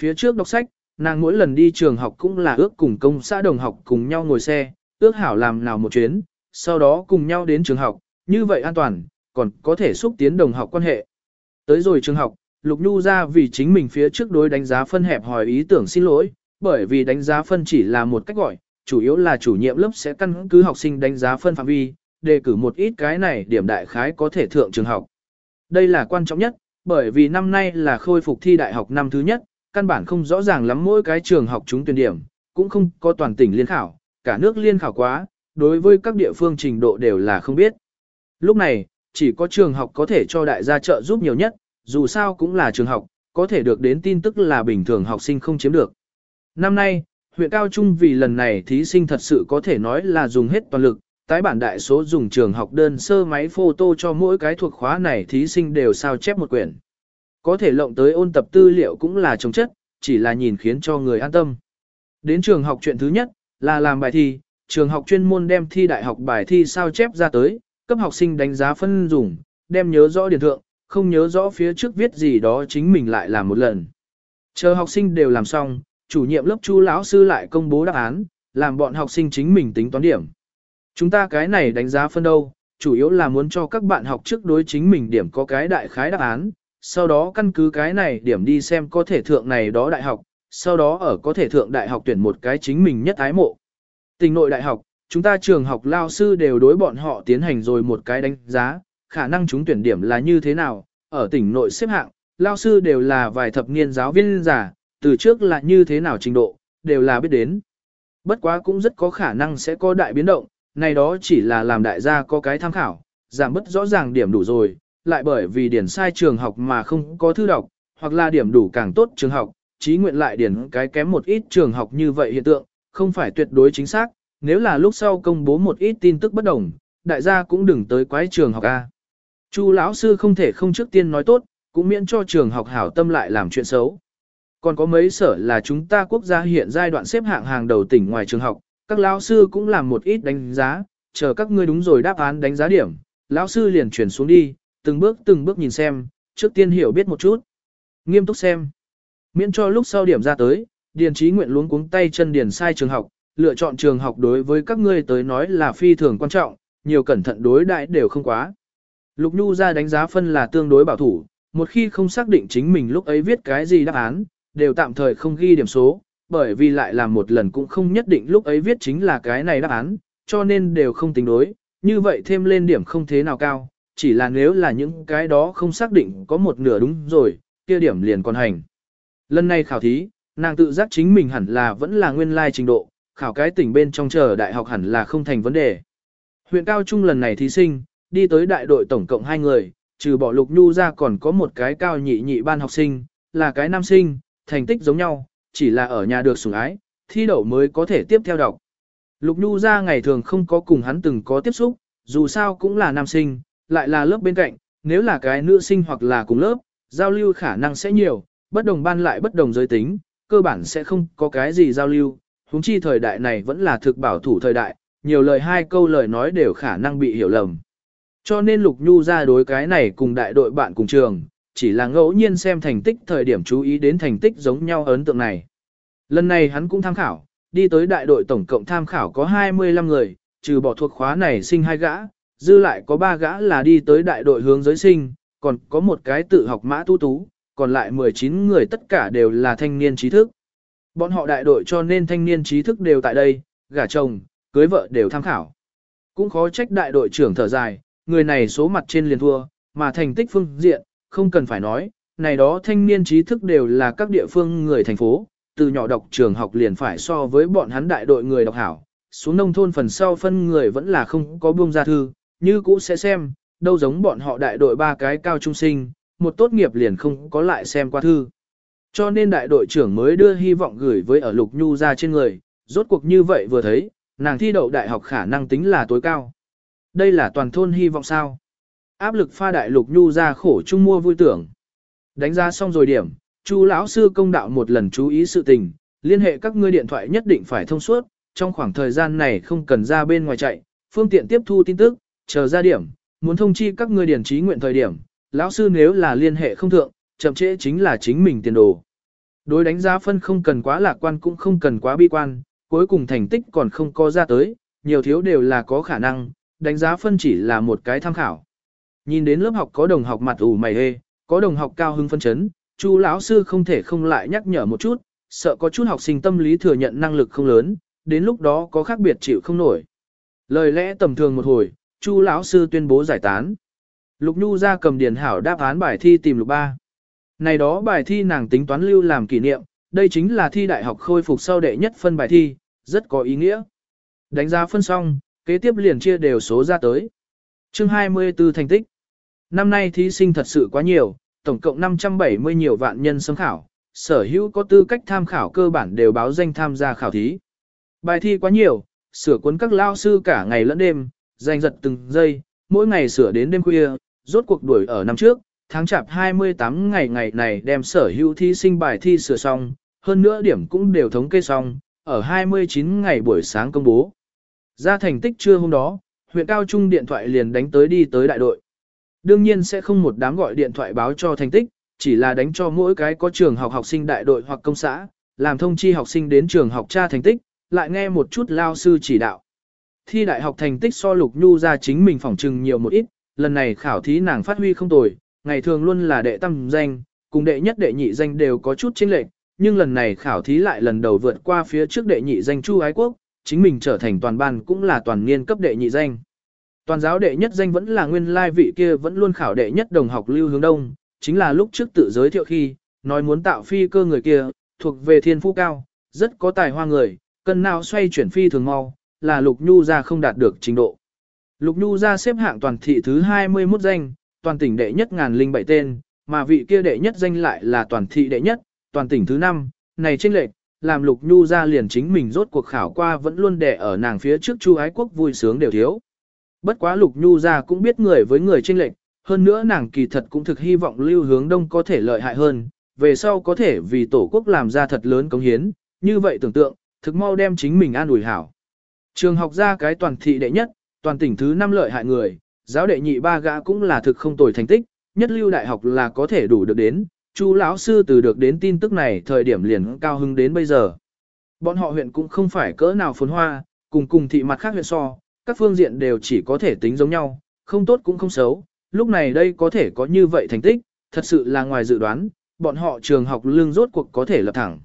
Phía trước đọc sách, nàng mỗi lần đi trường học cũng là ước cùng công xã đồng học cùng nhau ngồi xe, ước hảo làm nào một chuyến, sau đó cùng nhau đến trường học, như vậy an toàn, còn có thể xúc tiến đồng học quan hệ. Tới rồi trường học, Lục Nhu ra vì chính mình phía trước đối đánh giá phân hẹp hỏi ý tưởng xin lỗi, bởi vì đánh giá phân chỉ là một cách gọi, chủ yếu là chủ nhiệm lớp sẽ căn cứ học sinh đánh giá phân phạm vi, đề cử một ít cái này điểm đại khái có thể thượng trường học. Đây là quan trọng nhất, bởi vì năm nay là khôi phục thi đại học năm thứ nhất, căn bản không rõ ràng lắm mỗi cái trường học chúng tuyển điểm, cũng không có toàn tỉnh liên khảo, cả nước liên khảo quá, đối với các địa phương trình độ đều là không biết. Lúc này, chỉ có trường học có thể cho đại gia trợ giúp nhiều nhất, dù sao cũng là trường học, có thể được đến tin tức là bình thường học sinh không chiếm được. Năm nay, huyện Cao Trung vì lần này thí sinh thật sự có thể nói là dùng hết toàn lực, tái bản đại số dùng trường học đơn sơ máy photo cho mỗi cái thuộc khóa này thí sinh đều sao chép một quyển. Có thể lộng tới ôn tập tư liệu cũng là chống chất, chỉ là nhìn khiến cho người an tâm. Đến trường học chuyện thứ nhất, là làm bài thi, trường học chuyên môn đem thi đại học bài thi sao chép ra tới, cấp học sinh đánh giá phân dùng, đem nhớ rõ điển thượng, không nhớ rõ phía trước viết gì đó chính mình lại làm một lần. Chờ học sinh đều làm xong, chủ nhiệm lớp chu lão sư lại công bố đáp án, làm bọn học sinh chính mình tính toán điểm. Chúng ta cái này đánh giá phân đâu, chủ yếu là muốn cho các bạn học trước đối chính mình điểm có cái đại khái đáp án, sau đó căn cứ cái này điểm đi xem có thể thượng này đó đại học, sau đó ở có thể thượng đại học tuyển một cái chính mình nhất ái mộ. Tình nội đại học, chúng ta trường học lao sư đều đối bọn họ tiến hành rồi một cái đánh giá, khả năng chúng tuyển điểm là như thế nào, ở tỉnh nội xếp hạng, lao sư đều là vài thập niên giáo viên giả, từ trước là như thế nào trình độ, đều là biết đến. Bất quá cũng rất có khả năng sẽ có đại biến động, này đó chỉ là làm đại gia có cái tham khảo, giảm bất rõ ràng điểm đủ rồi, lại bởi vì điển sai trường học mà không có thư đọc, hoặc là điểm đủ càng tốt trường học, trí nguyện lại điển cái kém một ít trường học như vậy hiện tượng, không phải tuyệt đối chính xác, nếu là lúc sau công bố một ít tin tức bất đồng, đại gia cũng đừng tới quái trường học A. Chu lão sư không thể không trước tiên nói tốt, cũng miễn cho trường học hảo tâm lại làm chuyện xấu. Còn có mấy sở là chúng ta quốc gia hiện giai đoạn xếp hạng hàng đầu tỉnh ngoài trường học, các lão sư cũng làm một ít đánh giá, chờ các ngươi đúng rồi đáp án đánh giá điểm, lão sư liền chuyển xuống đi, từng bước từng bước nhìn xem, trước tiên hiểu biết một chút. Nghiêm túc xem. Miễn cho lúc sau điểm ra tới, điền trí nguyện luống cuống tay chân điền sai trường học, lựa chọn trường học đối với các ngươi tới nói là phi thường quan trọng, nhiều cẩn thận đối đại đều không quá. Lục Nhu ra đánh giá phân là tương đối bảo thủ, một khi không xác định chính mình lúc ấy viết cái gì đáp án, đều tạm thời không ghi điểm số, bởi vì lại làm một lần cũng không nhất định lúc ấy viết chính là cái này đáp án, cho nên đều không tính đối, như vậy thêm lên điểm không thế nào cao, chỉ là nếu là những cái đó không xác định có một nửa đúng rồi, kia điểm liền còn hành. Lần này khảo thí, nàng tự giác chính mình hẳn là vẫn là nguyên lai trình độ, khảo cái tỉnh bên trong chờ đại học hẳn là không thành vấn đề. Huyện cao trung lần này thí sinh, đi tới đại đội tổng cộng hai người, trừ bỏ lục nhu ra còn có một cái cao nhị nhị ban học sinh, là cái nam sinh, thành tích giống nhau, chỉ là ở nhà được sủng ái, thi đậu mới có thể tiếp theo đọc. Lục nhu ra ngày thường không có cùng hắn từng có tiếp xúc, dù sao cũng là nam sinh, lại là lớp bên cạnh, nếu là cái nữ sinh hoặc là cùng lớp, giao lưu khả năng sẽ nhiều, bất đồng ban lại bất đồng giới tính, cơ bản sẽ không có cái gì giao lưu, huống chi thời đại này vẫn là thực bảo thủ thời đại, nhiều lời hai câu lời nói đều khả năng bị hiểu lầm. Cho nên Lục Nhu ra đối cái này cùng đại đội bạn cùng trường, chỉ là ngẫu nhiên xem thành tích thời điểm chú ý đến thành tích giống nhau ấn tượng này. Lần này hắn cũng tham khảo, đi tới đại đội tổng cộng tham khảo có 25 người, trừ bỏ thuộc khóa này sinh hai gã, dư lại có ba gã là đi tới đại đội hướng giới sinh, còn có một cái tự học mã tu tú, còn lại 19 người tất cả đều là thanh niên trí thức. Bọn họ đại đội cho nên thanh niên trí thức đều tại đây, gả chồng, cưới vợ đều tham khảo. Cũng khó trách đại đội trưởng thở dài, người này số mặt trên liền thua, mà thành tích phương diện, không cần phải nói, này đó thanh niên trí thức đều là các địa phương người thành phố, từ nhỏ đọc trường học liền phải so với bọn hắn đại đội người đọc hảo, xuống nông thôn phần sau phân người vẫn là không có buông ra thư, như cũ sẽ xem, đâu giống bọn họ đại đội ba cái cao trung sinh, một tốt nghiệp liền không có lại xem qua thư. Cho nên đại đội trưởng mới đưa hy vọng gửi với ở Lục Nhu ra trên người, rốt cuộc như vậy vừa thấy, nàng thi đậu đại học khả năng tính là tối cao. Đây là toàn thôn hy vọng sao. Áp lực pha đại Lục Nhu ra khổ chung mua vui tưởng. Đánh giá xong rồi điểm, chú lão sư công đạo một lần chú ý sự tình, liên hệ các ngươi điện thoại nhất định phải thông suốt, trong khoảng thời gian này không cần ra bên ngoài chạy, phương tiện tiếp thu tin tức, chờ ra điểm, muốn thông chi các ngươi điển trí nguyện thời điểm, lão sư nếu là liên hệ không thượng, chậm trễ chính là chính mình tiền đồ. Đối đánh giá phân không cần quá lạc quan cũng không cần quá bi quan, cuối cùng thành tích còn không có ra tới, nhiều thiếu đều là có khả năng, đánh giá phân chỉ là một cái tham khảo. Nhìn đến lớp học có đồng học mặt ủ mày hê, có đồng học cao hưng phân chấn, chu lão sư không thể không lại nhắc nhở một chút, sợ có chút học sinh tâm lý thừa nhận năng lực không lớn, đến lúc đó có khác biệt chịu không nổi. Lời lẽ tầm thường một hồi, chu lão sư tuyên bố giải tán. Lục Nhu ra cầm điền hảo đáp án bài thi tìm lục ba. Này đó bài thi nàng tính toán lưu làm kỷ niệm, đây chính là thi đại học khôi phục sau đệ nhất phân bài thi, rất có ý nghĩa. Đánh giá phân xong, kế tiếp liền chia đều số ra tới. Chương 24 thành tích. Năm nay thí sinh thật sự quá nhiều, tổng cộng 570 nhiều vạn nhân xâm khảo, sở hữu có tư cách tham khảo cơ bản đều báo danh tham gia khảo thí. Bài thi quá nhiều, sửa cuốn các lao sư cả ngày lẫn đêm, giành giật từng giây, mỗi ngày sửa đến đêm khuya, rốt cuộc đuổi ở năm trước, tháng chạp 28 ngày ngày này đem sở hữu thí sinh bài thi sửa xong, hơn nữa điểm cũng đều thống kê xong, ở 29 ngày buổi sáng công bố. Ra thành tích trưa hôm đó, huyện cao trung điện thoại liền đánh tới đi tới đại đội. Đương nhiên sẽ không một đám gọi điện thoại báo cho thành tích, chỉ là đánh cho mỗi cái có trường học học sinh đại đội hoặc công xã, làm thông chi học sinh đến trường học tra thành tích, lại nghe một chút lao sư chỉ đạo. Thi đại học thành tích so lục nhu ra chính mình phỏng trừng nhiều một ít, lần này khảo thí nàng phát huy không tồi, ngày thường luôn là đệ tam danh, cùng đệ nhất đệ nhị danh đều có chút chênh lệch, nhưng lần này khảo thí lại lần đầu vượt qua phía trước đệ nhị danh Chu Ái Quốc, chính mình trở thành toàn ban cũng là toàn niên cấp đệ nhị danh. Toàn giáo đệ nhất danh vẫn là nguyên lai vị kia vẫn luôn khảo đệ nhất đồng học Lưu Hướng Đông, chính là lúc trước tự giới thiệu khi, nói muốn tạo phi cơ người kia, thuộc về thiên phú cao, rất có tài hoa người, cân nào xoay chuyển phi thường mau, là Lục Nhu ra không đạt được trình độ. Lục Nhu ra xếp hạng toàn thị thứ 21 danh, toàn tỉnh đệ nhất ngàn linh bảy tên, mà vị kia đệ nhất danh lại là toàn thị đệ nhất, toàn tỉnh thứ 5, này chênh lệch, làm Lục Nhu ra liền chính mình rốt cuộc khảo qua vẫn luôn đẻ ở nàng phía trước Chu Ái Quốc vui sướng đều thiếu. Bất quá Lục Nhu ra cũng biết người với người tranh lệch, hơn nữa nàng kỳ thật cũng thực hy vọng Lưu Hướng Đông có thể lợi hại hơn, về sau có thể vì tổ quốc làm ra thật lớn công hiến, như vậy tưởng tượng, thực mau đem chính mình an ủi hảo. Trường học ra cái toàn thị đệ nhất, toàn tỉnh thứ năm lợi hại người, giáo đệ nhị ba gã cũng là thực không tồi thành tích, nhất lưu đại học là có thể đủ được đến, Chu lão sư từ được đến tin tức này thời điểm liền cao hứng đến bây giờ. Bọn họ huyện cũng không phải cỡ nào phồn hoa, cùng cùng thị mặt khác huyện so, các phương diện đều chỉ có thể tính giống nhau, không tốt cũng không xấu, lúc này đây có thể có như vậy thành tích, thật sự là ngoài dự đoán, bọn họ trường học lương rốt cuộc có thể lập thẳng.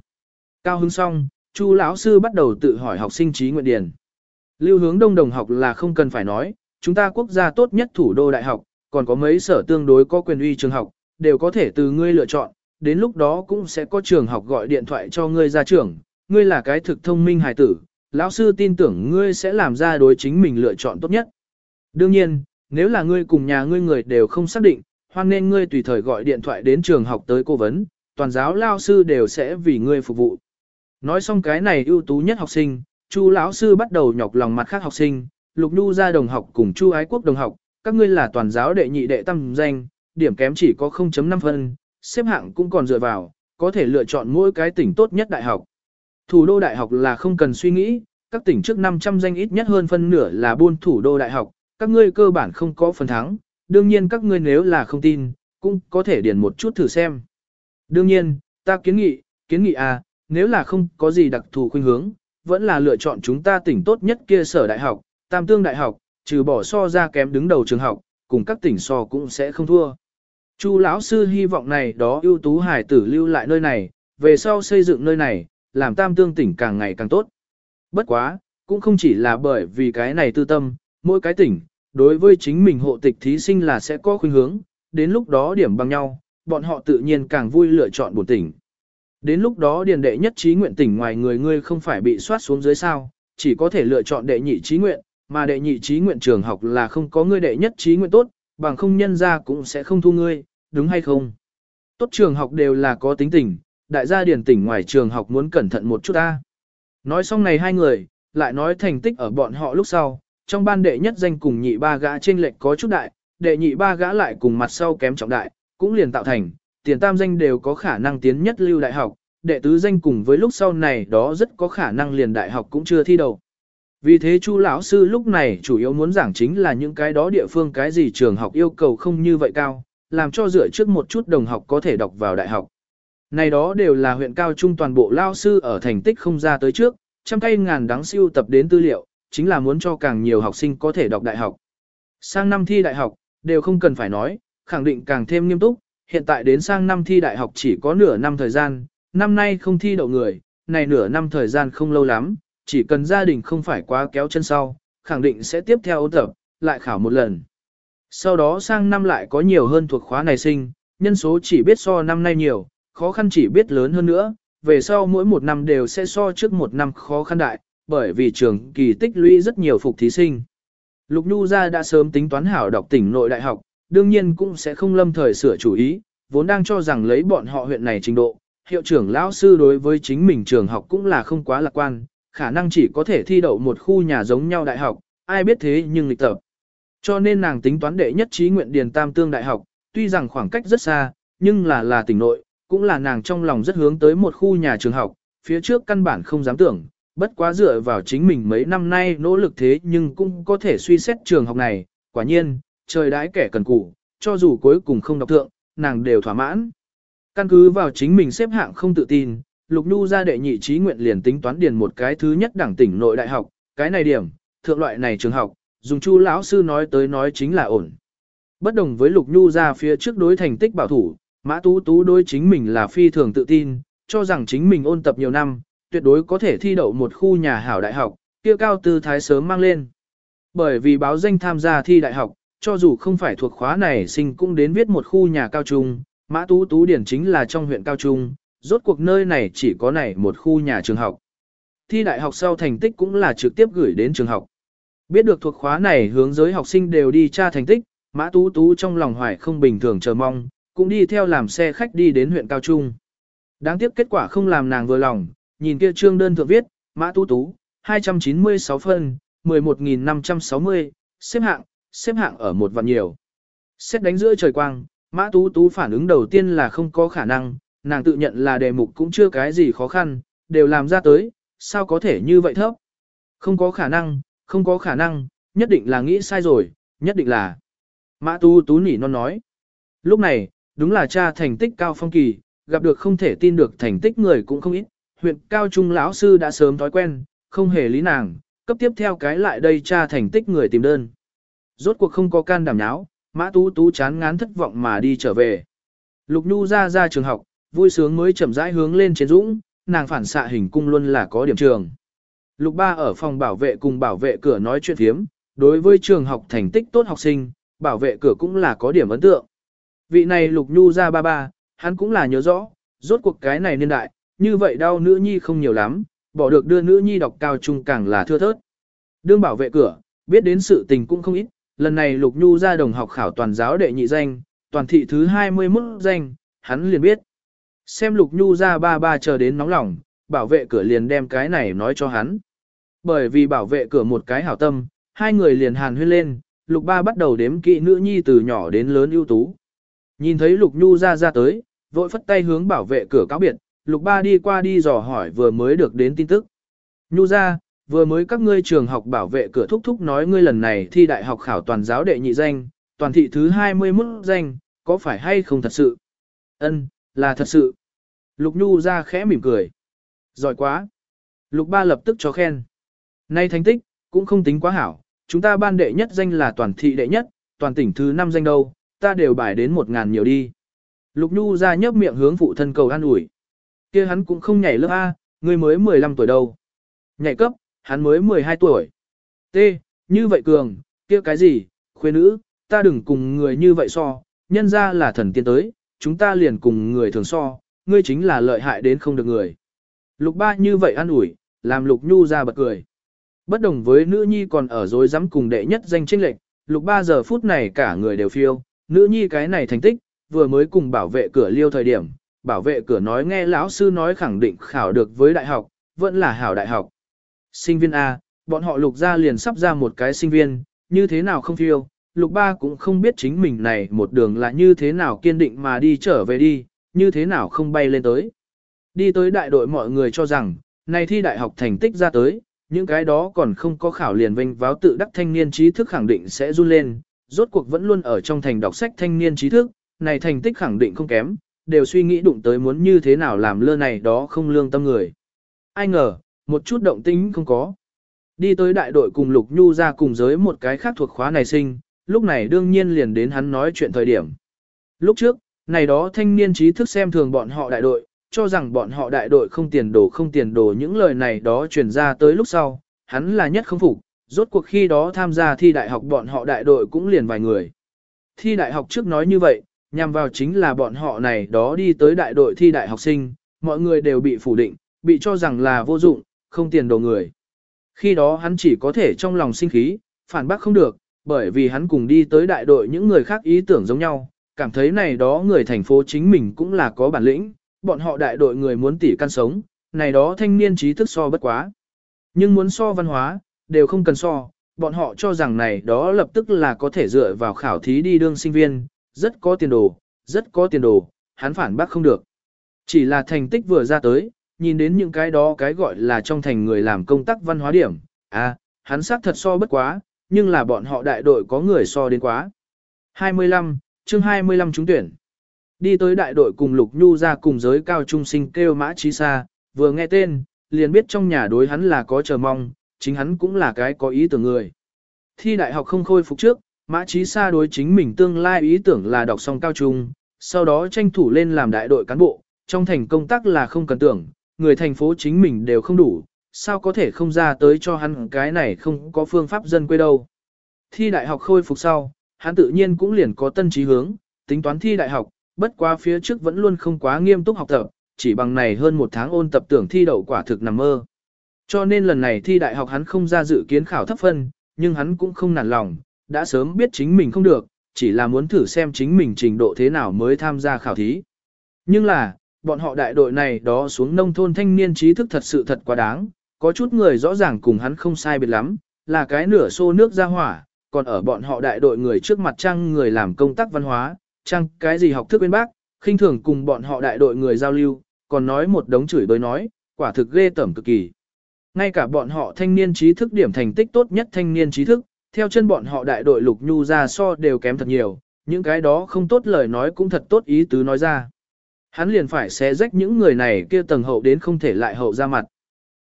Cao hứng xong, Chu lão sư bắt đầu tự hỏi học sinh trí nguyện điền. Lưu hướng đông đồng học là không cần phải nói, chúng ta quốc gia tốt nhất thủ đô đại học, còn có mấy sở tương đối có quyền uy trường học, đều có thể từ ngươi lựa chọn, đến lúc đó cũng sẽ có trường học gọi điện thoại cho ngươi ra trường, ngươi là cái thực thông minh hài tử, lão sư tin tưởng ngươi sẽ làm ra đối chính mình lựa chọn tốt nhất. Đương nhiên, nếu là ngươi cùng nhà ngươi người đều không xác định, hoan nên ngươi tùy thời gọi điện thoại đến trường học tới cố vấn, toàn giáo lao sư đều sẽ vì ngươi phục vụ. Nói xong cái này ưu tú nhất học sinh, Chu lão sư bắt đầu nhọc lòng mặt khác học sinh, Lục Nhu ra đồng học cùng Chu Ái Quốc đồng học, các ngươi là toàn giáo đệ nhị đệ tâm danh, điểm kém chỉ có 0.5 phân, xếp hạng cũng còn dựa vào, có thể lựa chọn mỗi cái tỉnh tốt nhất đại học. Thủ đô đại học là không cần suy nghĩ, các tỉnh trước 500 danh ít nhất hơn phân nửa là buôn thủ đô đại học, các ngươi cơ bản không có phần thắng, đương nhiên các ngươi nếu là không tin, cũng có thể điền một chút thử xem. Đương nhiên, ta kiến nghị, kiến nghị à, nếu là không có gì đặc thù khuynh hướng, vẫn là lựa chọn chúng ta tỉnh tốt nhất kia sở đại học, tam tương đại học, trừ bỏ so ra kém đứng đầu trường học, cùng các tỉnh so cũng sẽ không thua. Chu lão sư hy vọng này đó ưu tú hải tử lưu lại nơi này, về sau xây dựng nơi này, làm tam tương tỉnh càng ngày càng tốt. Bất quá, cũng không chỉ là bởi vì cái này tư tâm, mỗi cái tỉnh, đối với chính mình hộ tịch thí sinh là sẽ có khuynh hướng, đến lúc đó điểm bằng nhau, bọn họ tự nhiên càng vui lựa chọn bổn tỉnh. Đến lúc đó điền đệ nhất trí nguyện tỉnh ngoài người ngươi không phải bị soát xuống dưới sao, chỉ có thể lựa chọn đệ nhị trí nguyện, mà đệ nhị trí nguyện trường học là không có ngươi đệ nhất trí nguyện tốt, bằng không nhân ra cũng sẽ không thu ngươi, đúng hay không? Tốt trường học đều là có tính tình, đại gia điển tỉnh ngoài trường học muốn cẩn thận một chút ta. Nói xong này hai người, lại nói thành tích ở bọn họ lúc sau, trong ban đệ nhất danh cùng nhị ba gã trên lệch có chút đại, đệ nhị ba gã lại cùng mặt sau kém trọng đại, cũng liền tạo thành, tiền tam danh đều có khả năng tiến nhất lưu đại học, đệ tứ danh cùng với lúc sau này đó rất có khả năng liền đại học cũng chưa thi đầu. Vì thế Chu lão sư lúc này chủ yếu muốn giảng chính là những cái đó địa phương cái gì trường học yêu cầu không như vậy cao, làm cho dựa trước một chút đồng học có thể đọc vào đại học. Này đó đều là huyện cao trung toàn bộ lao sư ở thành tích không ra tới trước, trăm cây ngàn đắng siêu tập đến tư liệu, chính là muốn cho càng nhiều học sinh có thể đọc đại học. Sang năm thi đại học, đều không cần phải nói, khẳng định càng thêm nghiêm túc, hiện tại đến sang năm thi đại học chỉ có nửa năm thời gian, năm nay không thi đậu người, này nửa năm thời gian không lâu lắm, chỉ cần gia đình không phải quá kéo chân sau, khẳng định sẽ tiếp theo ôn tập, lại khảo một lần. Sau đó sang năm lại có nhiều hơn thuộc khóa này sinh, nhân số chỉ biết so năm nay nhiều, khó khăn chỉ biết lớn hơn nữa, về sau mỗi một năm đều sẽ so trước một năm khó khăn đại, bởi vì trường kỳ tích lũy rất nhiều phục thí sinh. Lục Nhu gia đã sớm tính toán hảo đọc tỉnh nội đại học, đương nhiên cũng sẽ không lâm thời sửa chủ ý, vốn đang cho rằng lấy bọn họ huyện này trình độ, hiệu trưởng lão sư đối với chính mình trường học cũng là không quá lạc quan, khả năng chỉ có thể thi đậu một khu nhà giống nhau đại học, ai biết thế nhưng lịch tập. Cho nên nàng tính toán đệ nhất trí nguyện điền tam tương đại học, tuy rằng khoảng cách rất xa, nhưng là là tỉnh nội, cũng là nàng trong lòng rất hướng tới một khu nhà trường học, phía trước căn bản không dám tưởng, bất quá dựa vào chính mình mấy năm nay nỗ lực thế nhưng cũng có thể suy xét trường học này, quả nhiên, trời đãi kẻ cần cù, cho dù cuối cùng không đọc thượng, nàng đều thỏa mãn. Căn cứ vào chính mình xếp hạng không tự tin, Lục Nhu ra đệ nhị trí nguyện liền tính toán điền một cái thứ nhất đẳng tỉnh nội đại học, cái này điểm, thượng loại này trường học, dùng Chu lão sư nói tới nói chính là ổn. Bất đồng với Lục Nhu ra phía trước đối thành tích bảo thủ, Mã Tú Tú đối chính mình là phi thường tự tin, cho rằng chính mình ôn tập nhiều năm, tuyệt đối có thể thi đậu một khu nhà hảo đại học, kia cao tư thái sớm mang lên. Bởi vì báo danh tham gia thi đại học, cho dù không phải thuộc khóa này sinh cũng đến viết một khu nhà cao trung, Mã Tú Tú điển chính là trong huyện cao trung, rốt cuộc nơi này chỉ có này một khu nhà trường học. Thi đại học sau thành tích cũng là trực tiếp gửi đến trường học. Biết được thuộc khóa này hướng giới học sinh đều đi tra thành tích, Mã Tú Tú trong lòng hoài không bình thường chờ mong, cũng đi theo làm xe khách đi đến huyện Cao Trung. Đáng tiếc kết quả không làm nàng vừa lòng, nhìn kia trương đơn thượng viết, Mã Tú Tú, 296 phân, 11.560, xếp hạng, xếp hạng ở một vạn nhiều. Xét đánh giữa trời quang, Mã Tú Tú phản ứng đầu tiên là không có khả năng, nàng tự nhận là đề mục cũng chưa cái gì khó khăn, đều làm ra tới, sao có thể như vậy thấp? Không có khả năng, không có khả năng, nhất định là nghĩ sai rồi, nhất định là. Mã Tu Tú nỉ non nói. Lúc này, đúng là cha thành tích cao phong kỳ, gặp được không thể tin được thành tích người cũng không ít, huyện cao trung lão sư đã sớm thói quen, không hề lý nàng, cấp tiếp theo cái lại đây cha thành tích người tìm đơn. Rốt cuộc không có can đảm nháo, Mã Tú Tú chán ngán thất vọng mà đi trở về. Lục Nhu ra ra trường học, vui sướng mới chậm rãi hướng lên trên dũng, nàng phản xạ hình cung luôn là có điểm trường. Lục ba ở phòng bảo vệ cùng bảo vệ cửa nói chuyện thiếm, đối với trường học thành tích tốt học sinh, bảo vệ cửa cũng là có điểm ấn tượng. Vị này Lục Nhu ra ba ba, hắn cũng là nhớ rõ, rốt cuộc cái này niên đại, như vậy đau nữ nhi không nhiều lắm, bỏ được đưa nữ nhi đọc cao trung càng là thưa thớt. Đương bảo vệ cửa, biết đến sự tình cũng không ít, lần này Lục Nhu ra đồng học khảo toàn giáo đệ nhị danh, toàn thị thứ 21 danh, hắn liền biết. Xem Lục Nhu ra ba ba chờ đến nóng lòng, bảo vệ cửa liền đem cái này nói cho hắn. Bởi vì bảo vệ cửa một cái hảo tâm, hai người liền hàn huyên lên, Lục ba bắt đầu đếm kỵ nữ nhi từ nhỏ đến lớn ưu tú. Nhìn thấy Lục Nhu ra ra tới, vội phất tay hướng bảo vệ cửa cáo biệt, Lục ba đi qua đi dò hỏi vừa mới được đến tin tức. Nhu ra, vừa mới các ngươi trường học bảo vệ cửa thúc thúc nói ngươi lần này thi đại học khảo toàn giáo đệ nhị danh, toàn thị thứ 21 danh, có phải hay không thật sự? Ân, là thật sự. Lục Nhu ra khẽ mỉm cười. Giỏi quá. Lục ba lập tức cho khen. Nay thành tích, cũng không tính quá hảo, chúng ta ban đệ nhất danh là toàn thị đệ nhất, toàn tỉnh thứ năm danh đâu, ta đều bài đến một ngàn nhiều đi. Lục Nhu ra nhấp miệng hướng phụ thân cầu an ủi. kia hắn cũng không nhảy lớp A, người mới 15 tuổi đâu. Nhảy cấp, hắn mới 12 tuổi. T, như vậy cường, kia cái gì, khuê nữ, ta đừng cùng người như vậy so, nhân ra là thần tiên tới, chúng ta liền cùng người thường so, ngươi chính là lợi hại đến không được người. Lục ba như vậy an ủi, làm lục nhu ra bật cười. Bất đồng với nữ nhi còn ở dối dám cùng đệ nhất danh trinh lệnh, lục ba giờ phút này cả người đều phiêu, nữ nhi cái này thành tích, vừa mới cùng bảo vệ cửa liêu thời điểm, bảo vệ cửa nói nghe lão sư nói khẳng định khảo được với đại học, vẫn là hảo đại học. Sinh viên A, bọn họ lục ra liền sắp ra một cái sinh viên, như thế nào không phiêu, lục ba cũng không biết chính mình này một đường là như thế nào kiên định mà đi trở về đi, như thế nào không bay lên tới. Đi tới đại đội mọi người cho rằng, này thi đại học thành tích ra tới, những cái đó còn không có khảo liền vinh váo tự đắc thanh niên trí thức khẳng định sẽ run lên, rốt cuộc vẫn luôn ở trong thành đọc sách thanh niên trí thức, này thành tích khẳng định không kém, đều suy nghĩ đụng tới muốn như thế nào làm lơ này đó không lương tâm người. Ai ngờ, một chút động tĩnh không có. Đi tới đại đội cùng Lục Nhu ra cùng giới một cái khác thuộc khóa này sinh, lúc này đương nhiên liền đến hắn nói chuyện thời điểm. Lúc trước, này đó thanh niên trí thức xem thường bọn họ đại đội, cho rằng bọn họ đại đội không tiền đồ không tiền đồ những lời này đó truyền ra tới lúc sau, hắn là nhất không phục, rốt cuộc khi đó tham gia thi đại học bọn họ đại đội cũng liền vài người. Thi đại học trước nói như vậy, nhằm vào chính là bọn họ này đó đi tới đại đội thi đại học sinh, mọi người đều bị phủ định, bị cho rằng là vô dụng, không tiền đồ người. Khi đó hắn chỉ có thể trong lòng sinh khí, phản bác không được, bởi vì hắn cùng đi tới đại đội những người khác ý tưởng giống nhau, cảm thấy này đó người thành phố chính mình cũng là có bản lĩnh, bọn họ đại đội người muốn tỉ căn sống, này đó thanh niên trí thức so bất quá. Nhưng muốn so văn hóa, đều không cần so, bọn họ cho rằng này đó lập tức là có thể dựa vào khảo thí đi đương sinh viên, rất có tiền đồ, rất có tiền đồ, hắn phản bác không được. Chỉ là thành tích vừa ra tới, nhìn đến những cái đó cái gọi là trong thành người làm công tác văn hóa điểm, à, hắn xác thật so bất quá, nhưng là bọn họ đại đội có người so đến quá. 25, chương 25 trúng tuyển. Đi tới đại đội cùng Lục Nhu ra cùng giới cao trung sinh kêu mã trí xa, vừa nghe tên, liền biết trong nhà đối hắn là có chờ mong, chính hắn cũng là cái có ý tưởng người. Thi đại học không khôi phục trước, mã trí xa đối chính mình tương lai ý tưởng là đọc xong cao trung, sau đó tranh thủ lên làm đại đội cán bộ, trong thành công tác là không cần tưởng, người thành phố chính mình đều không đủ, sao có thể không ra tới cho hắn cái này không có phương pháp dân quê đâu. Thi đại học khôi phục sau, hắn tự nhiên cũng liền có tân trí hướng, tính toán thi đại học, bất quá phía trước vẫn luôn không quá nghiêm túc học tập, chỉ bằng này hơn một tháng ôn tập tưởng thi đậu quả thực nằm mơ. Cho nên lần này thi đại học hắn không ra dự kiến khảo thấp phân, nhưng hắn cũng không nản lòng, đã sớm biết chính mình không được, chỉ là muốn thử xem chính mình trình độ thế nào mới tham gia khảo thí. Nhưng là, bọn họ đại đội này đó xuống nông thôn thanh niên trí thức thật sự thật quá đáng, có chút người rõ ràng cùng hắn không sai biệt lắm, là cái nửa xô nước ra hỏa, còn ở bọn họ đại đội người trước mặt trang người làm công tác văn hóa, trang cái gì học thức bên bác, khinh thường cùng bọn họ đại đội người giao lưu, còn nói một đống chửi bới nói, quả thực ghê tởm cực kỳ. Ngay cả bọn họ thanh niên trí thức điểm thành tích tốt nhất thanh niên trí thức, theo chân bọn họ đại đội lục nhu ra so đều kém thật nhiều, những cái đó không tốt lời nói cũng thật tốt ý tứ nói ra. Hắn liền phải xé rách những người này kia tầng hậu đến không thể lại hậu ra mặt.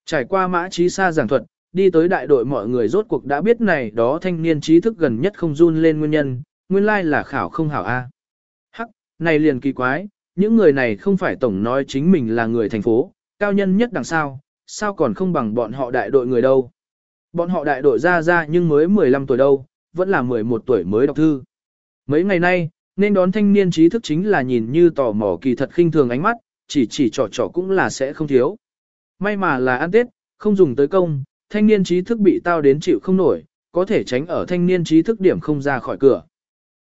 Trải qua mã trí xa giảng thuật, đi tới đại đội mọi người rốt cuộc đã biết này đó thanh niên trí thức gần nhất không run lên nguyên nhân, nguyên lai là khảo không hảo A. Hắc, này liền kỳ quái, những người này không phải tổng nói chính mình là người thành phố, cao nhân nhất đằng sau, sao còn không bằng bọn họ đại đội người đâu. Bọn họ đại đội ra ra nhưng mới 15 tuổi đâu, vẫn là 11 tuổi mới đọc thư. Mấy ngày nay, nên đón thanh niên trí thức chính là nhìn như tò mò kỳ thật khinh thường ánh mắt, chỉ chỉ trò trò cũng là sẽ không thiếu. May mà là ăn Tết, không dùng tới công, thanh niên trí thức bị tao đến chịu không nổi, có thể tránh ở thanh niên trí thức điểm không ra khỏi cửa.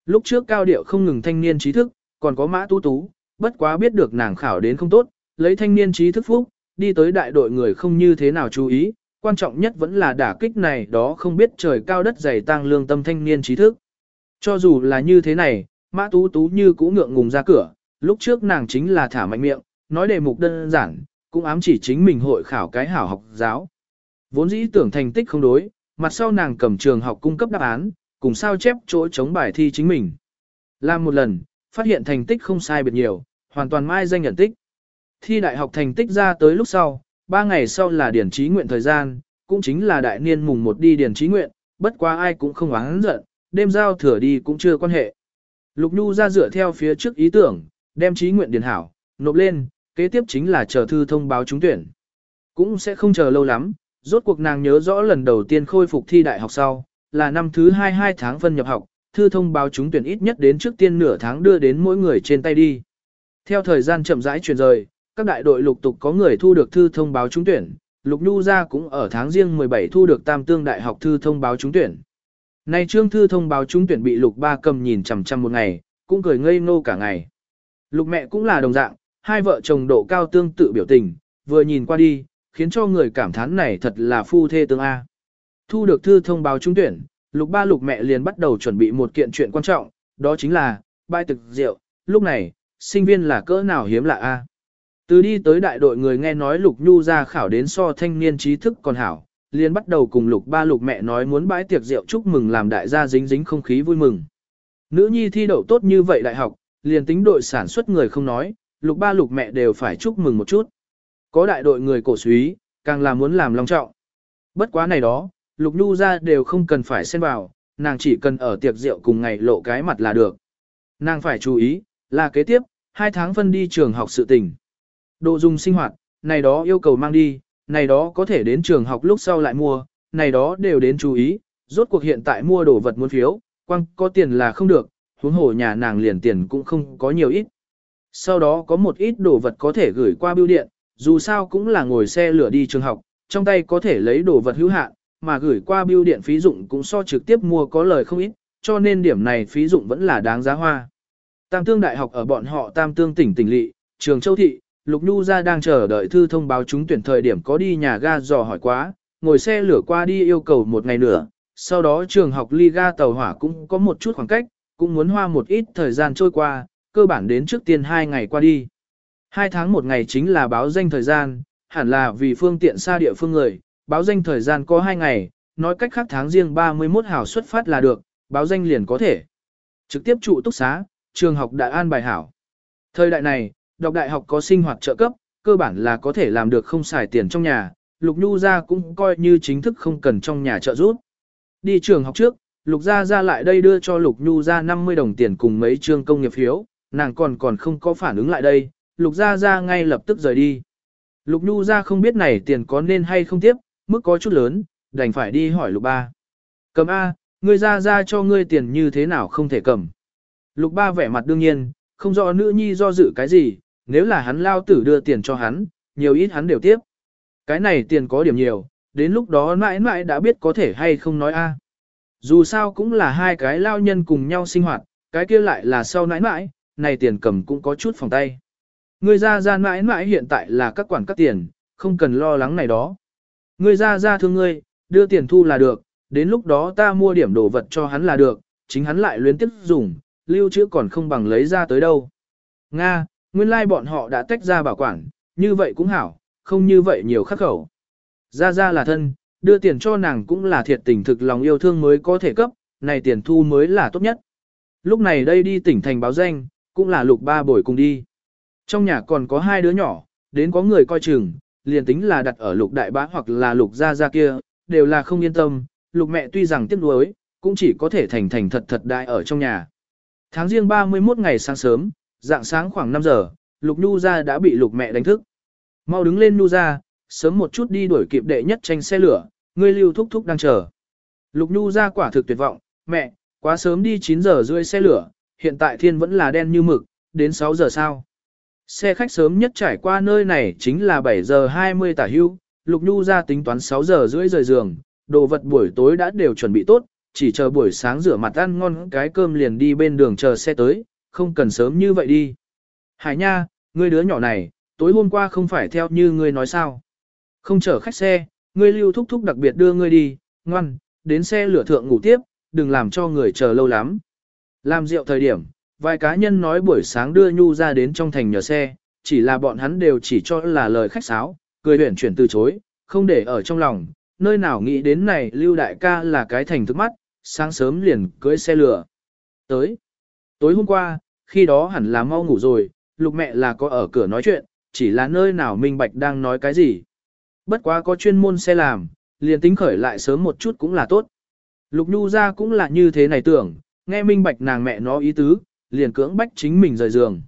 Lúc trước cao điệu không ngừng thanh niên trí thức, còn có mã tú tú, bất quá biết được nàng khảo đến không tốt, lấy thanh niên trí thức phúc, đi tới đại đội người không như thế nào chú ý, quan trọng nhất vẫn là đả kích này đó không biết trời cao đất dày tăng lương tâm thanh niên trí thức. Cho dù là như thế này, mã tú tú như cũ ngượng ngùng ra cửa, lúc trước nàng chính là thả mạnh miệng, nói đề mục đơn giản, cũng ám chỉ chính mình hội khảo cái hảo học giáo. Vốn dĩ tưởng thành tích không đối, mặt sau nàng cầm trường học cung cấp đáp án, cùng sao chép chỗ chống bài thi chính mình. Làm một lần, phát hiện thành tích không sai biệt nhiều, hoàn toàn mai danh nhận tích. Thi đại học thành tích ra tới lúc sau, ba ngày sau là điển trí nguyện thời gian, cũng chính là đại niên mùng một đi điển trí nguyện, bất quá ai cũng không oán giận, đêm giao thừa đi cũng chưa quan hệ. Lục Nhu ra dựa theo phía trước ý tưởng, đem trí nguyện điển hảo, nộp lên, kế tiếp chính là chờ thư thông báo trúng tuyển. Cũng sẽ không chờ lâu lắm, rốt cuộc nàng nhớ rõ lần đầu tiên khôi phục thi đại học sau, là năm thứ 22 tháng phân nhập học, thư thông báo trúng tuyển ít nhất đến trước tiên nửa tháng đưa đến mỗi người trên tay đi. Theo thời gian chậm rãi truyền rời, các đại đội lục tục có người thu được thư thông báo trúng tuyển, Lục Nhu gia cũng ở tháng riêng 17 thu được Tam Tương Đại học thư thông báo trúng tuyển. Nay trương thư thông báo trúng tuyển bị Lục Ba cầm nhìn chằm chằm một ngày, cũng cười ngây ngô cả ngày. Lục mẹ cũng là đồng dạng, hai vợ chồng độ cao tương tự biểu tình, vừa nhìn qua đi, khiến cho người cảm thán này thật là phu thê tương A. Thu được thư thông báo trúng tuyển, Lục Ba Lục mẹ liền bắt đầu chuẩn bị một kiện chuyện quan trọng, đó chính là, bãi thực rượu, lúc này, sinh viên là cỡ nào hiếm lạ A. Từ đi tới đại đội người nghe nói Lục Nhu ra khảo đến so thanh niên trí thức còn hảo, liền bắt đầu cùng Lục ba Lục mẹ nói muốn bãi tiệc rượu chúc mừng làm đại gia dính dính không khí vui mừng. Nữ nhi thi đậu tốt như vậy đại học, liền tính đội sản xuất người không nói, Lục ba Lục mẹ đều phải chúc mừng một chút. Có đại đội người cổ suý, càng là muốn làm long trọng. Bất quá này đó, Lục Nhu ra đều không cần phải xen vào, nàng chỉ cần ở tiệc rượu cùng ngày lộ cái mặt là được. Nàng phải chú ý, là kế tiếp, hai tháng phân đi trường học sự tình. Đồ dùng sinh hoạt, này đó yêu cầu mang đi, này đó có thể đến trường học lúc sau lại mua, này đó đều đến chú ý, rốt cuộc hiện tại mua đồ vật muốn phiếu, quăng có tiền là không được, huống hồ nhà nàng liền tiền cũng không có nhiều ít. Sau đó có một ít đồ vật có thể gửi qua bưu điện, dù sao cũng là ngồi xe lửa đi trường học, trong tay có thể lấy đồ vật hữu hạn, mà gửi qua bưu điện phí dụng cũng so trực tiếp mua có lời không ít, cho nên điểm này phí dụng vẫn là đáng giá hoa. Tam Tương Đại học ở bọn họ Tam Tương tỉnh tỉnh lỵ, trường Châu Thị, Lục Nhu ra đang chờ đợi thư thông báo chúng tuyển thời điểm có đi nhà ga dò hỏi quá, ngồi xe lửa qua đi yêu cầu một ngày nữa, sau đó trường học ly ga tàu hỏa cũng có một chút khoảng cách, cũng muốn hoa một ít thời gian trôi qua, cơ bản đến trước tiên hai ngày qua đi. Hai tháng một ngày chính là báo danh thời gian, hẳn là vì phương tiện xa địa phương người, báo danh thời gian có hai ngày, nói cách khác tháng riêng 31 hảo xuất phát là được, báo danh liền có thể. Trực tiếp trụ túc xá, trường học đại an bài hảo. Thời đại này, đọc đại học có sinh hoạt trợ cấp, cơ bản là có thể làm được không xài tiền trong nhà, Lục Nhu ra cũng coi như chính thức không cần trong nhà trợ giúp. Đi trường học trước, Lục Gia ra lại đây đưa cho Lục Nhu ra 50 đồng tiền cùng mấy trương công nghiệp phiếu, nàng còn còn không có phản ứng lại đây, Lục Gia gia ngay lập tức rời đi. Lục Nhu gia không biết này tiền có nên hay không tiếp, mức có chút lớn, đành phải đi hỏi lục ba. Cầm A, ngươi gia gia cho ngươi tiền như thế nào không thể cầm. Lục ba vẻ mặt đương nhiên, không rõ nữ nhi do dự cái gì, nếu là hắn lao tử đưa tiền cho hắn, nhiều ít hắn đều tiếp. Cái này tiền có điểm nhiều, đến lúc đó mãi mãi đã biết có thể hay không nói A. Dù sao cũng là hai cái lao nhân cùng nhau sinh hoạt, cái kia lại là sau nãi nãi, này tiền cầm cũng có chút phòng tay. Ngươi ra ra mãi mãi hiện tại là các quản các tiền, không cần lo lắng này đó. Ngươi ra ra thương ngươi, đưa tiền thu là được, đến lúc đó ta mua điểm đồ vật cho hắn là được, chính hắn lại luyến tiếp dùng, lưu trữ còn không bằng lấy ra tới đâu. Nga, nguyên lai like bọn họ đã tách ra bảo quản, như vậy cũng hảo, không như vậy nhiều khắc khẩu. Ra ra là thân, đưa tiền cho nàng cũng là thiệt tình thực lòng yêu thương mới có thể cấp, này tiền thu mới là tốt nhất. Lúc này đây đi tỉnh thành báo danh, cũng là lục ba bồi cùng đi. Trong nhà còn có hai đứa nhỏ, đến có người coi chừng, liền tính là đặt ở lục đại bá hoặc là lục gia gia kia, đều là không yên tâm, lục mẹ tuy rằng tiếc nuối, cũng chỉ có thể thành thành thật thật đại ở trong nhà. Tháng riêng 31 ngày sáng sớm, dạng sáng khoảng 5 giờ, lục nhu gia đã bị lục mẹ đánh thức. Mau đứng lên nhu gia, sớm một chút đi đuổi kịp đệ nhất tranh xe lửa, ngươi lưu thúc thúc đang chờ. Lục nhu gia quả thực tuyệt vọng, mẹ, quá sớm đi 9 giờ rưỡi xe lửa, hiện tại thiên vẫn là đen như mực, đến 6 giờ sao. Xe khách sớm nhất trải qua nơi này chính là 7 giờ 20 tả hưu, Lục Nhu ra tính toán 6 giờ rưỡi rời giường, đồ vật buổi tối đã đều chuẩn bị tốt, chỉ chờ buổi sáng rửa mặt ăn ngon cái cơm liền đi bên đường chờ xe tới, không cần sớm như vậy đi. Hải nha, ngươi đứa nhỏ này, tối hôm qua không phải theo như ngươi nói sao. Không chở khách xe, ngươi lưu thúc thúc đặc biệt đưa ngươi đi, ngoan, đến xe lửa thượng ngủ tiếp, đừng làm cho người chờ lâu lắm. Làm rượu thời điểm, vài cá nhân nói buổi sáng đưa Nhu ra đến trong thành nhờ xe, chỉ là bọn hắn đều chỉ cho là lời khách sáo, cười huyển chuyển từ chối, không để ở trong lòng, nơi nào nghĩ đến này Lưu Đại ca là cái thành thức mắt, sáng sớm liền cưới xe lửa. Tới, tối hôm qua, khi đó hẳn là mau ngủ rồi, lục mẹ là có ở cửa nói chuyện, chỉ là nơi nào minh bạch đang nói cái gì. Bất quá có chuyên môn xe làm, liền tính khởi lại sớm một chút cũng là tốt. Lục Nhu ra cũng là như thế này tưởng, nghe minh bạch nàng mẹ nó ý tứ, liền cưỡng bách chính mình rời giường.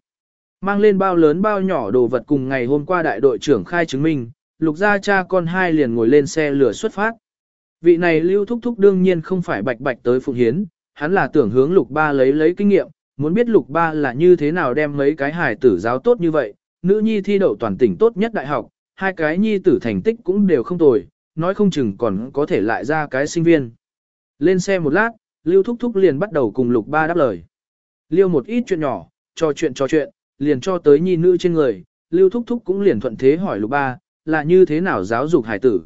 Mang lên bao lớn bao nhỏ đồ vật cùng ngày hôm qua đại đội trưởng khai chứng minh, lục gia cha con hai liền ngồi lên xe lửa xuất phát. Vị này lưu thúc thúc đương nhiên không phải bạch bạch tới phụng hiến, hắn là tưởng hướng lục ba lấy lấy kinh nghiệm, muốn biết lục ba là như thế nào đem mấy cái hài tử giáo tốt như vậy, nữ nhi thi đậu toàn tỉnh tốt nhất đại học, hai cái nhi tử thành tích cũng đều không tồi, nói không chừng còn có thể lại ra cái sinh viên. Lên xe một lát, lưu thúc thúc liền bắt đầu cùng lục ba đáp lời. Liêu một ít chuyện nhỏ, trò chuyện trò chuyện, liền cho tới nhi nữ trên người, Lưu Thúc Thúc cũng liền thuận thế hỏi Lục Ba, là như thế nào giáo dục hải tử.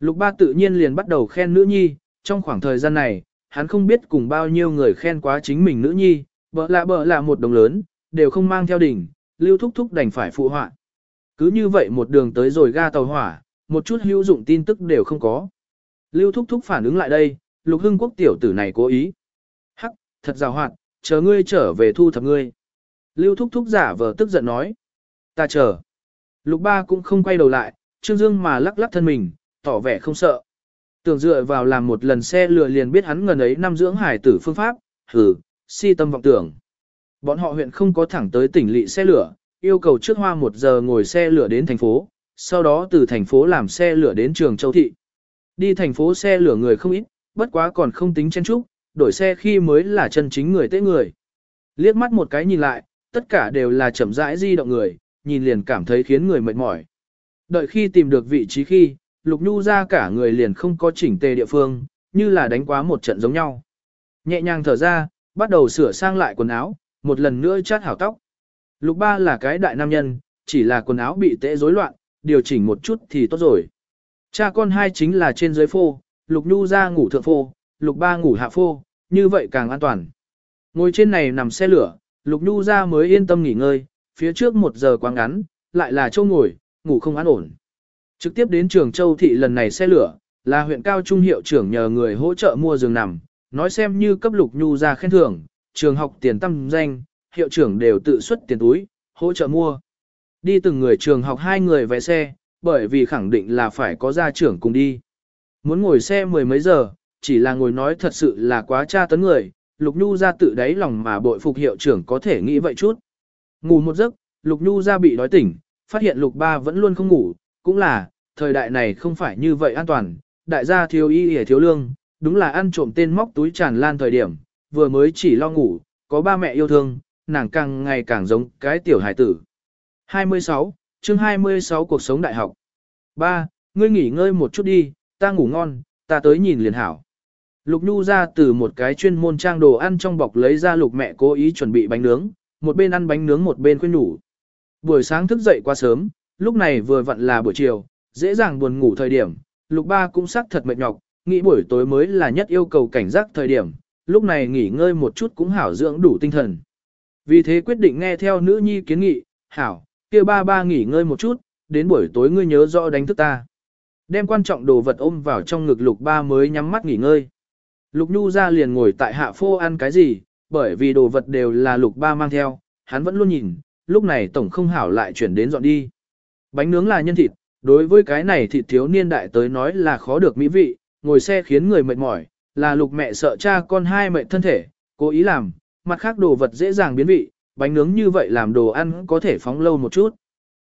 Lục Ba tự nhiên liền bắt đầu khen nữ nhi, trong khoảng thời gian này, hắn không biết cùng bao nhiêu người khen quá chính mình nữ nhi, bỡ lạ bỡ là một đồng lớn, đều không mang theo đỉnh, Lưu Thúc Thúc đành phải phụ họa. Cứ như vậy một đường tới rồi ga tàu hỏa, một chút hữu dụng tin tức đều không có. Lưu Thúc Thúc phản ứng lại đây, Lục Hưng Quốc tiểu tử này cố ý. Hắc, thật rào hoạt, chờ ngươi trở về thu thập ngươi. Lưu Thúc Thúc giả vờ tức giận nói. Ta chờ. Lục ba cũng không quay đầu lại, Trương Dương mà lắc lắc thân mình, tỏ vẻ không sợ. Tưởng dựa vào làm một lần xe lừa liền biết hắn ngần ấy năm dưỡng hải tử phương pháp, hử, si tâm vọng tưởng. Bọn họ huyện không có thẳng tới tỉnh lỵ xe lửa, yêu cầu trước hoa một giờ ngồi xe lửa đến thành phố, sau đó từ thành phố làm xe lửa đến trường Châu Thị. Đi thành phố xe lửa người không ít, bất quá còn không tính chen trúc, đổi xe khi mới là chân chính người tế người. Liếc mắt một cái nhìn lại, tất cả đều là chậm rãi di động người, nhìn liền cảm thấy khiến người mệt mỏi. Đợi khi tìm được vị trí khi, Lục Nhu ra cả người liền không có chỉnh tề địa phương, như là đánh quá một trận giống nhau. Nhẹ nhàng thở ra, bắt đầu sửa sang lại quần áo, một lần nữa chát hảo tóc. Lục ba là cái đại nam nhân, chỉ là quần áo bị tễ rối loạn, điều chỉnh một chút thì tốt rồi. Cha con hai chính là trên dưới phô, Lục Nhu ra ngủ thượng phô, Lục ba ngủ hạ phô, như vậy càng an toàn. Ngồi trên này nằm xe lửa, Lục Nhu ra mới yên tâm nghỉ ngơi, phía trước một giờ quá ngắn, lại là châu ngồi, ngủ không an ổn. Trực tiếp đến trường Châu Thị lần này xe lửa, là huyện cao trung hiệu trưởng nhờ người hỗ trợ mua giường nằm, nói xem như cấp Lục Nhu ra khen thưởng, trường học tiền tâm danh, hiệu trưởng đều tự xuất tiền túi, hỗ trợ mua. Đi từng người trường học hai người vé xe, bởi vì khẳng định là phải có gia trưởng cùng đi. Muốn ngồi xe mười mấy giờ, chỉ là ngồi nói thật sự là quá tra tấn người, Lục Nhu ra tự đáy lòng mà bội phục hiệu trưởng có thể nghĩ vậy chút. Ngủ một giấc, Lục Nhu ra bị đói tỉnh, phát hiện lục ba vẫn luôn không ngủ, cũng là, thời đại này không phải như vậy an toàn, đại gia thiếu y hề thiếu lương, đúng là ăn trộm tên móc túi tràn lan thời điểm, vừa mới chỉ lo ngủ, có ba mẹ yêu thương, nàng càng ngày càng giống cái tiểu hải tử. 26, chương 26 cuộc sống đại học. 3. Ngươi nghỉ ngơi một chút đi, ta ngủ ngon, ta tới nhìn liền hảo. Lục Nhu ra từ một cái chuyên môn trang đồ ăn trong bọc lấy ra lục mẹ cố ý chuẩn bị bánh nướng, một bên ăn bánh nướng một bên khuyên nhủ. Buổi sáng thức dậy quá sớm, lúc này vừa vặn là buổi chiều, dễ dàng buồn ngủ thời điểm, lục ba cũng sắc thật mệt nhọc, nghĩ buổi tối mới là nhất yêu cầu cảnh giác thời điểm, lúc này nghỉ ngơi một chút cũng hảo dưỡng đủ tinh thần. Vì thế quyết định nghe theo nữ nhi kiến nghị, hảo, kia ba ba nghỉ ngơi một chút, đến buổi tối ngươi nhớ rõ đánh thức ta. Đem quan trọng đồ vật ôm vào trong ngực lục ba mới nhắm mắt nghỉ ngơi. Lục Nhu ra liền ngồi tại hạ phô ăn cái gì, bởi vì đồ vật đều là lục ba mang theo, hắn vẫn luôn nhìn, lúc này tổng không hảo lại chuyển đến dọn đi. Bánh nướng là nhân thịt, đối với cái này thịt thiếu niên đại tới nói là khó được mỹ vị, ngồi xe khiến người mệt mỏi, là lục mẹ sợ cha con hai mệt thân thể, cố ý làm, mặt khác đồ vật dễ dàng biến vị, bánh nướng như vậy làm đồ ăn có thể phóng lâu một chút.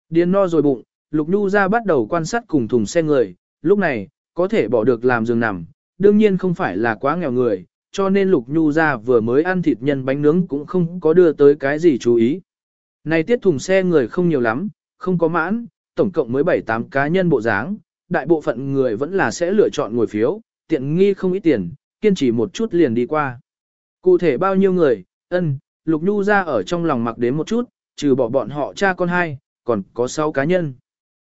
Điên no rồi bụng, lục nhu ra bắt đầu quan sát cùng thùng xe người, lúc này, có thể bỏ được làm giường nằm, đương nhiên không phải là quá nghèo người, cho nên lục nhu ra vừa mới ăn thịt nhân bánh nướng cũng không có đưa tới cái gì chú ý. Này tiết thùng xe người không nhiều lắm, không có mãn, tổng cộng mới 7-8 cá nhân bộ dáng, đại bộ phận người vẫn là sẽ lựa chọn ngồi phiếu, tiện nghi không ít tiền, kiên trì một chút liền đi qua. Cụ thể bao nhiêu người, ân, Lục Nhu ra ở trong lòng mặc đến một chút, trừ bỏ bọn họ cha con hai, còn có 6 cá nhân.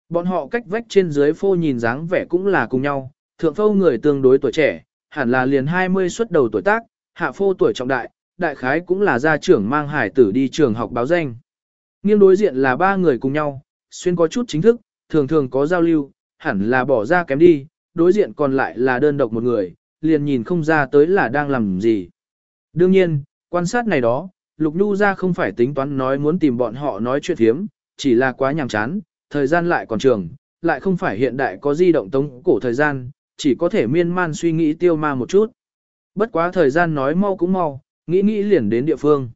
Bọn họ cách vách trên dưới phô nhìn dáng vẻ cũng là cùng nhau, thượng phâu người tương đối tuổi trẻ, hẳn là liền 20 xuất đầu tuổi tác, hạ phô tuổi trọng đại, đại khái cũng là gia trưởng mang hải tử đi trường học báo danh. Nghiêng đối diện là ba người cùng nhau, xuyên có chút chính thức, thường thường có giao lưu, hẳn là bỏ ra kém đi, đối diện còn lại là đơn độc một người, liền nhìn không ra tới là đang làm gì. Đương nhiên, quan sát này đó, Lục Nhu ra không phải tính toán nói muốn tìm bọn họ nói chuyện thiếm, chỉ là quá nhàm chán, thời gian lại còn trường, lại không phải hiện đại có di động tống cổ thời gian, chỉ có thể miên man suy nghĩ tiêu ma một chút. Bất quá thời gian nói mau cũng mau, nghĩ nghĩ liền đến địa phương.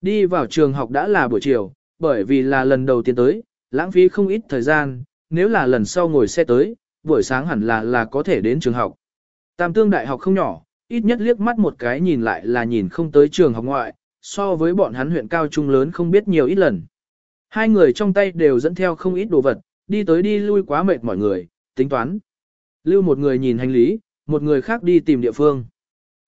Đi vào trường học đã là buổi chiều, bởi vì là lần đầu tiên tới, lãng phí không ít thời gian, nếu là lần sau ngồi xe tới, buổi sáng hẳn là là có thể đến trường học. Tam tương đại học không nhỏ, ít nhất liếc mắt một cái nhìn lại là nhìn không tới trường học ngoại, so với bọn hắn huyện cao trung lớn không biết nhiều ít lần. Hai người trong tay đều dẫn theo không ít đồ vật, đi tới đi lui quá mệt mọi người, tính toán. Lưu một người nhìn hành lý, một người khác đi tìm địa phương.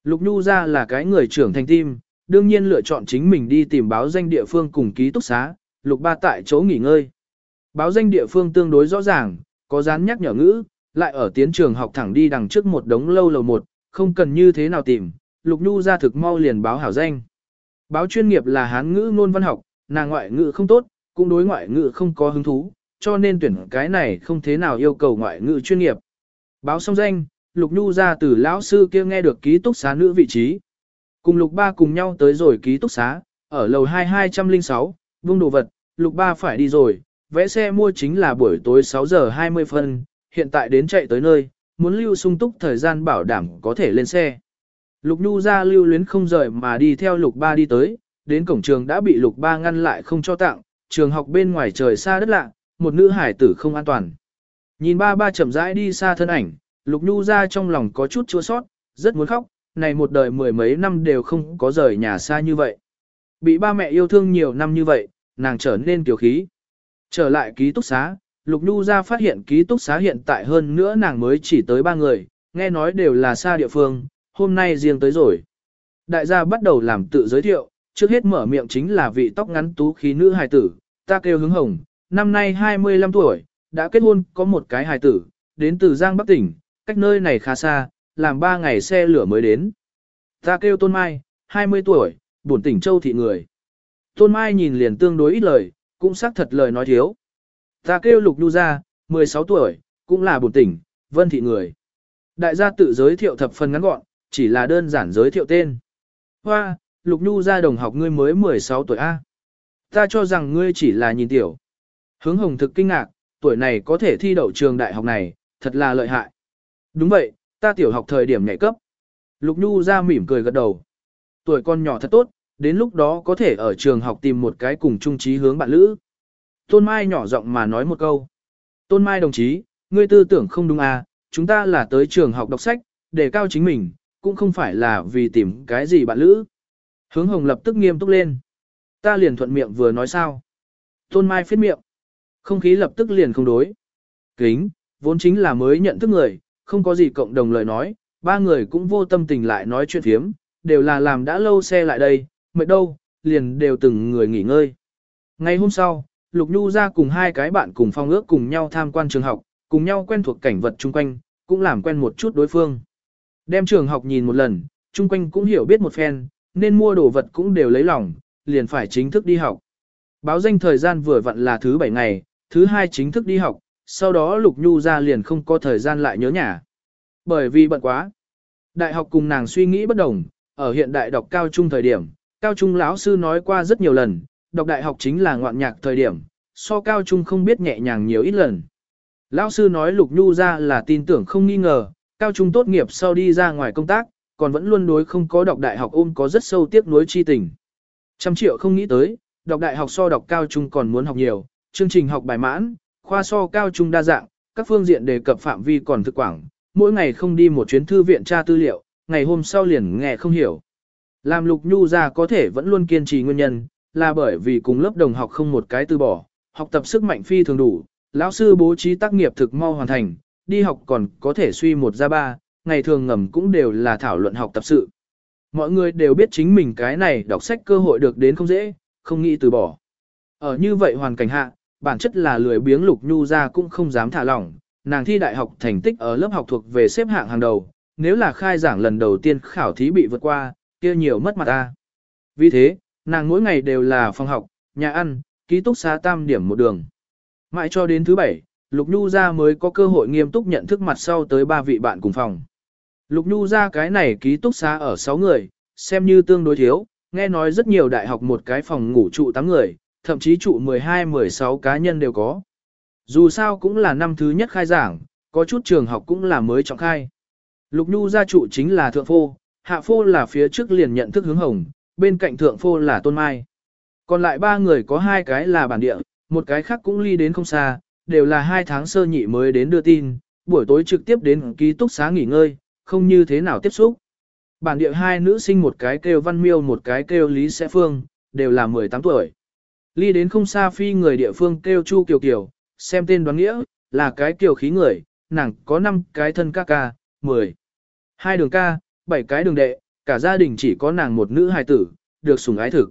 Lục Nhu ra là cái người trưởng thành tim, đương nhiên lựa chọn chính mình đi tìm báo danh địa phương cùng ký túc xá, lục ba tại chỗ nghỉ ngơi. Báo danh địa phương tương đối rõ ràng, có dán nhắc nhở ngữ, lại ở tiến trường học thẳng đi đằng trước một đống lâu lầu một, không cần như thế nào tìm, Lục Nhu ra thực mau liền báo hảo danh. Báo chuyên nghiệp là hán ngữ ngôn văn học, nàng ngoại ngữ không tốt, cũng đối ngoại ngữ không có hứng thú, cho nên tuyển cái này không thế nào yêu cầu ngoại ngữ chuyên nghiệp. Báo xong danh, Lục Nhu ra từ lão sư kia nghe được ký túc xá nữ vị trí. Cùng Lục Ba cùng nhau tới rồi ký túc xá, ở lầu 2206, vung đồ vật, Lục Ba phải đi rồi, vẽ xe mua chính là buổi tối 6 giờ 20 phân, hiện tại đến chạy tới nơi, muốn lưu sung túc thời gian bảo đảm có thể lên xe. Lục Nhu ra lưu luyến không rời mà đi theo Lục Ba đi tới, đến cổng trường đã bị Lục Ba ngăn lại không cho tặng, trường học bên ngoài trời xa đất lạ, một nữ hải tử không an toàn. Nhìn ba ba chậm rãi đi xa thân ảnh, Lục Nhu ra trong lòng có chút chua sót, rất muốn khóc, này một đời mười mấy năm đều không có rời nhà xa như vậy. Bị ba mẹ yêu thương nhiều năm như vậy, nàng trở nên tiểu khí. Trở lại ký túc xá, Lục Nhu ra phát hiện ký túc xá hiện tại hơn nữa nàng mới chỉ tới ba người, nghe nói đều là xa địa phương, hôm nay riêng tới rồi. Đại gia bắt đầu làm tự giới thiệu, trước hết mở miệng chính là vị tóc ngắn tú khí nữ hài tử, ta kêu hứng hồng, năm nay 25 tuổi, đã kết hôn có một cái hài tử, đến từ Giang Bắc tỉnh, cách nơi này khá xa, làm ba ngày xe lửa mới đến. Ta kêu Tôn Mai, 20 tuổi, buồn tỉnh châu thị người. Tôn Mai nhìn liền tương đối ít lời, cũng xác thật lời nói thiếu. Ta kêu Lục Nhu Gia, 16 tuổi, cũng là buồn tỉnh, vân thị người. Đại gia tự giới thiệu thập phần ngắn gọn, chỉ là đơn giản giới thiệu tên. Hoa, Lục Nhu gia đồng học ngươi mới 16 tuổi A. Ta cho rằng ngươi chỉ là nhìn tiểu. Hướng hồng thực kinh ngạc, tuổi này có thể thi đậu trường đại học này, thật là lợi hại. Đúng vậy, ta tiểu học thời điểm nhảy cấp. Lục Nhu ra mỉm cười gật đầu. Tuổi con nhỏ thật tốt, đến lúc đó có thể ở trường học tìm một cái cùng chung trí hướng bạn lữ. Tôn Mai nhỏ giọng mà nói một câu. Tôn Mai đồng chí, ngươi tư tưởng không đúng à, chúng ta là tới trường học đọc sách, để cao chính mình, cũng không phải là vì tìm cái gì bạn lữ. Hướng hồng lập tức nghiêm túc lên. Ta liền thuận miệng vừa nói sao. Tôn Mai phết miệng. Không khí lập tức liền không đối. Kính, vốn chính là mới nhận thức người, không có gì cộng đồng lời nói, ba người cũng vô tâm tình lại nói chuyện phiếm, đều là làm đã lâu xe lại đây, mệt đâu, liền đều từng người nghỉ ngơi. Ngày hôm sau, Lục Nhu ra cùng hai cái bạn cùng phong ước cùng nhau tham quan trường học, cùng nhau quen thuộc cảnh vật chung quanh, cũng làm quen một chút đối phương. Đem trường học nhìn một lần, chung quanh cũng hiểu biết một phen, nên mua đồ vật cũng đều lấy lòng, liền phải chính thức đi học. Báo danh thời gian vừa vặn là thứ bảy ngày, thứ hai chính thức đi học, sau đó Lục Nhu ra liền không có thời gian lại nhớ nhà. Bởi vì bận quá. Đại học cùng nàng suy nghĩ bất đồng, ở hiện đại đọc cao trung thời điểm, cao trung lão sư nói qua rất nhiều lần, đọc đại học chính là ngoạn nhạc thời điểm, so cao trung không biết nhẹ nhàng nhiều ít lần. Lão sư nói Lục Nhu ra là tin tưởng không nghi ngờ, cao trung tốt nghiệp sau đi ra ngoài công tác, còn vẫn luôn đối không có đọc đại học ôm có rất sâu tiếc nuối chi tình. Trăm triệu không nghĩ tới, đọc đại học so đọc cao trung còn muốn học nhiều, chương trình học bài mãn, khoa so cao trung đa dạng, các phương diện đề cập phạm vi còn thực quảng, mỗi ngày không đi một chuyến thư viện tra tư liệu, ngày hôm sau liền nghe không hiểu. Làm Lục Nhu ra có thể vẫn luôn kiên trì nguyên nhân, là bởi vì cùng lớp đồng học không một cái từ bỏ, học tập sức mạnh phi thường đủ, lão sư bố trí tác nghiệp thực mau hoàn thành, đi học còn có thể suy một ra ba, ngày thường ngầm cũng đều là thảo luận học tập sự. Mọi người đều biết chính mình cái này đọc sách cơ hội được đến không dễ, không nghĩ từ bỏ. Ở như vậy hoàn cảnh hạ, bản chất là lười biếng lục nhu ra cũng không dám thả lỏng, nàng thi đại học thành tích ở lớp học thuộc về xếp hạng hàng đầu, nếu là khai giảng lần đầu tiên khảo thí bị vượt qua, kia nhiều mất mặt ta. Vì thế, nàng mỗi ngày đều là phòng học, nhà ăn, ký túc xá tam điểm một đường. Mãi cho đến thứ bảy, Lục Nhu ra mới có cơ hội nghiêm túc nhận thức mặt sau tới ba vị bạn cùng phòng. Lục Nhu ra cái này ký túc xá ở 6 người, xem như tương đối thiếu, nghe nói rất nhiều đại học một cái phòng ngủ trụ 8 người, thậm chí trụ 12-16 cá nhân đều có. Dù sao cũng là năm thứ nhất khai giảng, có chút trường học cũng là mới trọng khai. Lục Nhu gia trụ chính là thượng phô, hạ phô là phía trước liền nhận thức hướng hồng, bên cạnh thượng phô là tôn mai. Còn lại ba người có hai cái là bản địa, một cái khác cũng ly đến không xa, đều là hai tháng sơ nhị mới đến đưa tin, buổi tối trực tiếp đến ký túc xá nghỉ ngơi, không như thế nào tiếp xúc. Bản địa hai nữ sinh một cái kêu Văn Miêu một cái kêu Lý Sẽ Phương, đều là 18 tuổi. Ly đến không xa phi người địa phương kêu Chu Kiều Kiều, xem tên đoán nghĩa, là cái kiều khí người, nàng có 5 cái thân ca ca, 10. Hai đường ca, 7 cái đường đệ, cả gia đình chỉ có nàng một nữ hài tử, được sủng ái thực.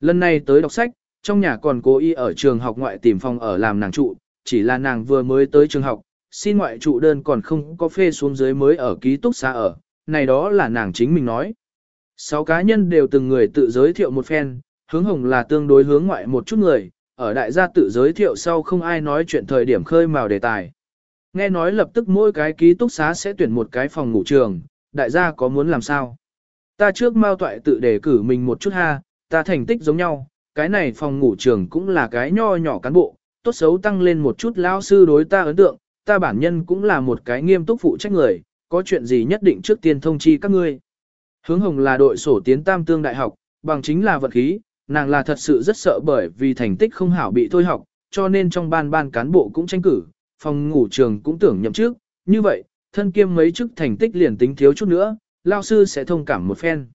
Lần này tới đọc sách, trong nhà còn cố ý ở trường học ngoại tìm phòng ở làm nàng trụ, chỉ là nàng vừa mới tới trường học, xin ngoại trụ đơn còn không có phê xuống dưới mới ở ký túc xá ở, này đó là nàng chính mình nói. Sáu cá nhân đều từng người tự giới thiệu một phen, hướng hồng là tương đối hướng ngoại một chút người, ở đại gia tự giới thiệu sau không ai nói chuyện thời điểm khơi mào đề tài. Nghe nói lập tức mỗi cái ký túc xá sẽ tuyển một cái phòng ngủ trường, đại gia có muốn làm sao? Ta trước mau toại tự đề cử mình một chút ha, ta thành tích giống nhau, cái này phòng ngủ trường cũng là cái nho nhỏ cán bộ, tốt xấu tăng lên một chút lao sư đối ta ấn tượng, ta bản nhân cũng là một cái nghiêm túc phụ trách người, có chuyện gì nhất định trước tiên thông chi các ngươi. Hướng hồng là đội sổ tiến tam tương đại học, bằng chính là vật khí, nàng là thật sự rất sợ bởi vì thành tích không hảo bị thôi học, cho nên trong ban ban cán bộ cũng tranh cử, phòng ngủ trường cũng tưởng nhậm trước, như vậy, thân kiêm mấy chức thành tích liền tính thiếu chút nữa, lao sư sẽ thông cảm một phen.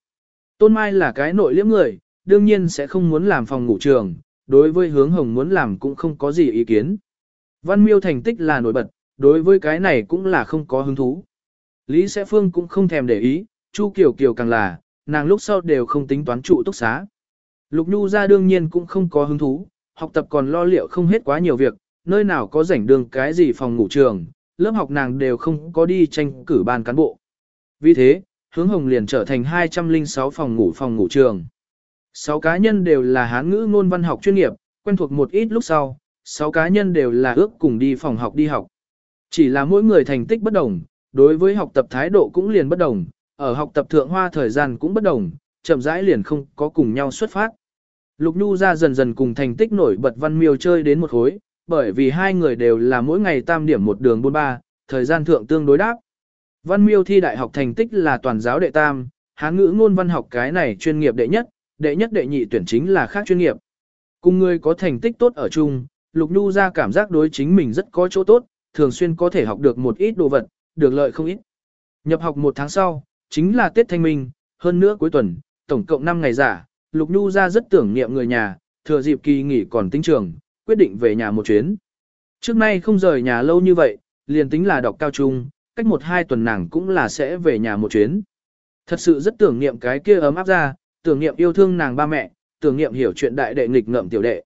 Tôn Mai là cái nội liễm người, đương nhiên sẽ không muốn làm phòng ngủ trường, đối với hướng hồng muốn làm cũng không có gì ý kiến. Văn miêu thành tích là nổi bật, đối với cái này cũng là không có hứng thú. Lý Sẽ Phương cũng không thèm để ý, Chu Kiều Kiều càng là, nàng lúc sau đều không tính toán trụ túc xá. Lục Nhu ra đương nhiên cũng không có hứng thú, học tập còn lo liệu không hết quá nhiều việc, nơi nào có rảnh đường cái gì phòng ngủ trường, lớp học nàng đều không có đi tranh cử ban cán bộ. Vì thế, hướng hồng liền trở thành 206 phòng ngủ phòng ngủ trường. Sáu cá nhân đều là hán ngữ ngôn văn học chuyên nghiệp, quen thuộc một ít lúc sau, sáu cá nhân đều là ước cùng đi phòng học đi học. Chỉ là mỗi người thành tích bất đồng, đối với học tập thái độ cũng liền bất đồng, ở học tập thượng hoa thời gian cũng bất đồng, chậm rãi liền không có cùng nhau xuất phát. Lục Nhu ra dần dần cùng thành tích nổi bật văn miêu chơi đến một khối, bởi vì hai người đều là mỗi ngày tam điểm một đường buôn ba, thời gian thượng tương đối đáp. Văn miêu thi đại học thành tích là toàn giáo đệ tam, hán ngữ ngôn văn học cái này chuyên nghiệp đệ nhất, đệ nhất đệ nhị tuyển chính là khác chuyên nghiệp. Cùng người có thành tích tốt ở chung, Lục Nhu ra cảm giác đối chính mình rất có chỗ tốt, thường xuyên có thể học được một ít đồ vật, được lợi không ít. Nhập học một tháng sau, chính là Tết Thanh Minh, hơn nữa cuối tuần, tổng cộng 5 ngày giả, Lục Nhu ra rất tưởng niệm người nhà, thừa dịp kỳ nghỉ còn tính trường, quyết định về nhà một chuyến. Trước nay không rời nhà lâu như vậy, liền tính là đọc cao trung, cách một hai tuần nàng cũng là sẽ về nhà một chuyến. Thật sự rất tưởng niệm cái kia ấm áp ra, tưởng niệm yêu thương nàng ba mẹ, tưởng niệm hiểu chuyện đại đệ nghịch ngợm tiểu đệ.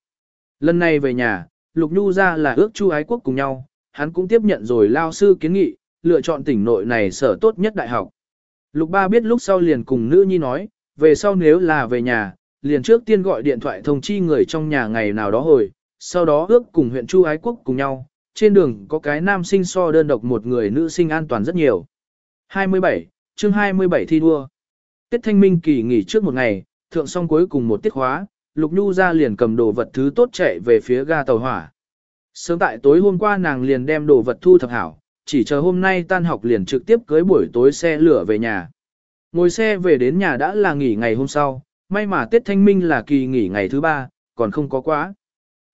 Lần này về nhà, Lục Nhu ra là ước chu ái quốc cùng nhau, hắn cũng tiếp nhận rồi lao sư kiến nghị, lựa chọn tỉnh nội này sở tốt nhất đại học. Lục ba biết lúc sau liền cùng nữ nhi nói, về sau nếu là về nhà, liền trước tiên gọi điện thoại thông chi người trong nhà ngày nào đó hồi, sau đó ước cùng huyện Chu Ái Quốc cùng nhau, trên đường có cái nam sinh so đơn độc một người nữ sinh an toàn rất nhiều. 27, chương 27 thi đua. Tiết thanh minh kỳ nghỉ trước một ngày, thượng xong cuối cùng một tiết khóa, Lục Nhu ra liền cầm đồ vật thứ tốt chạy về phía ga tàu hỏa. Sớm tại tối hôm qua nàng liền đem đồ vật thu thập hảo, chỉ chờ hôm nay tan học liền trực tiếp cưới buổi tối xe lửa về nhà. Ngồi xe về đến nhà đã là nghỉ ngày hôm sau, may mà Tết Thanh Minh là kỳ nghỉ ngày thứ ba, còn không có quá.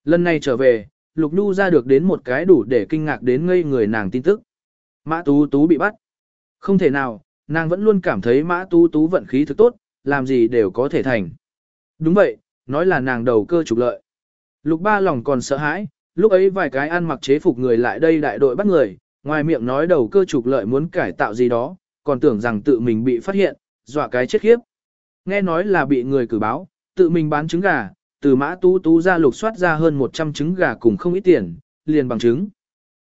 Lần này trở về, Lục Nhu ra được đến một cái đủ để kinh ngạc đến ngây người nàng tin tức. Mã Tú Tú bị bắt. Không thể nào, nàng vẫn luôn cảm thấy Mã Tú Tú vận khí thực tốt, làm gì đều có thể thành. Đúng vậy, nói là nàng đầu cơ trục lợi. Lục ba lòng còn sợ hãi, lúc ấy vài cái ăn mặc chế phục người lại đây đại đội bắt người, ngoài miệng nói đầu cơ trục lợi muốn cải tạo gì đó, còn tưởng rằng tự mình bị phát hiện, dọa cái chết khiếp. Nghe nói là bị người cử báo, tự mình bán trứng gà, từ mã tú tú ra lục soát ra hơn 100 trứng gà cùng không ít tiền, liền bằng chứng.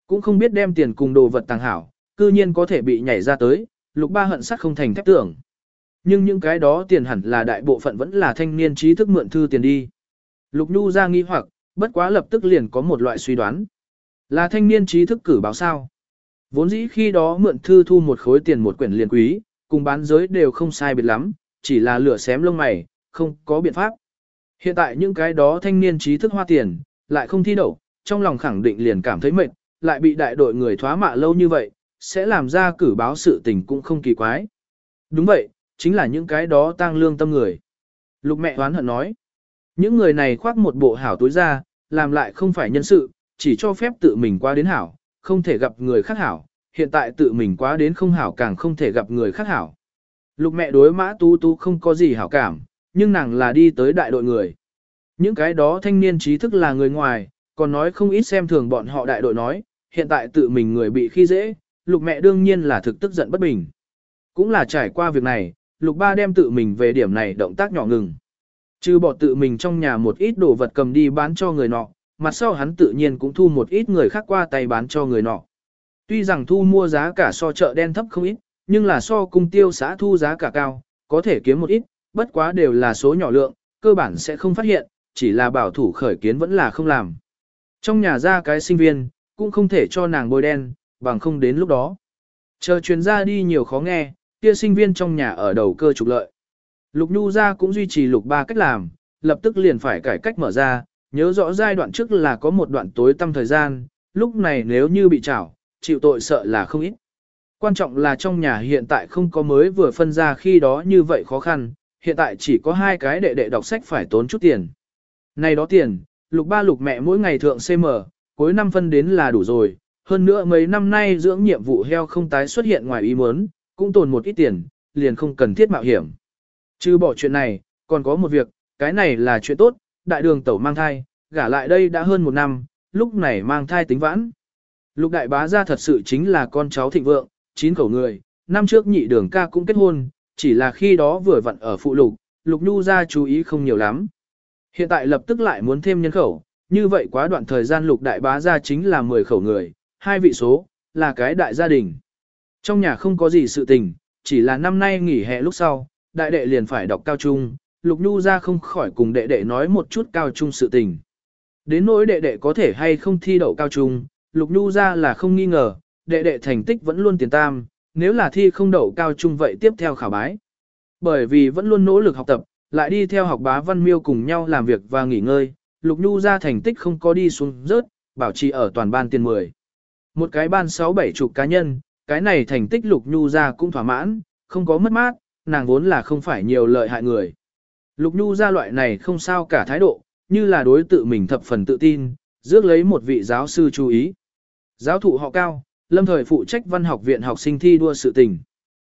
Cũng không biết đem tiền cùng đồ vật tàng hảo, cư nhiên có thể bị nhảy ra tới, lục ba hận sắt không thành thép tưởng. Nhưng những cái đó tiền hẳn là đại bộ phận vẫn là thanh niên trí thức mượn thư tiền đi. Lục Nhu ra nghi hoặc, bất quá lập tức liền có một loại suy đoán. Là thanh niên trí thức cử báo sao? Vốn dĩ khi đó mượn thư thu một khối tiền một quyển liền quý, cùng bán giới đều không sai biệt lắm, chỉ là lửa xém lông mày, không có biện pháp. Hiện tại những cái đó thanh niên trí thức hoa tiền, lại không thi đậu, trong lòng khẳng định liền cảm thấy mệt, lại bị đại đội người thoá mạ lâu như vậy, sẽ làm ra cử báo sự tình cũng không kỳ quái. Đúng vậy, chính là những cái đó tăng lương tâm người. Lục mẹ hoán hận nói, những người này khoác một bộ hảo túi ra, làm lại không phải nhân sự, chỉ cho phép tự mình qua đến hảo, không thể gặp người khác hảo, hiện tại tự mình quá đến không hảo càng không thể gặp người khác hảo. Lục mẹ đối mã tú tú không có gì hảo cảm, nhưng nàng là đi tới đại đội người. Những cái đó thanh niên trí thức là người ngoài, còn nói không ít xem thường bọn họ đại đội nói, hiện tại tự mình người bị khi dễ, lục mẹ đương nhiên là thực tức giận bất bình. Cũng là trải qua việc này, lục ba đem tự mình về điểm này động tác nhỏ ngừng. Chứ bỏ tự mình trong nhà một ít đồ vật cầm đi bán cho người nọ, mặt sau hắn tự nhiên cũng thu một ít người khác qua tay bán cho người nọ. Tuy rằng thu mua giá cả so chợ đen thấp không ít, nhưng là so cung tiêu xã thu giá cả cao, có thể kiếm một ít, bất quá đều là số nhỏ lượng, cơ bản sẽ không phát hiện, chỉ là bảo thủ khởi kiến vẫn là không làm. Trong nhà ra cái sinh viên, cũng không thể cho nàng bôi đen, bằng không đến lúc đó. Chờ chuyến ra đi nhiều khó nghe, kia sinh viên trong nhà ở đầu cơ trục lợi. Lục Nhu ra cũng duy trì lục ba cách làm, lập tức liền phải cải cách mở ra, nhớ rõ giai đoạn trước là có một đoạn tối tăm thời gian, lúc này nếu như bị trảo, chịu tội sợ là không ít. Quan trọng là trong nhà hiện tại không có mới vừa phân ra khi đó như vậy khó khăn, hiện tại chỉ có hai cái đệ đệ đọc sách phải tốn chút tiền. Này đó tiền, lục ba lục mẹ mỗi ngày thượng CM, cuối năm phân đến là đủ rồi, hơn nữa mấy năm nay dưỡng nhiệm vụ heo không tái xuất hiện ngoài ý muốn, cũng tồn một ít tiền, liền không cần thiết mạo hiểm. Chứ bỏ chuyện này, còn có một việc, cái này là chuyện tốt, đại đường tẩu mang thai, gả lại đây đã hơn một năm, lúc này mang thai tính vãn. Lục đại bá ra thật sự chính là con cháu thịnh vượng, chín khẩu người, năm trước nhị đường ca cũng kết hôn, chỉ là khi đó vừa vặn ở phụ lục, lục nhu ra chú ý không nhiều lắm. Hiện tại lập tức lại muốn thêm nhân khẩu, như vậy quá đoạn thời gian lục đại bá ra chính là 10 khẩu người, hai vị số, là cái đại gia đình. Trong nhà không có gì sự tình, chỉ là năm nay nghỉ hè lúc sau, đại đệ liền phải đọc cao trung, lục nhu ra không khỏi cùng đệ đệ nói một chút cao trung sự tình. Đến nỗi đệ đệ có thể hay không thi đậu cao trung, lục nhu ra là không nghi ngờ, đệ đệ thành tích vẫn luôn tiền tam, nếu là thi không đậu cao trung vậy tiếp theo khảo bái. Bởi vì vẫn luôn nỗ lực học tập, lại đi theo học bá văn miêu cùng nhau làm việc và nghỉ ngơi, lục nhu ra thành tích không có đi xuống rớt, bảo trì ở toàn ban tiền 10. Một cái ban 6-7 chục cá nhân, cái này thành tích lục nhu ra cũng thỏa mãn, không có mất mát, nàng vốn là không phải nhiều lợi hại người. Lục nhu ra loại này không sao cả thái độ, như là đối tự mình thập phần tự tin, rước lấy một vị giáo sư chú ý. Giáo thụ họ cao, lâm thời phụ trách văn học viện học sinh thi đua sự tình.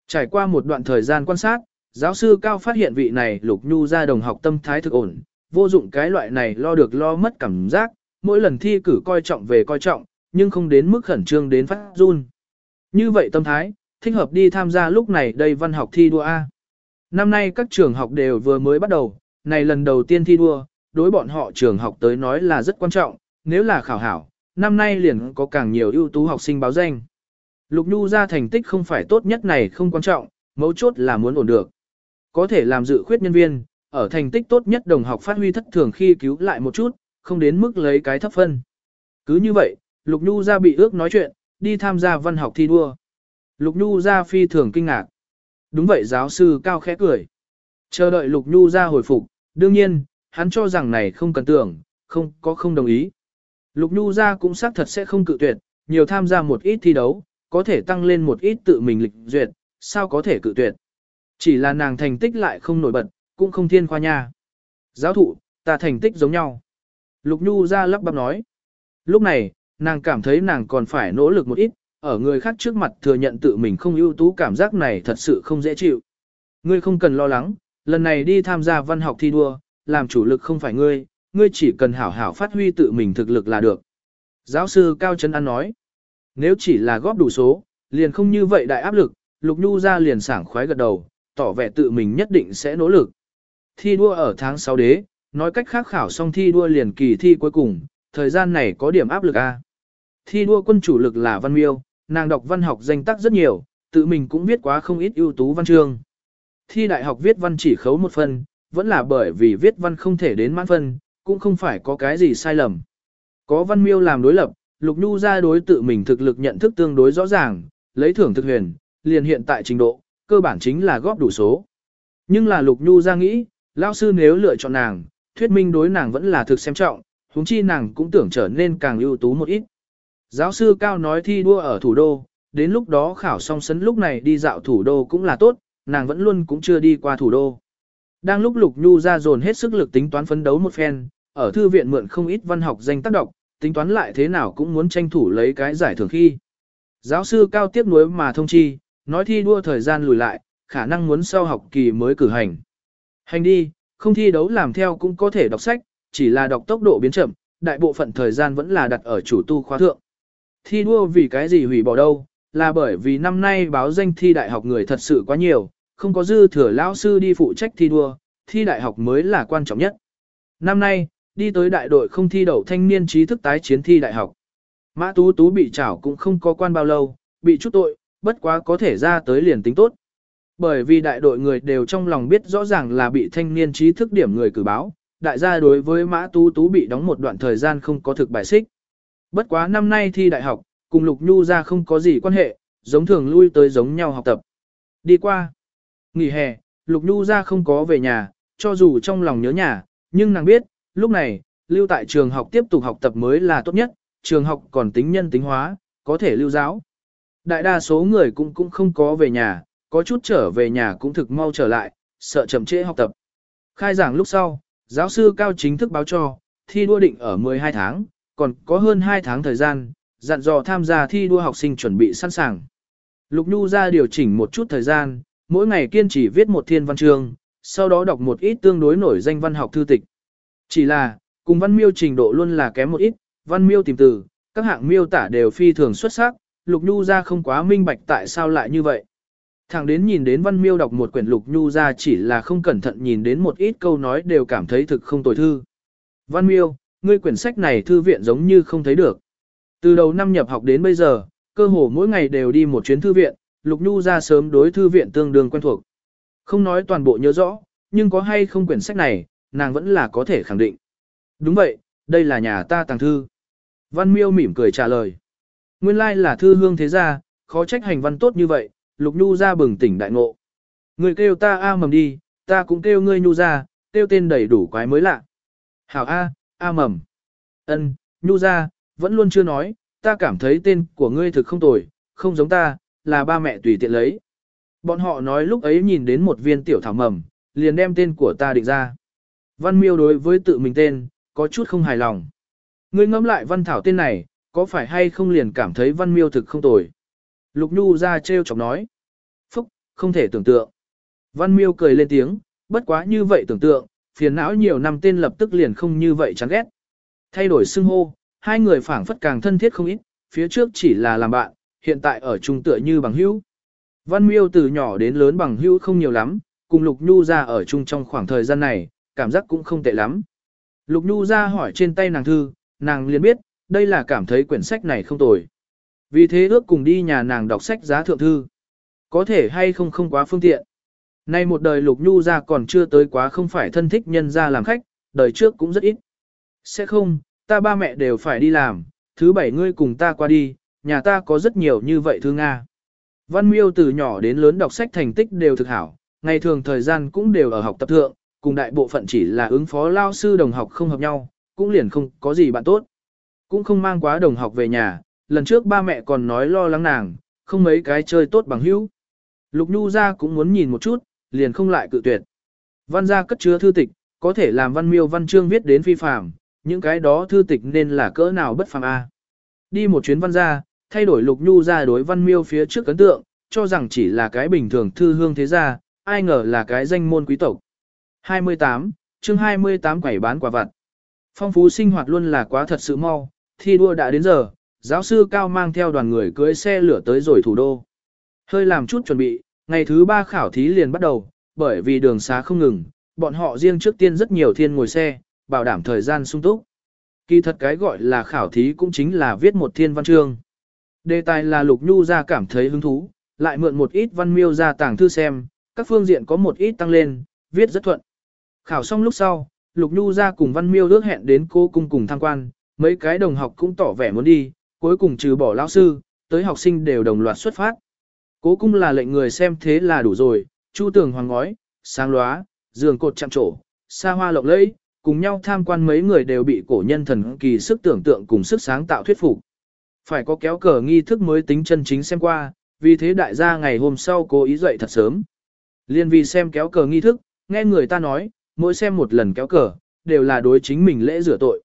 Trải qua một đoạn thời gian quan sát, giáo sư cao phát hiện vị này lục nhu ra đồng học tâm thái thực ổn, vô dụng cái loại này lo được lo mất cảm giác, mỗi lần thi cử coi trọng về coi trọng, nhưng không đến mức khẩn trương đến phát run. Như vậy tâm thái, thích hợp đi tham gia lúc này đây văn học thi đua A. Năm nay các trường học đều vừa mới bắt đầu, này lần đầu tiên thi đua, đối bọn họ trường học tới nói là rất quan trọng, nếu là khảo hảo, năm nay liền có càng nhiều ưu tú học sinh báo danh. Lục Nhu ra thành tích không phải tốt nhất này không quan trọng, mấu chốt là muốn ổn được. Có thể làm dự khuyết nhân viên, ở thành tích tốt nhất đồng học phát huy thất thường khi cứu lại một chút, không đến mức lấy cái thấp phân. Cứ như vậy, Lục Nhu ra bị ước nói chuyện, đi tham gia văn học thi đua. Lục Nhu ra phi thường kinh ngạc. Đúng vậy giáo sư cao khẽ cười. Chờ đợi Lục Nhu ra hồi phục, đương nhiên, hắn cho rằng này không cần tưởng, không có không đồng ý. Lục Nhu ra cũng xác thật sẽ không cự tuyệt, nhiều tham gia một ít thi đấu, có thể tăng lên một ít tự mình lịch duyệt, sao có thể cự tuyệt. Chỉ là nàng thành tích lại không nổi bật, cũng không thiên khoa nha. Giáo thụ, ta thành tích giống nhau. Lục Nhu ra lắp bắp nói. Lúc này, nàng cảm thấy nàng còn phải nỗ lực một ít, ở người khác trước mặt thừa nhận tự mình không ưu tú cảm giác này thật sự không dễ chịu. Ngươi không cần lo lắng, lần này đi tham gia văn học thi đua, làm chủ lực không phải ngươi, ngươi chỉ cần hảo hảo phát huy tự mình thực lực là được. Giáo sư Cao Trấn An nói, nếu chỉ là góp đủ số, liền không như vậy đại áp lực, Lục Nhu ra liền sảng khoái gật đầu, tỏ vẻ tự mình nhất định sẽ nỗ lực. Thi đua ở tháng 6 đế, nói cách khác khảo xong thi đua liền kỳ thi cuối cùng, thời gian này có điểm áp lực A. Thi đua quân chủ lực là Văn Miêu, nàng đọc văn học danh tác rất nhiều, tự mình cũng viết quá không ít ưu tú văn chương. Thi đại học viết văn chỉ khấu một phần, vẫn là bởi vì viết văn không thể đến mãn phân, cũng không phải có cái gì sai lầm. Có văn miêu làm đối lập, Lục Nhu ra đối tự mình thực lực nhận thức tương đối rõ ràng, lấy thưởng thực huyền, liền hiện tại trình độ, cơ bản chính là góp đủ số. Nhưng là Lục Nhu ra nghĩ, lao sư nếu lựa chọn nàng, thuyết minh đối nàng vẫn là thực xem trọng, huống chi nàng cũng tưởng trở nên càng ưu tú một ít. Giáo sư Cao nói thi đua ở thủ đô, đến lúc đó khảo xong sấn lúc này đi dạo thủ đô cũng là tốt, nàng vẫn luôn cũng chưa đi qua thủ đô. Đang lúc Lục Nhu ra dồn hết sức lực tính toán phấn đấu một phen, ở thư viện mượn không ít văn học danh tác đọc, tính toán lại thế nào cũng muốn tranh thủ lấy cái giải thưởng khi. Giáo sư Cao tiếp nối mà thông chi, nói thi đua thời gian lùi lại, khả năng muốn sau học kỳ mới cử hành. Hành đi, không thi đấu làm theo cũng có thể đọc sách, chỉ là đọc tốc độ biến chậm, đại bộ phận thời gian vẫn là đặt ở chủ tu khóa thượng. Thi đua vì cái gì hủy bỏ đâu, là bởi vì năm nay báo danh thi đại học người thật sự quá nhiều, không có dư thừa lão sư đi phụ trách thi đua, thi đại học mới là quan trọng nhất. Năm nay, đi tới đại đội không thi đậu thanh niên trí thức tái chiến thi đại học. Mã Tú Tú bị trảo cũng không có quan bao lâu, bị chút tội, bất quá có thể ra tới liền tính tốt. Bởi vì đại đội người đều trong lòng biết rõ ràng là bị thanh niên trí thức điểm người cử báo, đại gia đối với Mã Tú Tú bị đóng một đoạn thời gian không có thực bài xích. Bất quá năm nay thi đại học, cùng Lục Nhu ra không có gì quan hệ, giống thường lui tới giống nhau học tập. Đi qua. Nghỉ hè, Lục Nhu ra không có về nhà, cho dù trong lòng nhớ nhà, nhưng nàng biết, lúc này, lưu tại trường học tiếp tục học tập mới là tốt nhất, trường học còn tính nhân tính hóa, có thể lưu giáo. Đại đa số người cũng cũng không có về nhà, có chút trở về nhà cũng thực mau trở lại, sợ chậm trễ học tập. Khai giảng lúc sau, giáo sư cao chính thức báo cho, thi đua định ở 12 tháng, còn có hơn 2 tháng thời gian, dặn dò tham gia thi đua học sinh chuẩn bị sẵn sàng. Lục Nhu ra điều chỉnh một chút thời gian, mỗi ngày kiên trì viết một thiên văn chương, sau đó đọc một ít tương đối nổi danh văn học thư tịch. Chỉ là, cùng văn miêu trình độ luôn là kém một ít, văn miêu tìm từ, các hạng miêu tả đều phi thường xuất sắc, Lục Nhu ra không quá minh bạch tại sao lại như vậy. Thẳng đến nhìn đến văn miêu đọc một quyển Lục Nhu ra chỉ là không cẩn thận nhìn đến một ít câu nói đều cảm thấy thực không tồi thư. Văn miêu, ngươi quyển sách này thư viện giống như không thấy được. Từ đầu năm nhập học đến bây giờ, cơ hồ mỗi ngày đều đi một chuyến thư viện, Lục Nhu ra sớm đối thư viện tương đương quen thuộc. Không nói toàn bộ nhớ rõ, nhưng có hay không quyển sách này, nàng vẫn là có thể khẳng định. Đúng vậy, đây là nhà ta tàng thư. Văn miêu mỉm cười trả lời. Nguyên lai là thư hương thế gia, khó trách hành văn tốt như vậy, Lục Nhu ra bừng tỉnh đại ngộ. Người kêu ta A mầm đi, ta cũng kêu ngươi Nhu ra, kêu tên đầy đủ quái mới lạ. Hảo A, A mầm. Ân, Nhu ra, vẫn luôn chưa nói, ta cảm thấy tên của ngươi thực không tồi, không giống ta, là ba mẹ tùy tiện lấy. Bọn họ nói lúc ấy nhìn đến một viên tiểu thảo mầm, liền đem tên của ta định ra. Văn miêu đối với tự mình tên, có chút không hài lòng. Ngươi ngẫm lại văn thảo tên này, có phải hay không liền cảm thấy văn miêu thực không tồi. Lục Nhu ra trêu chọc nói. Phúc, không thể tưởng tượng. Văn miêu cười lên tiếng, bất quá như vậy tưởng tượng, phiền não nhiều năm tên lập tức liền không như vậy chán ghét. Thay đổi xưng hô, hai người phảng phất càng thân thiết không ít, phía trước chỉ là làm bạn, hiện tại ở chung tựa như bằng hữu. Văn miêu từ nhỏ đến lớn bằng hữu không nhiều lắm, cùng Lục Nhu ra ở chung trong khoảng thời gian này, cảm giác cũng không tệ lắm. Lục Nhu ra hỏi trên tay nàng thư, nàng liền biết, đây là cảm thấy quyển sách này không tồi. Vì thế ước cùng đi nhà nàng đọc sách giá thượng thư. Có thể hay không không quá phương tiện. Nay một đời Lục Nhu ra còn chưa tới quá không phải thân thích nhân ra làm khách, đời trước cũng rất ít. Sẽ không, ta ba mẹ đều phải đi làm, thứ bảy ngươi cùng ta qua đi, nhà ta có rất nhiều như vậy thư Nga. Văn miêu từ nhỏ đến lớn đọc sách thành tích đều thực hảo, ngày thường thời gian cũng đều ở học tập thượng, cùng đại bộ phận chỉ là ứng phó lao sư đồng học không hợp nhau, cũng liền không có gì bạn tốt. Cũng không mang quá đồng học về nhà, lần trước ba mẹ còn nói lo lắng nàng, không mấy cái chơi tốt bằng hữu. Lục Nhu ra cũng muốn nhìn một chút, liền không lại cự tuyệt. Văn gia cất chứa thư tịch, có thể làm văn miêu văn chương viết đến phi phạm, những cái đó thư tịch nên là cỡ nào bất phàm a. Đi một chuyến văn gia, thay đổi Lục Nhu ra đối văn miêu phía trước ấn tượng, cho rằng chỉ là cái bình thường thư hương thế gia, ai ngờ là cái danh môn quý tộc. 28, chương 28 quẩy bán quả vặt. Phong phú sinh hoạt luôn là quá thật sự mau, thi đua đã đến giờ, giáo sư Cao mang theo đoàn người cưới xe lửa tới rồi thủ đô. Hơi làm chút chuẩn bị, ngày thứ ba khảo thí liền bắt đầu, bởi vì đường xá không ngừng, bọn họ riêng trước tiên rất nhiều thiên ngồi xe, bảo đảm thời gian sung túc. Kỳ thật cái gọi là khảo thí cũng chính là viết một thiên văn chương. Đề tài là Lục Nhu ra cảm thấy hứng thú, lại mượn một ít văn miêu ra tàng thư xem, các phương diện có một ít tăng lên, viết rất thuận. Khảo xong lúc sau, Lục Nhu ra cùng văn miêu ước hẹn đến cô cung cùng tham quan, mấy cái đồng học cũng tỏ vẻ muốn đi, cuối cùng trừ bỏ lão sư, tới học sinh đều đồng loạt xuất phát. Cố cung là lệnh người xem thế là đủ rồi, chu tường hoàng ngói, sáng lóa, giường cột chạm trổ, xa hoa lộng lẫy, cùng nhau tham quan mấy người đều bị cổ nhân thần kỳ sức tưởng tượng cùng sức sáng tạo thuyết phục. Phải có kéo cờ nghi thức mới tính chân chính xem qua, vì thế đại gia ngày hôm sau cố ý dậy thật sớm. Liên vì xem kéo cờ nghi thức, nghe người ta nói, mỗi xem một lần kéo cờ, đều là đối chính mình lễ rửa tội.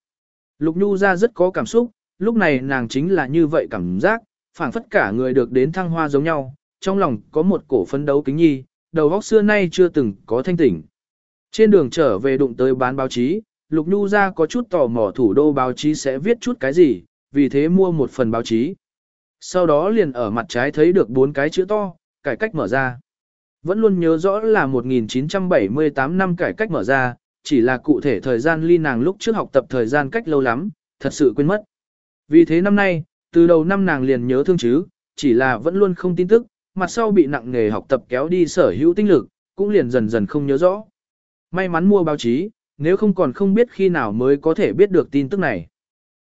Lục Nhu ra rất có cảm xúc, lúc này nàng chính là như vậy cảm giác, phảng phất cả người được đến thăng hoa giống nhau, trong lòng có một cổ phấn đấu kính nhi, đầu óc xưa nay chưa từng có thanh tỉnh. Trên đường trở về đụng tới bán báo chí, Lục Nhu ra có chút tò mò thủ đô báo chí sẽ viết chút cái gì, vì thế mua một phần báo chí. Sau đó liền ở mặt trái thấy được bốn cái chữ to, cải cách mở ra. Vẫn luôn nhớ rõ là 1978 năm cải cách mở ra, chỉ là cụ thể thời gian ly nàng lúc trước học tập thời gian cách lâu lắm, thật sự quên mất. Vì thế năm nay, từ đầu năm nàng liền nhớ thương chứ, chỉ là vẫn luôn không tin tức, mặt sau bị nặng nghề học tập kéo đi sở hữu tinh lực, cũng liền dần dần không nhớ rõ. May mắn mua báo chí, nếu không còn không biết khi nào mới có thể biết được tin tức này.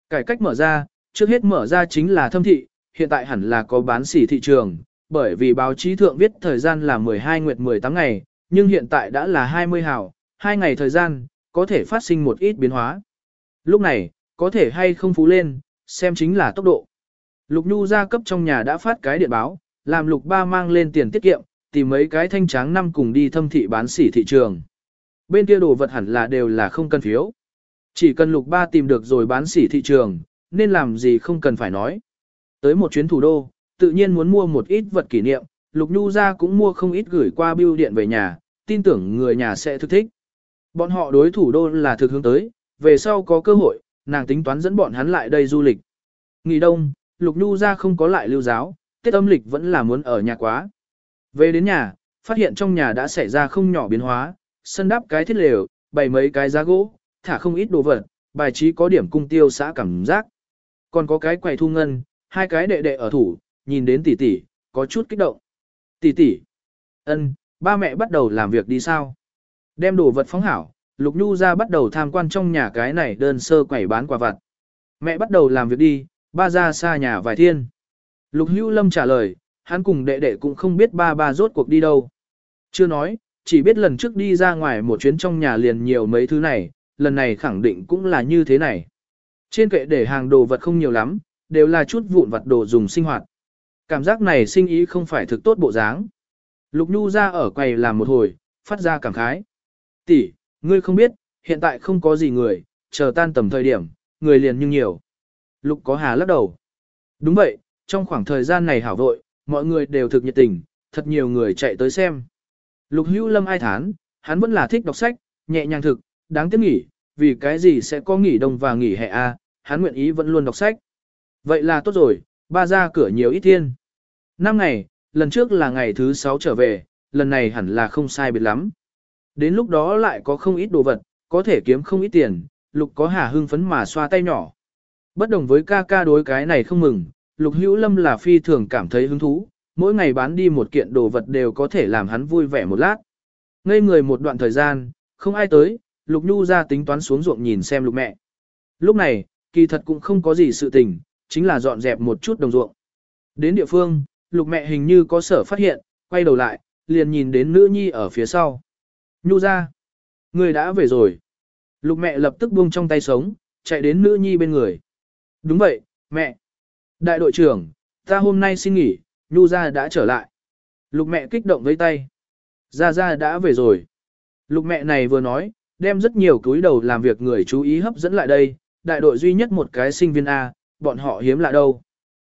Cải cách mở ra, trước hết mở ra chính là thâm thị, hiện tại hẳn là có bán sỉ thị trường, bởi vì báo chí thượng viết thời gian là 12 nguyệt 18 ngày, nhưng hiện tại đã là 20 hào, 2 ngày thời gian, có thể phát sinh một ít biến hóa. Lúc này, có thể hay không phú lên, xem chính là tốc độ. Lục Nhu gia cấp trong nhà đã phát cái điện báo, làm Lục Ba mang lên tiền tiết kiệm, tìm mấy cái thanh tráng năm cùng đi thâm thị bán sỉ thị trường. Bên kia đồ vật hẳn là đều là không cần phiếu. Chỉ cần Lục Ba tìm được rồi bán sỉ thị trường, nên làm gì không cần phải nói. Tới một chuyến thủ đô, tự nhiên muốn mua một ít vật kỷ niệm, Lục Nhu gia cũng mua không ít gửi qua bưu điện về nhà, tin tưởng người nhà sẽ thực thích. Bọn họ đối thủ đô là thực hướng tới, về sau có cơ hội, nàng tính toán dẫn bọn hắn lại đây du lịch. Nghỉ đông, Lục Nhu ra không có lại lưu giáo, Tết âm lịch vẫn là muốn ở nhà quá. Về đến nhà, phát hiện trong nhà đã xảy ra không nhỏ biến hóa, sân đắp cái thiết lều, bày mấy cái giá gỗ, thả không ít đồ vật, bài trí có điểm cung tiêu xã cảm giác. Còn có cái quầy thu ngân, hai cái đệ đệ ở thủ, nhìn đến tỷ tỷ, có chút kích động. Tỷ tỷ, ân, ba mẹ bắt đầu làm việc đi sao? Đem đồ vật phóng hảo, Lục Nhu ra bắt đầu tham quan trong nhà cái này đơn sơ quẩy bán quà vặt. Mẹ bắt đầu làm việc đi, ba ra xa nhà vài thiên. Lục Hữu Lâm trả lời, hắn cùng đệ đệ cũng không biết ba ba rốt cuộc đi đâu. Chưa nói, chỉ biết lần trước đi ra ngoài một chuyến trong nhà liền nhiều mấy thứ này, lần này khẳng định cũng là như thế này. Trên kệ để hàng đồ vật không nhiều lắm, đều là chút vụn vặt đồ dùng sinh hoạt. Cảm giác này sinh ý không phải thực tốt bộ dáng. Lục Nhu ra ở quầy làm một hồi, phát ra cảm khái. Tỷ, ngươi không biết, hiện tại không có gì người, chờ tan tầm thời điểm, người liền nhưng nhiều. Lục có hà lắc đầu. Đúng vậy, trong khoảng thời gian này hảo vội, mọi người đều thực nhiệt tình, thật nhiều người chạy tới xem. Lục hữu lâm ai thán, hắn vẫn là thích đọc sách, nhẹ nhàng thực, đáng tiếc nghỉ, vì cái gì sẽ có nghỉ đông và nghỉ hè a, hắn nguyện ý vẫn luôn đọc sách. Vậy là tốt rồi, ba ra cửa nhiều ít thiên. Năm ngày, lần trước là ngày thứ sáu trở về, lần này hẳn là không sai biệt lắm. Đến lúc đó lại có không ít đồ vật, có thể kiếm không ít tiền, lục có hà hưng phấn mà xoa tay nhỏ. Bất đồng với ca ca đối cái này không mừng, lục hữu lâm là phi thường cảm thấy hứng thú, mỗi ngày bán đi một kiện đồ vật đều có thể làm hắn vui vẻ một lát. Ngây người một đoạn thời gian, không ai tới, lục nhu ra tính toán xuống ruộng nhìn xem lục mẹ. Lúc này, kỳ thật cũng không có gì sự tình, chính là dọn dẹp một chút đồng ruộng. Đến địa phương, lục mẹ hình như có sở phát hiện, quay đầu lại, liền nhìn đến nữ nhi ở phía sau. Nhu ra, người đã về rồi. Lục mẹ lập tức buông trong tay sống, chạy đến nữ nhi bên người. Đúng vậy, mẹ. Đại đội trưởng, ta hôm nay xin nghỉ, Nhu ra đã trở lại. Lục mẹ kích động với tay. Ra ra đã về rồi. Lục mẹ này vừa nói, đem rất nhiều túi đầu làm việc người chú ý hấp dẫn lại đây, đại đội duy nhất một cái sinh viên A, bọn họ hiếm lạ đâu.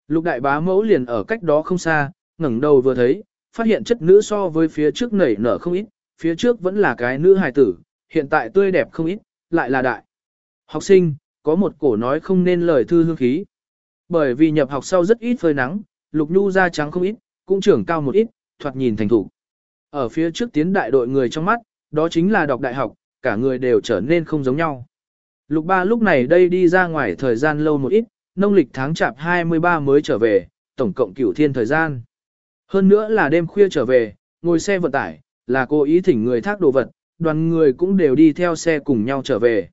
Lục đại bá mẫu liền ở cách đó không xa, ngẩng đầu vừa thấy, phát hiện chất nữ so với phía trước nảy nở không ít, phía trước vẫn là cái nữ hài tử, hiện tại tươi đẹp không ít, lại là đại. Học sinh, có một cổ nói không nên lời thư hương khí. Bởi vì nhập học sau rất ít phơi nắng, lục nhu da trắng không ít, cũng trưởng cao một ít, thoạt nhìn thành thủ. Ở phía trước tiến đại đội người trong mắt, đó chính là đọc đại học, cả người đều trở nên không giống nhau. Lục ba lúc này đây đi ra ngoài thời gian lâu một ít, nông lịch tháng chạp 23 mới trở về, tổng cộng cửu thiên thời gian. Hơn nữa là đêm khuya trở về, ngồi xe vận tải, là cô ý thỉnh người thác đồ vật, đoàn người cũng đều đi theo xe cùng nhau trở về.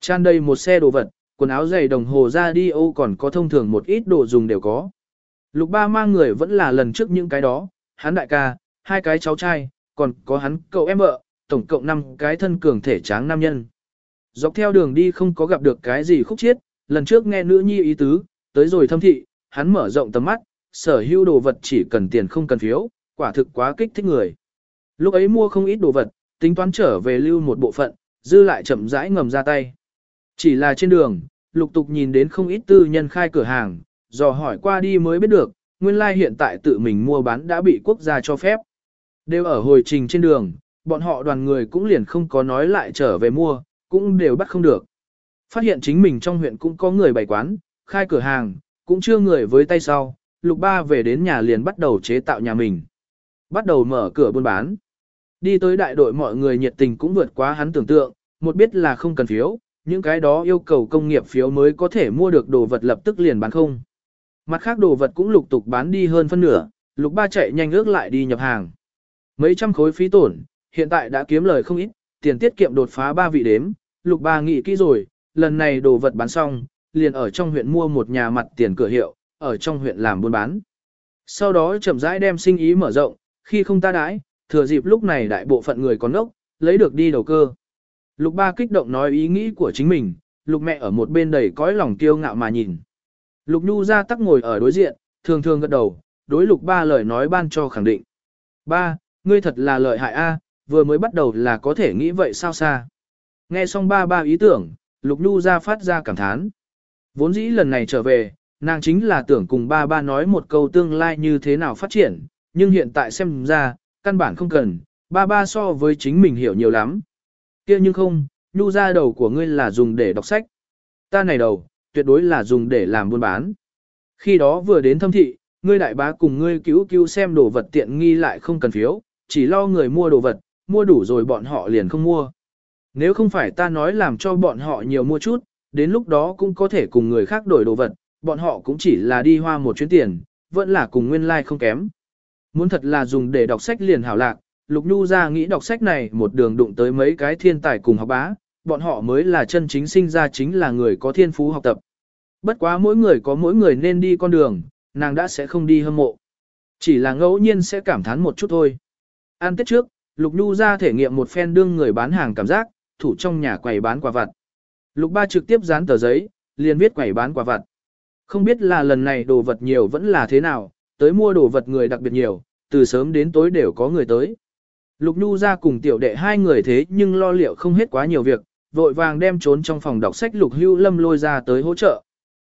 Tràn đầy một xe đồ vật, quần áo giày đồng hồ ra đi ô còn có thông thường một ít đồ dùng đều có. Lục ba mang người vẫn là lần trước những cái đó, hắn đại ca, hai cái cháu trai, còn có hắn cậu em vợ, tổng cộng 5 cái thân cường thể tráng nam nhân. Dọc theo đường đi không có gặp được cái gì khúc chiết, lần trước nghe nữ nhi ý tứ, tới rồi thâm thị, hắn mở rộng tầm mắt, sở hữu đồ vật chỉ cần tiền không cần phiếu, quả thực quá kích thích người. Lúc ấy mua không ít đồ vật, tính toán trở về lưu một bộ phận, dư lại chậm rãi ngầm ra tay. Chỉ là trên đường, lục tục nhìn đến không ít tư nhân khai cửa hàng, dò hỏi qua đi mới biết được, nguyên lai like hiện tại tự mình mua bán đã bị quốc gia cho phép. Đều ở hồi trình trên đường, bọn họ đoàn người cũng liền không có nói lại trở về mua, cũng đều bắt không được. Phát hiện chính mình trong huyện cũng có người bày quán, khai cửa hàng, cũng chưa người với tay sau, lục ba về đến nhà liền bắt đầu chế tạo nhà mình. Bắt đầu mở cửa buôn bán. Đi tới đại đội mọi người nhiệt tình cũng vượt quá hắn tưởng tượng, một biết là không cần phiếu, những cái đó yêu cầu công nghiệp phiếu mới có thể mua được đồ vật lập tức liền bán không. Mặt khác đồ vật cũng lục tục bán đi hơn phân nửa, lục ba chạy nhanh ước lại đi nhập hàng. Mấy trăm khối phí tổn, hiện tại đã kiếm lời không ít, tiền tiết kiệm đột phá ba vị đếm, lục ba nghĩ kỹ rồi, lần này đồ vật bán xong, liền ở trong huyện mua một nhà mặt tiền cửa hiệu, ở trong huyện làm buôn bán. Sau đó chậm rãi đem sinh ý mở rộng, khi không ta đãi, thừa dịp lúc này đại bộ phận người còn ốc, lấy được đi đầu cơ. Lục ba kích động nói ý nghĩ của chính mình, lục mẹ ở một bên đầy cõi lòng kiêu ngạo mà nhìn. Lục nhu ra tắc ngồi ở đối diện, thường thường gật đầu, đối lục ba lời nói ban cho khẳng định. Ba, ngươi thật là lợi hại a, vừa mới bắt đầu là có thể nghĩ vậy sao xa. Nghe xong ba ba ý tưởng, lục nhu ra phát ra cảm thán. Vốn dĩ lần này trở về, nàng chính là tưởng cùng ba ba nói một câu tương lai như thế nào phát triển, nhưng hiện tại xem ra, căn bản không cần, ba ba so với chính mình hiểu nhiều lắm. kia nhưng không, nhu ra đầu của ngươi là dùng để đọc sách. Ta này đầu, tuyệt đối là dùng để làm buôn bán. Khi đó vừa đến thâm thị, ngươi đại bá cùng ngươi cứu cứu xem đồ vật tiện nghi lại không cần phiếu, chỉ lo người mua đồ vật, mua đủ rồi bọn họ liền không mua. Nếu không phải ta nói làm cho bọn họ nhiều mua chút, đến lúc đó cũng có thể cùng người khác đổi đồ vật, bọn họ cũng chỉ là đi hoa một chuyến tiền, vẫn là cùng nguyên lai like không kém. Muốn thật là dùng để đọc sách liền hảo lạc, Lục Nhu ra nghĩ đọc sách này một đường đụng tới mấy cái thiên tài cùng học bá, bọn họ mới là chân chính sinh ra chính là người có thiên phú học tập. Bất quá mỗi người có mỗi người nên đi con đường, nàng đã sẽ không đi hâm mộ. Chỉ là ngẫu nhiên sẽ cảm thán một chút thôi. An tết trước, Lục Nhu ra thể nghiệm một phen đương người bán hàng cảm giác, thủ trong nhà quầy bán quà vặt. Lục ba trực tiếp dán tờ giấy, liền viết quầy bán quà vặt. Không biết là lần này đồ vật nhiều vẫn là thế nào, tới mua đồ vật người đặc biệt nhiều, từ sớm đến tối đều có người tới. Lục Nhu ra cùng tiểu đệ hai người thế nhưng lo liệu không hết quá nhiều việc, vội vàng đem trốn trong phòng đọc sách Lục Hưu Lâm lôi ra tới hỗ trợ.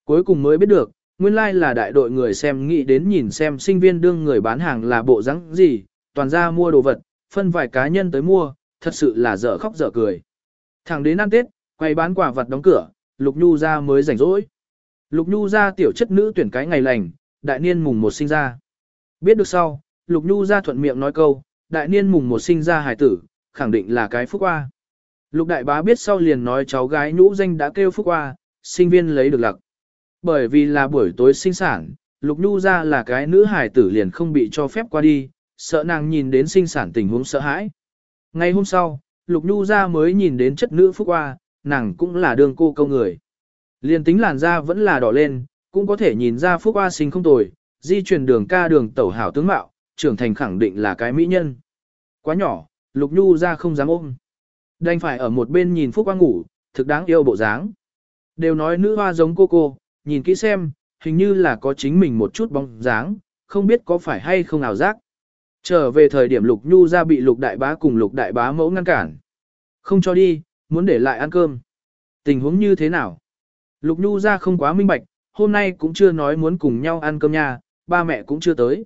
Cuối cùng mới biết được, nguyên lai like là đại đội người xem nghĩ đến nhìn xem sinh viên đương người bán hàng là bộ rắn gì, toàn ra mua đồ vật, phân vài cá nhân tới mua, thật sự là dở khóc dở cười. Thẳng đến ăn Tết, quay bán quả vật đóng cửa, Lục Nhu ra mới rảnh rỗi. Lục Nhu ra tiểu chất nữ tuyển cái ngày lành, đại niên mùng một sinh ra. Biết được sau, Lục Nhu ra thuận miệng nói câu, đại niên mùng một sinh ra hài tử, khẳng định là cái phúc qua. Lục đại bá biết sau liền nói cháu gái nhũ danh đã kêu phúc qua, sinh viên lấy được lặc. Bởi vì là buổi tối sinh sản, Lục Nhu ra là cái nữ hài tử liền không bị cho phép qua đi, sợ nàng nhìn đến sinh sản tình huống sợ hãi. Ngày hôm sau, Lục Nhu ra mới nhìn đến chất nữ phúc qua, nàng cũng là đường cô câu người. Liền tính làn da vẫn là đỏ lên, cũng có thể nhìn ra phúc qua sinh không tồi, di chuyển đường ca đường tẩu hảo tướng mạo, trưởng thành khẳng định là cái mỹ nhân. Quá nhỏ, Lục Nhu ra không dám ôm. Đành phải ở một bên nhìn phúc qua ngủ, thực đáng yêu bộ dáng. Đều nói nữ hoa giống cô cô, nhìn kỹ xem, hình như là có chính mình một chút bóng dáng, không biết có phải hay không ảo giác. Trở về thời điểm Lục Nhu ra bị Lục Đại Bá cùng Lục Đại Bá mẫu ngăn cản. Không cho đi, muốn để lại ăn cơm. Tình huống như thế nào? Lục Nhu ra không quá minh bạch, hôm nay cũng chưa nói muốn cùng nhau ăn cơm nha, ba mẹ cũng chưa tới.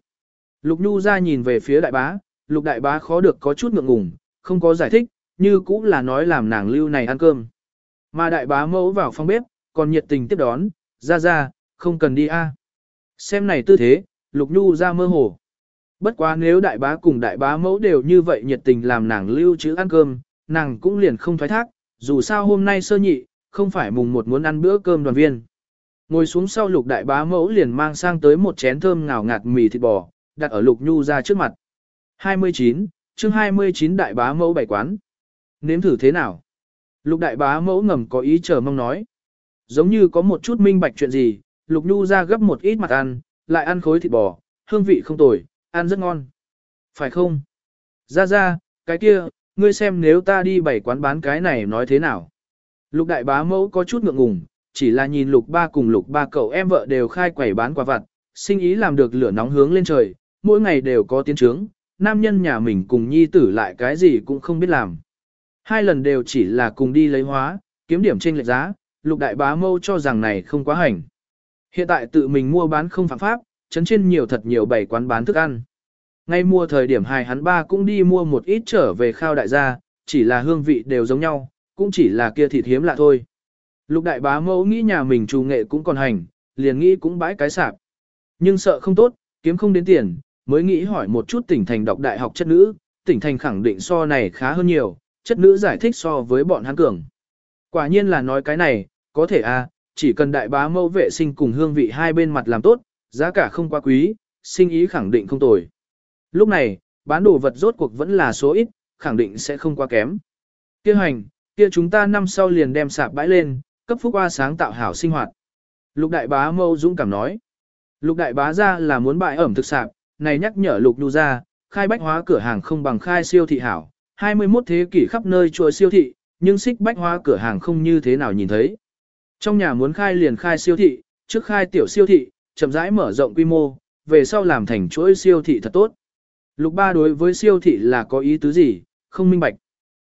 Lục Nhu ra nhìn về phía đại bá, lục đại bá khó được có chút ngượng ngùng, không có giải thích, như cũng là nói làm nàng lưu này ăn cơm. Mà đại bá mẫu vào phòng bếp, còn nhiệt tình tiếp đón, ra ra, không cần đi a. Xem này tư thế, lục Nhu ra mơ hồ. Bất quá nếu đại bá cùng đại bá mẫu đều như vậy nhiệt tình làm nàng lưu trữ ăn cơm, nàng cũng liền không thoái thác, dù sao hôm nay sơ nhị, không phải mùng một muốn ăn bữa cơm đoàn viên. Ngồi xuống sau lục đại bá mẫu liền mang sang tới một chén thơm ngào ngạt mì thịt bò, đặt ở lục nhu ra trước mặt. 29, chương 29 đại bá mẫu bảy quán. Nếm thử thế nào? Lục đại bá mẫu ngầm có ý chờ mong nói. Giống như có một chút minh bạch chuyện gì, lục nhu ra gấp một ít mặt ăn, lại ăn khối thịt bò, hương vị không tồi, ăn rất ngon. Phải không? Ra ra, cái kia, ngươi xem nếu ta đi bảy quán bán cái này nói thế nào? Lục đại bá mẫu có chút ngượng ngùng, chỉ là nhìn lục ba cùng lục ba cậu em vợ đều khai quẩy bán quả vặt, sinh ý làm được lửa nóng hướng lên trời, mỗi ngày đều có tiến trướng, nam nhân nhà mình cùng nhi tử lại cái gì cũng không biết làm. Hai lần đều chỉ là cùng đi lấy hóa, kiếm điểm trên lệch giá, lục đại bá mâu cho rằng này không quá hành. Hiện tại tự mình mua bán không phạm pháp, chấn trên nhiều thật nhiều bảy quán bán thức ăn. Ngay mua thời điểm hai hắn ba cũng đi mua một ít trở về khao đại gia, chỉ là hương vị đều giống nhau, cũng chỉ là kia thịt hiếm lạ thôi. Lục đại bá mẫu nghĩ nhà mình trù nghệ cũng còn hành, liền nghĩ cũng bãi cái sạp. Nhưng sợ không tốt, kiếm không đến tiền, mới nghĩ hỏi một chút tỉnh thành đọc đại học chất nữ, tỉnh thành khẳng định so này khá hơn nhiều, chất nữ giải thích so với bọn hắn cường. Quả nhiên là nói cái này, có thể à, chỉ cần đại bá mẫu vệ sinh cùng hương vị hai bên mặt làm tốt, giá cả không quá quý, sinh ý khẳng định không tồi. Lúc này, bán đồ vật rốt cuộc vẫn là số ít, khẳng định sẽ không quá kém. Kia hành, kia chúng ta năm sau liền đem sạp bãi lên, cấp phúc qua sáng tạo hảo sinh hoạt. Lục đại bá mâu dũng cảm nói. Lục đại bá ra là muốn bại ẩm thực sạp, này nhắc nhở lục đu ra, khai bách hóa cửa hàng không bằng khai siêu thị hảo. 21 thế kỷ khắp nơi chuỗi siêu thị, nhưng xích bách hóa cửa hàng không như thế nào nhìn thấy. Trong nhà muốn khai liền khai siêu thị, trước khai tiểu siêu thị, chậm rãi mở rộng quy mô, về sau làm thành chuỗi siêu thị thật tốt. Lục ba đối với siêu thị là có ý tứ gì, không minh bạch.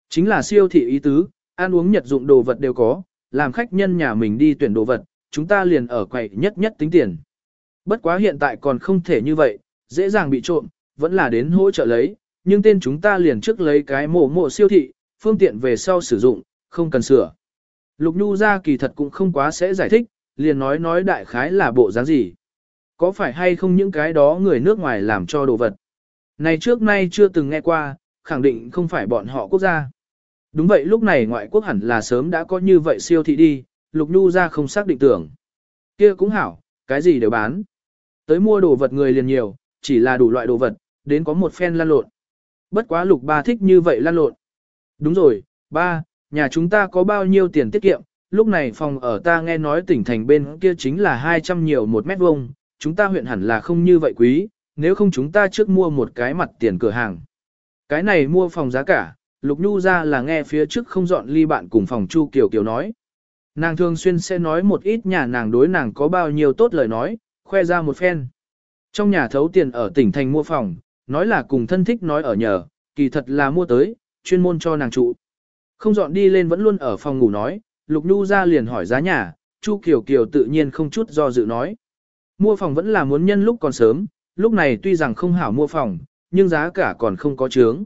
Chính là siêu thị ý tứ, ăn uống nhật dụng đồ vật đều có, làm khách nhân nhà mình đi tuyển đồ vật, chúng ta liền ở quầy nhất nhất tính tiền. Bất quá hiện tại còn không thể như vậy, dễ dàng bị trộm, vẫn là đến hỗ trợ lấy, nhưng tên chúng ta liền trước lấy cái mổ mộ siêu thị, phương tiện về sau sử dụng, không cần sửa. Lục Nhu ra kỳ thật cũng không quá sẽ giải thích, liền nói nói đại khái là bộ dáng gì. Có phải hay không những cái đó người nước ngoài làm cho đồ vật. Này trước nay chưa từng nghe qua, khẳng định không phải bọn họ quốc gia. Đúng vậy lúc này ngoại quốc hẳn là sớm đã có như vậy siêu thị đi, Lục Nhu ra không xác định tưởng. kia cũng hảo, cái gì đều bán. Tới mua đồ vật người liền nhiều, chỉ là đủ loại đồ vật, đến có một phen lan lộn. Bất quá Lục ba thích như vậy lan lộn. Đúng rồi, ba, nhà chúng ta có bao nhiêu tiền tiết kiệm, lúc này phòng ở ta nghe nói tỉnh thành bên kia chính là 200 nhiều một mét vuông, chúng ta huyện hẳn là không như vậy quý, nếu không chúng ta trước mua một cái mặt tiền cửa hàng. Cái này mua phòng giá cả, Lục Nhu ra là nghe phía trước không dọn ly bạn cùng phòng Chu Kiều Kiều nói. Nàng thường xuyên sẽ nói một ít nhà nàng đối nàng có bao nhiêu tốt lời nói, khoe ra một phen. Trong nhà thấu tiền ở tỉnh thành mua phòng, nói là cùng thân thích nói ở nhờ, kỳ thật là mua tới, chuyên môn cho nàng trụ. Không dọn đi lên vẫn luôn ở phòng ngủ nói, Lục Nhu ra liền hỏi giá nhà, Chu Kiều Kiều tự nhiên không chút do dự nói. Mua phòng vẫn là muốn nhân lúc còn sớm, lúc này tuy rằng không hảo mua phòng, nhưng giá cả còn không có chướng.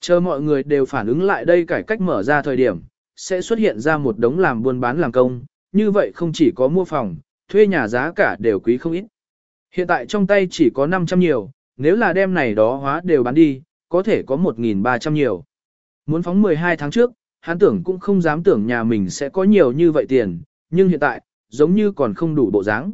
Chờ mọi người đều phản ứng lại đây cải cách mở ra thời điểm, sẽ xuất hiện ra một đống làm buôn bán làm công, như vậy không chỉ có mua phòng, thuê nhà giá cả đều quý không ít. Hiện tại trong tay chỉ có 500 nhiều, nếu là đem này đó hóa đều bán đi, có thể có 1.300 nhiều. Muốn phóng 12 tháng trước, hắn tưởng cũng không dám tưởng nhà mình sẽ có nhiều như vậy tiền, nhưng hiện tại, giống như còn không đủ bộ dáng.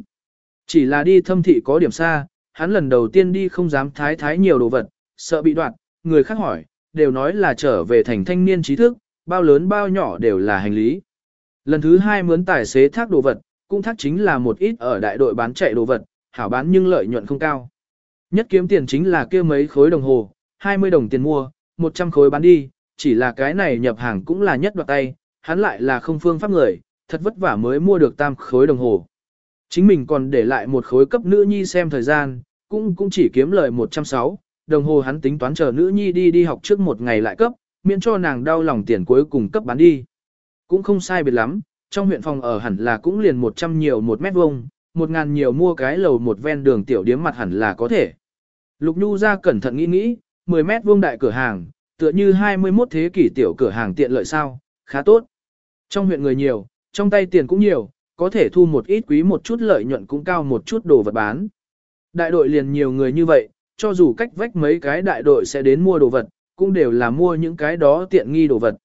Chỉ là đi thâm thị có điểm xa, hắn lần đầu tiên đi không dám thái thái nhiều đồ vật, sợ bị đoạt, người khác hỏi, đều nói là trở về thành thanh niên trí thức, bao lớn bao nhỏ đều là hành lý. Lần thứ hai mướn tài xế thác đồ vật, cũng thác chính là một ít ở đại đội bán chạy đồ vật, hảo bán nhưng lợi nhuận không cao. Nhất kiếm tiền chính là kia mấy khối đồng hồ, 20 đồng tiền mua, 100 khối bán đi, chỉ là cái này nhập hàng cũng là nhất đoạt tay, hắn lại là không phương pháp người, thật vất vả mới mua được tam khối đồng hồ. Chính mình còn để lại một khối cấp nữ nhi xem thời gian, cũng cũng chỉ kiếm lời 160, đồng hồ hắn tính toán chờ nữ nhi đi đi học trước một ngày lại cấp, miễn cho nàng đau lòng tiền cuối cùng cấp bán đi. Cũng không sai biệt lắm, trong huyện phòng ở hẳn là cũng liền 100 nhiều một mét vuông, một ngàn nhiều mua cái lầu một ven đường tiểu điếm mặt hẳn là có thể. Lục Nhu ra cẩn thận nghĩ nghĩ, 10 mét vuông đại cửa hàng, tựa như 21 thế kỷ tiểu cửa hàng tiện lợi sao, khá tốt. Trong huyện người nhiều, trong tay tiền cũng nhiều, có thể thu một ít quý một chút lợi nhuận cũng cao một chút đồ vật bán. Đại đội liền nhiều người như vậy, cho dù cách vách mấy cái đại đội sẽ đến mua đồ vật, cũng đều là mua những cái đó tiện nghi đồ vật.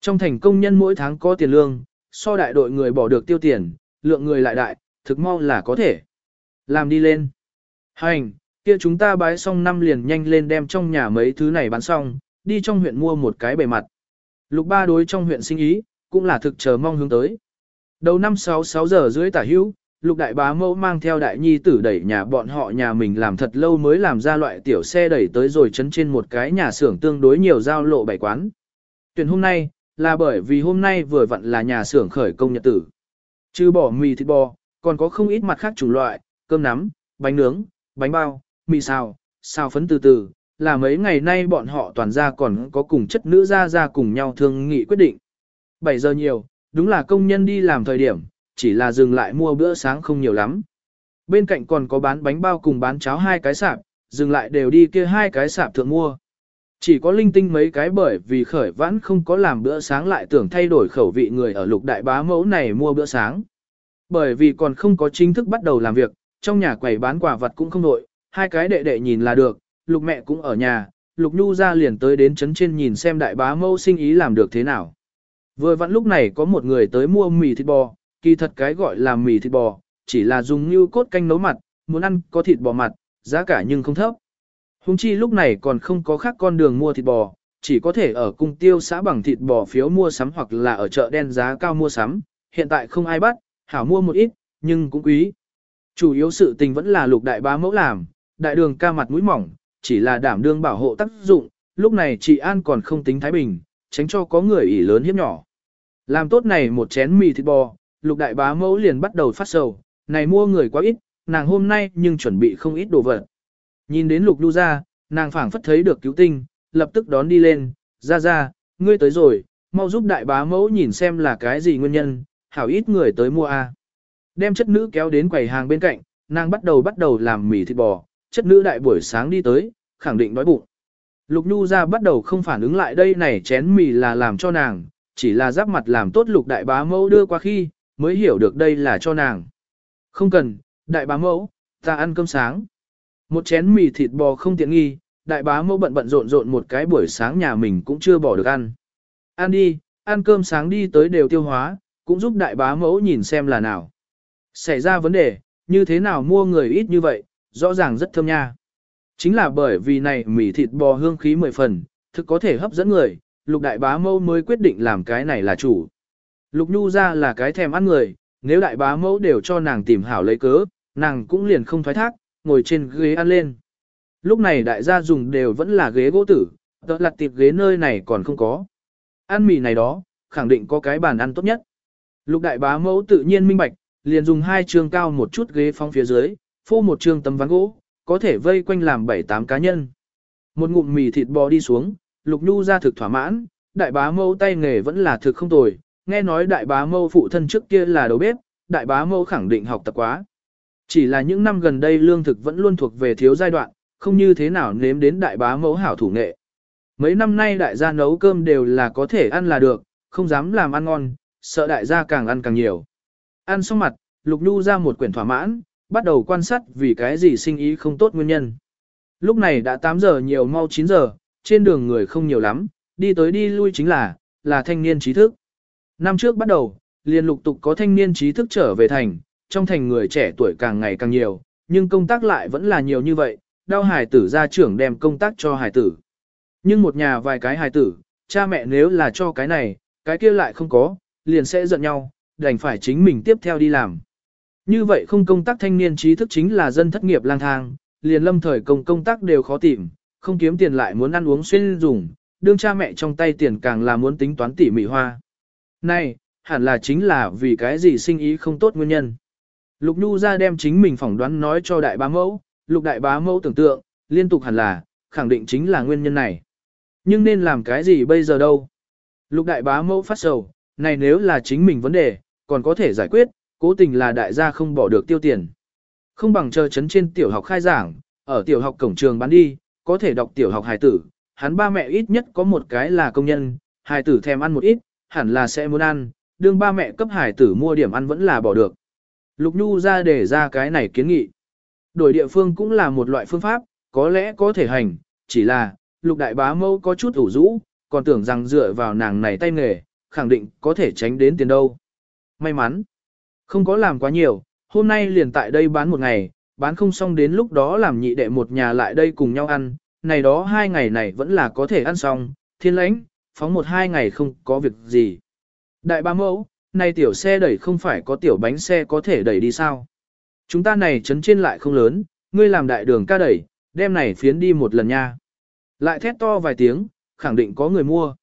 Trong thành công nhân mỗi tháng có tiền lương, so đại đội người bỏ được tiêu tiền, lượng người lại đại, thực mau là có thể. Làm đi lên. Hành, kia chúng ta bái xong năm liền nhanh lên đem trong nhà mấy thứ này bán xong, đi trong huyện mua một cái bề mặt. Lục ba đối trong huyện sinh ý, cũng là thực chờ mong hướng tới. Đầu năm 6-6 giờ dưới tả hữu, lục đại bá mẫu mang theo đại nhi tử đẩy nhà bọn họ nhà mình làm thật lâu mới làm ra loại tiểu xe đẩy tới rồi chấn trên một cái nhà xưởng tương đối nhiều giao lộ bảy quán. Tuyển hôm nay, là bởi vì hôm nay vừa vặn là nhà xưởng khởi công nhật tử. Chứ bỏ mì thịt bò, còn có không ít mặt khác chủng loại, cơm nắm, bánh nướng, bánh bao, mì xào, xào phấn từ từ, là mấy ngày nay bọn họ toàn ra còn có cùng chất nữ ra ra cùng nhau thương nghị quyết định. 7 giờ nhiều, đúng là công nhân đi làm thời điểm, chỉ là dừng lại mua bữa sáng không nhiều lắm. Bên cạnh còn có bán bánh bao cùng bán cháo hai cái sạp, dừng lại đều đi kia hai cái sạp thượng mua. Chỉ có linh tinh mấy cái bởi vì khởi vãn không có làm bữa sáng lại tưởng thay đổi khẩu vị người ở lục đại bá mẫu này mua bữa sáng. Bởi vì còn không có chính thức bắt đầu làm việc, trong nhà quầy bán quả vật cũng không nội, hai cái đệ đệ nhìn là được, lục mẹ cũng ở nhà, lục nhu ra liền tới đến chấn trên nhìn xem đại bá mẫu sinh ý làm được thế nào. Vừa vặn lúc này có một người tới mua mì thịt bò, kỳ thật cái gọi là mì thịt bò, chỉ là dùng như cốt canh nấu mặt, muốn ăn có thịt bò mặt, giá cả nhưng không thấp. Hùng chi lúc này còn không có khác con đường mua thịt bò, chỉ có thể ở cung tiêu xã bằng thịt bò phiếu mua sắm hoặc là ở chợ đen giá cao mua sắm, hiện tại không ai bắt, hảo mua một ít, nhưng cũng quý. Chủ yếu sự tình vẫn là lục đại bá mẫu làm, đại đường ca mặt mũi mỏng, chỉ là đảm đương bảo hộ tác dụng, lúc này chị An còn không tính thái bình, tránh cho có người ỉ lớn hiếp nhỏ. Làm tốt này một chén mì thịt bò, lục đại bá mẫu liền bắt đầu phát sầu, này mua người quá ít, nàng hôm nay nhưng chuẩn bị không ít đồ vật. Nhìn đến lục đu ra, nàng phảng phất thấy được cứu tinh, lập tức đón đi lên, ra ra, ngươi tới rồi, mau giúp đại bá mẫu nhìn xem là cái gì nguyên nhân, hảo ít người tới mua a. Đem chất nữ kéo đến quầy hàng bên cạnh, nàng bắt đầu bắt đầu làm mì thịt bò, chất nữ đại buổi sáng đi tới, khẳng định đói bụng. Lục Nhu ra bắt đầu không phản ứng lại đây này chén mì là làm cho nàng, chỉ là giáp mặt làm tốt lục đại bá mẫu đưa qua khi, mới hiểu được đây là cho nàng. Không cần, đại bá mẫu, ta ăn cơm sáng. Một chén mì thịt bò không tiện nghi, đại bá mẫu bận bận rộn rộn một cái buổi sáng nhà mình cũng chưa bỏ được ăn. Ăn đi, ăn cơm sáng đi tới đều tiêu hóa, cũng giúp đại bá mẫu nhìn xem là nào. Xảy ra vấn đề, như thế nào mua người ít như vậy, rõ ràng rất thơm nha. Chính là bởi vì này mì thịt bò hương khí mười phần, thực có thể hấp dẫn người, lục đại bá mẫu mới quyết định làm cái này là chủ. Lục nhu ra là cái thèm ăn người, nếu đại bá mẫu đều cho nàng tìm hảo lấy cớ, nàng cũng liền không thoái thác, ngồi trên ghế ăn lên. Lúc này đại gia dùng đều vẫn là ghế gỗ tử, tợ lặt tiệp ghế nơi này còn không có. Ăn mì này đó, khẳng định có cái bàn ăn tốt nhất. Lục đại bá mẫu tự nhiên minh bạch, liền dùng hai trường cao một chút ghế phong phía dưới, phô một trường tấm ván gỗ, có thể vây quanh làm bảy tám cá nhân. Một ngụm mì thịt bò đi xuống, lục nhu ra thực thỏa mãn, đại bá mâu tay nghề vẫn là thực không tồi, nghe nói đại bá mâu phụ thân trước kia là đầu bếp, đại bá mâu khẳng định học tập quá. Chỉ là những năm gần đây lương thực vẫn luôn thuộc về thiếu giai đoạn, không như thế nào nếm đến đại bá mẫu hảo thủ nghệ. Mấy năm nay đại gia nấu cơm đều là có thể ăn là được, không dám làm ăn ngon, sợ đại gia càng ăn càng nhiều. Ăn xong mặt, Lục Nhu ra một quyển thỏa mãn, bắt đầu quan sát vì cái gì sinh ý không tốt nguyên nhân. Lúc này đã 8 giờ nhiều mau 9 giờ, trên đường người không nhiều lắm, đi tới đi lui chính là, là thanh niên trí thức. Năm trước bắt đầu, liền lục tục có thanh niên trí thức trở về thành, trong thành người trẻ tuổi càng ngày càng nhiều, nhưng công tác lại vẫn là nhiều như vậy, đau hải tử ra trưởng đem công tác cho hải tử. Nhưng một nhà vài cái hải tử, cha mẹ nếu là cho cái này, cái kia lại không có, liền sẽ giận nhau, đành phải chính mình tiếp theo đi làm. Như vậy không công tác thanh niên trí thức chính là dân thất nghiệp lang thang, liền lâm thời công công tác đều khó tìm, không kiếm tiền lại muốn ăn uống xuyên dùng, đương cha mẹ trong tay tiền càng là muốn tính toán tỉ mỉ hoa. Này, hẳn là chính là vì cái gì sinh ý không tốt nguyên nhân. Lục Nhu ra đem chính mình phỏng đoán nói cho đại bá mẫu, lục đại bá mẫu tưởng tượng, liên tục hẳn là, khẳng định chính là nguyên nhân này. Nhưng nên làm cái gì bây giờ đâu? Lục đại bá mẫu phát sầu, này nếu là chính mình vấn đề, còn có thể giải quyết, cố tình là đại gia không bỏ được tiêu tiền. Không bằng chờ chấn trên tiểu học khai giảng, ở tiểu học cổng trường bán đi, có thể đọc tiểu học hài tử, hắn ba mẹ ít nhất có một cái là công nhân, hài tử thèm ăn một ít, hẳn là sẽ muốn ăn, đương ba mẹ cấp hài tử mua điểm ăn vẫn là bỏ được. Lục Nhu ra để ra cái này kiến nghị. Đổi địa phương cũng là một loại phương pháp, có lẽ có thể hành, chỉ là, lục đại bá mâu có chút ủ rũ, còn tưởng rằng dựa vào nàng này tay nghề, khẳng định có thể tránh đến tiền đâu. May mắn, không có làm quá nhiều, hôm nay liền tại đây bán một ngày, bán không xong đến lúc đó làm nhị đệ một nhà lại đây cùng nhau ăn, này đó hai ngày này vẫn là có thể ăn xong, thiên lãnh, phóng một hai ngày không có việc gì. Đại ba mẫu, này tiểu xe đẩy không phải có tiểu bánh xe có thể đẩy đi sao? Chúng ta này chấn trên lại không lớn, ngươi làm đại đường ca đẩy, đem này phiến đi một lần nha. Lại thét to vài tiếng, khẳng định có người mua.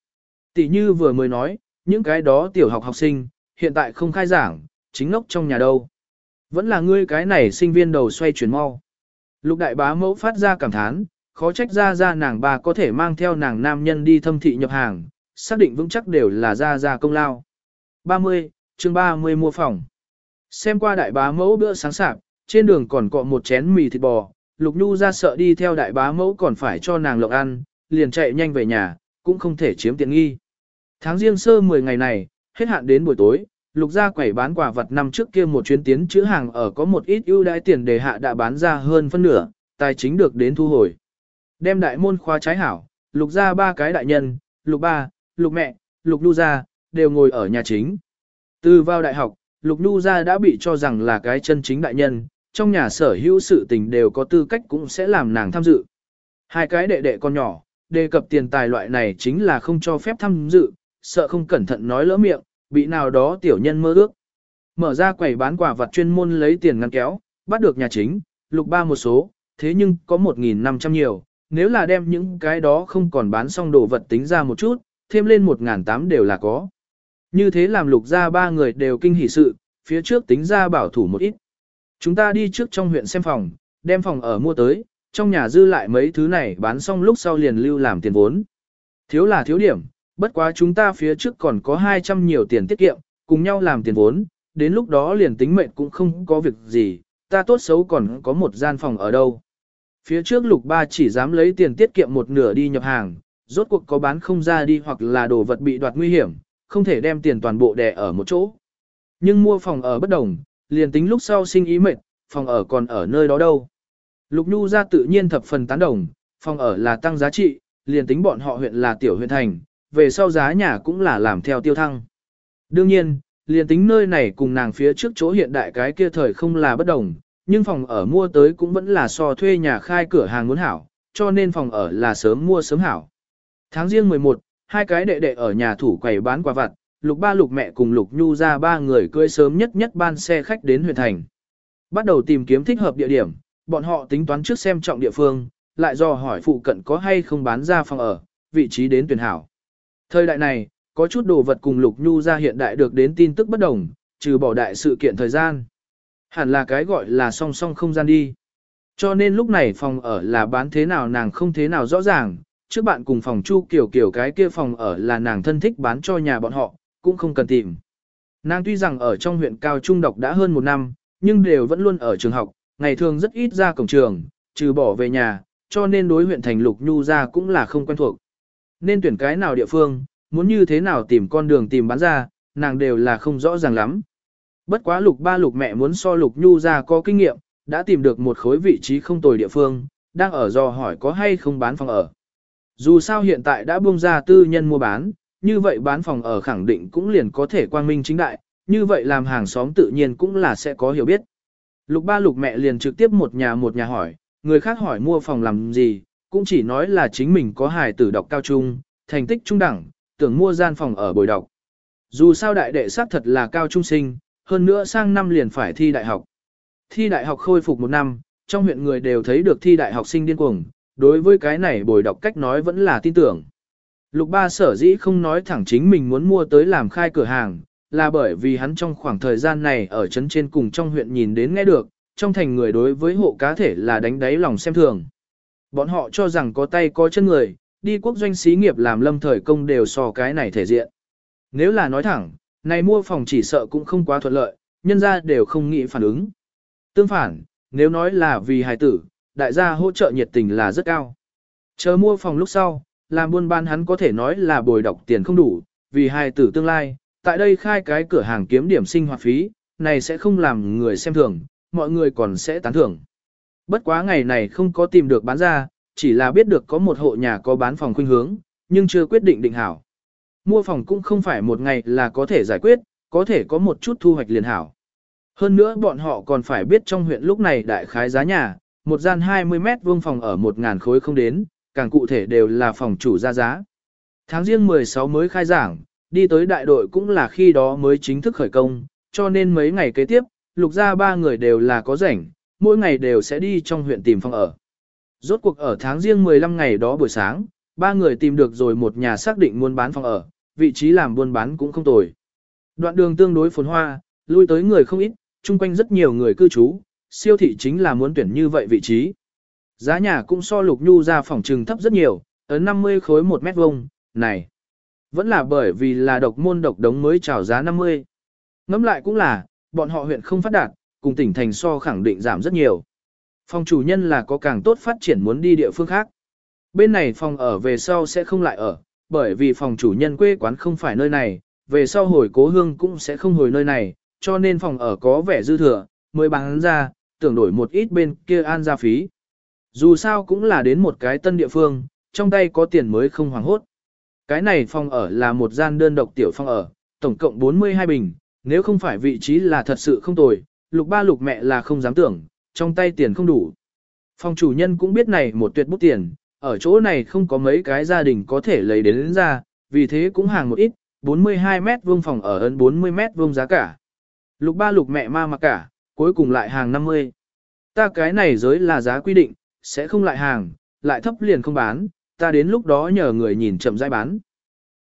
Tỷ như vừa mới nói, những cái đó tiểu học học sinh, hiện tại không khai giảng, chính ngốc trong nhà đâu. Vẫn là ngươi cái này sinh viên đầu xoay chuyển mau. Lục đại bá mẫu phát ra cảm thán, khó trách ra ra nàng bà có thể mang theo nàng nam nhân đi thâm thị nhập hàng, xác định vững chắc đều là ra ra công lao. 30, chương 30 mua phòng. Xem qua đại bá mẫu bữa sáng sạp, trên đường còn cọ một chén mì thịt bò, Lục Nhu ra sợ đi theo đại bá mẫu còn phải cho nàng lộc ăn, liền chạy nhanh về nhà, cũng không thể chiếm tiện nghi. Tháng riêng sơ 10 ngày này, hết hạn đến buổi tối, Lục gia quẩy bán quả vật năm trước kia một chuyến tiến chữ hàng ở có một ít ưu đãi tiền đề hạ đã bán ra hơn phân nửa, tài chính được đến thu hồi. Đem đại môn khoa trái hảo, Lục gia ba cái đại nhân, Lục ba, Lục mẹ, Lục lưu gia, đều ngồi ở nhà chính. Từ vào đại học, Lục lưu gia đã bị cho rằng là cái chân chính đại nhân, trong nhà sở hữu sự tình đều có tư cách cũng sẽ làm nàng tham dự. Hai cái đệ đệ con nhỏ, đề cập tiền tài loại này chính là không cho phép tham dự, sợ không cẩn thận nói lỡ miệng, bị nào đó tiểu nhân mơ ước. Mở ra quầy bán quả vật chuyên môn lấy tiền ngăn kéo, bắt được nhà chính, lục ba một số, thế nhưng có 1.500 nhiều, nếu là đem những cái đó không còn bán xong đồ vật tính ra một chút, thêm lên 1.800 đều là có. Như thế làm lục ra ba người đều kinh hỉ sự, phía trước tính ra bảo thủ một ít. Chúng ta đi trước trong huyện xem phòng, đem phòng ở mua tới, trong nhà dư lại mấy thứ này bán xong lúc sau liền lưu làm tiền vốn. Thiếu là thiếu điểm, bất quá chúng ta phía trước còn có 200 nhiều tiền tiết kiệm, cùng nhau làm tiền vốn, đến lúc đó liền tính mệnh cũng không có việc gì, ta tốt xấu còn có một gian phòng ở đâu. Phía trước lục ba chỉ dám lấy tiền tiết kiệm một nửa đi nhập hàng, rốt cuộc có bán không ra đi hoặc là đồ vật bị đoạt nguy hiểm, không thể đem tiền toàn bộ đè ở một chỗ. Nhưng mua phòng ở bất đồng, liền tính lúc sau sinh ý mệt, phòng ở còn ở nơi đó đâu. Lục Nhu ra tự nhiên thập phần tán đồng, phòng ở là tăng giá trị, liền tính bọn họ huyện là tiểu huyện thành, về sau giá nhà cũng là làm theo tiêu thăng. Đương nhiên, liền tính nơi này cùng nàng phía trước chỗ hiện đại cái kia thời không là bất đồng, nhưng phòng ở mua tới cũng vẫn là so thuê nhà khai cửa hàng muốn hảo, cho nên phòng ở là sớm mua sớm hảo. Tháng riêng 11, hai cái đệ đệ ở nhà thủ quầy bán quà vặt, lục ba lục mẹ cùng lục nhu ra ba người cưới sớm nhất nhất ban xe khách đến huyện thành. Bắt đầu tìm kiếm thích hợp địa điểm, bọn họ tính toán trước xem trọng địa phương, lại do hỏi phụ cận có hay không bán ra phòng ở, vị trí đến tuyển hảo. Thời đại này, có chút đồ vật cùng lục nhu ra hiện đại được đến tin tức bất đồng, trừ bỏ đại sự kiện thời gian. Hẳn là cái gọi là song song không gian đi. Cho nên lúc này phòng ở là bán thế nào nàng không thế nào rõ ràng, trước bạn cùng phòng Chu Kiều Kiều cái kia phòng ở là nàng thân thích bán cho nhà bọn họ, cũng không cần tìm. Nàng tuy rằng ở trong huyện Cao Trung đọc đã hơn một năm, nhưng đều vẫn luôn ở trường học, ngày thường rất ít ra cổng trường, trừ bỏ về nhà, cho nên đối huyện thành Lục Nhu ra cũng là không quen thuộc. Nên tuyển cái nào địa phương, muốn như thế nào tìm con đường tìm bán ra, nàng đều là không rõ ràng lắm. Bất quá Lục ba Lục mẹ muốn so Lục Nhu ra có kinh nghiệm, đã tìm được một khối vị trí không tồi địa phương, đang ở do hỏi có hay không bán phòng ở. Dù sao hiện tại đã buông ra tư nhân mua bán, như vậy bán phòng ở khẳng định cũng liền có thể quang minh chính đại, như vậy làm hàng xóm tự nhiên cũng là sẽ có hiểu biết. Lục ba lục mẹ liền trực tiếp một nhà một nhà hỏi, người khác hỏi mua phòng làm gì, cũng chỉ nói là chính mình có hài tử đọc cao trung, thành tích trung đẳng, tưởng mua gian phòng ở bồi đọc. Dù sao đại đệ xác thật là cao trung sinh, hơn nữa sang năm liền phải thi đại học. Thi đại học khôi phục một năm, trong huyện người đều thấy được thi đại học sinh điên cuồng, đối với cái này bồi đọc cách nói vẫn là tin tưởng. Lục ba sở dĩ không nói thẳng chính mình muốn mua tới làm khai cửa hàng, là bởi vì hắn trong khoảng thời gian này ở trấn trên cùng trong huyện nhìn đến nghe được, trong thành người đối với hộ cá thể là đánh đáy lòng xem thường. Bọn họ cho rằng có tay có chân người, đi quốc doanh xí nghiệp làm lâm thời công đều so cái này thể diện. Nếu là nói thẳng, này mua phòng chỉ sợ cũng không quá thuận lợi, nhân ra đều không nghĩ phản ứng. Tương phản, nếu nói là vì hài tử, đại gia hỗ trợ nhiệt tình là rất cao. Chờ mua phòng lúc sau, làm buôn bán hắn có thể nói là bồi đọc tiền không đủ, vì hài tử tương lai, tại đây khai cái cửa hàng kiếm điểm sinh hoạt phí, này sẽ không làm người xem thường, mọi người còn sẽ tán thưởng. Bất quá ngày này không có tìm được bán ra, chỉ là biết được có một hộ nhà có bán phòng khuynh hướng, nhưng chưa quyết định định hảo. Mua phòng cũng không phải một ngày là có thể giải quyết, có thể có một chút thu hoạch liền hảo. Hơn nữa bọn họ còn phải biết trong huyện lúc này đại khái giá nhà, một gian 20 mét vuông phòng ở 1.000 khối không đến, càng cụ thể đều là phòng chủ ra giá. Tháng riêng 16 mới khai giảng, đi tới đại đội cũng là khi đó mới chính thức khởi công, cho nên mấy ngày kế tiếp, lục ra ba người đều là có rảnh, mỗi ngày đều sẽ đi trong huyện tìm phòng ở. Rốt cuộc ở tháng riêng 15 ngày đó buổi sáng, ba người tìm được rồi một nhà xác định muốn bán phòng ở, vị trí làm buôn bán cũng không tồi. Đoạn đường tương đối phồn hoa, lui tới người không ít, chung quanh rất nhiều người cư trú, siêu thị chính là muốn tuyển như vậy vị trí. Giá nhà cũng so lục nhu ra phòng trừng thấp rất nhiều, ở 50 khối một mét vuông, này. Vẫn là bởi vì là độc môn độc đống mới chào giá 50. Ngắm lại cũng là, bọn họ huyện không phát đạt, cùng tỉnh thành so khẳng định giảm rất nhiều. Phòng chủ nhân là có càng tốt phát triển muốn đi địa phương khác. Bên này phòng ở về sau sẽ không lại ở, bởi vì phòng chủ nhân quê quán không phải nơi này, về sau hồi cố hương cũng sẽ không hồi nơi này, cho nên phòng ở có vẻ dư thừa, mới bán ra, tưởng đổi một ít bên kia an ra phí. Dù sao cũng là đến một cái tân địa phương, trong tay có tiền mới không hoảng hốt. Cái này phòng ở là một gian đơn độc tiểu phòng ở, tổng cộng 42 bình, nếu không phải vị trí là thật sự không tồi, lục ba lục mẹ là không dám tưởng, trong tay tiền không đủ. Phòng chủ nhân cũng biết này một tuyệt bút tiền, ở chỗ này không có mấy cái gia đình có thể lấy đến, đến ra, vì thế cũng hàng một ít, 42 mét vuông phòng ở hơn 40 mét vuông giá cả. Lục ba lục mẹ ma mặc cả, cuối cùng lại hàng 50. Ta cái này giới là giá quy định, sẽ không lại hàng, lại thấp liền không bán, ta đến lúc đó nhờ người nhìn chậm rãi bán.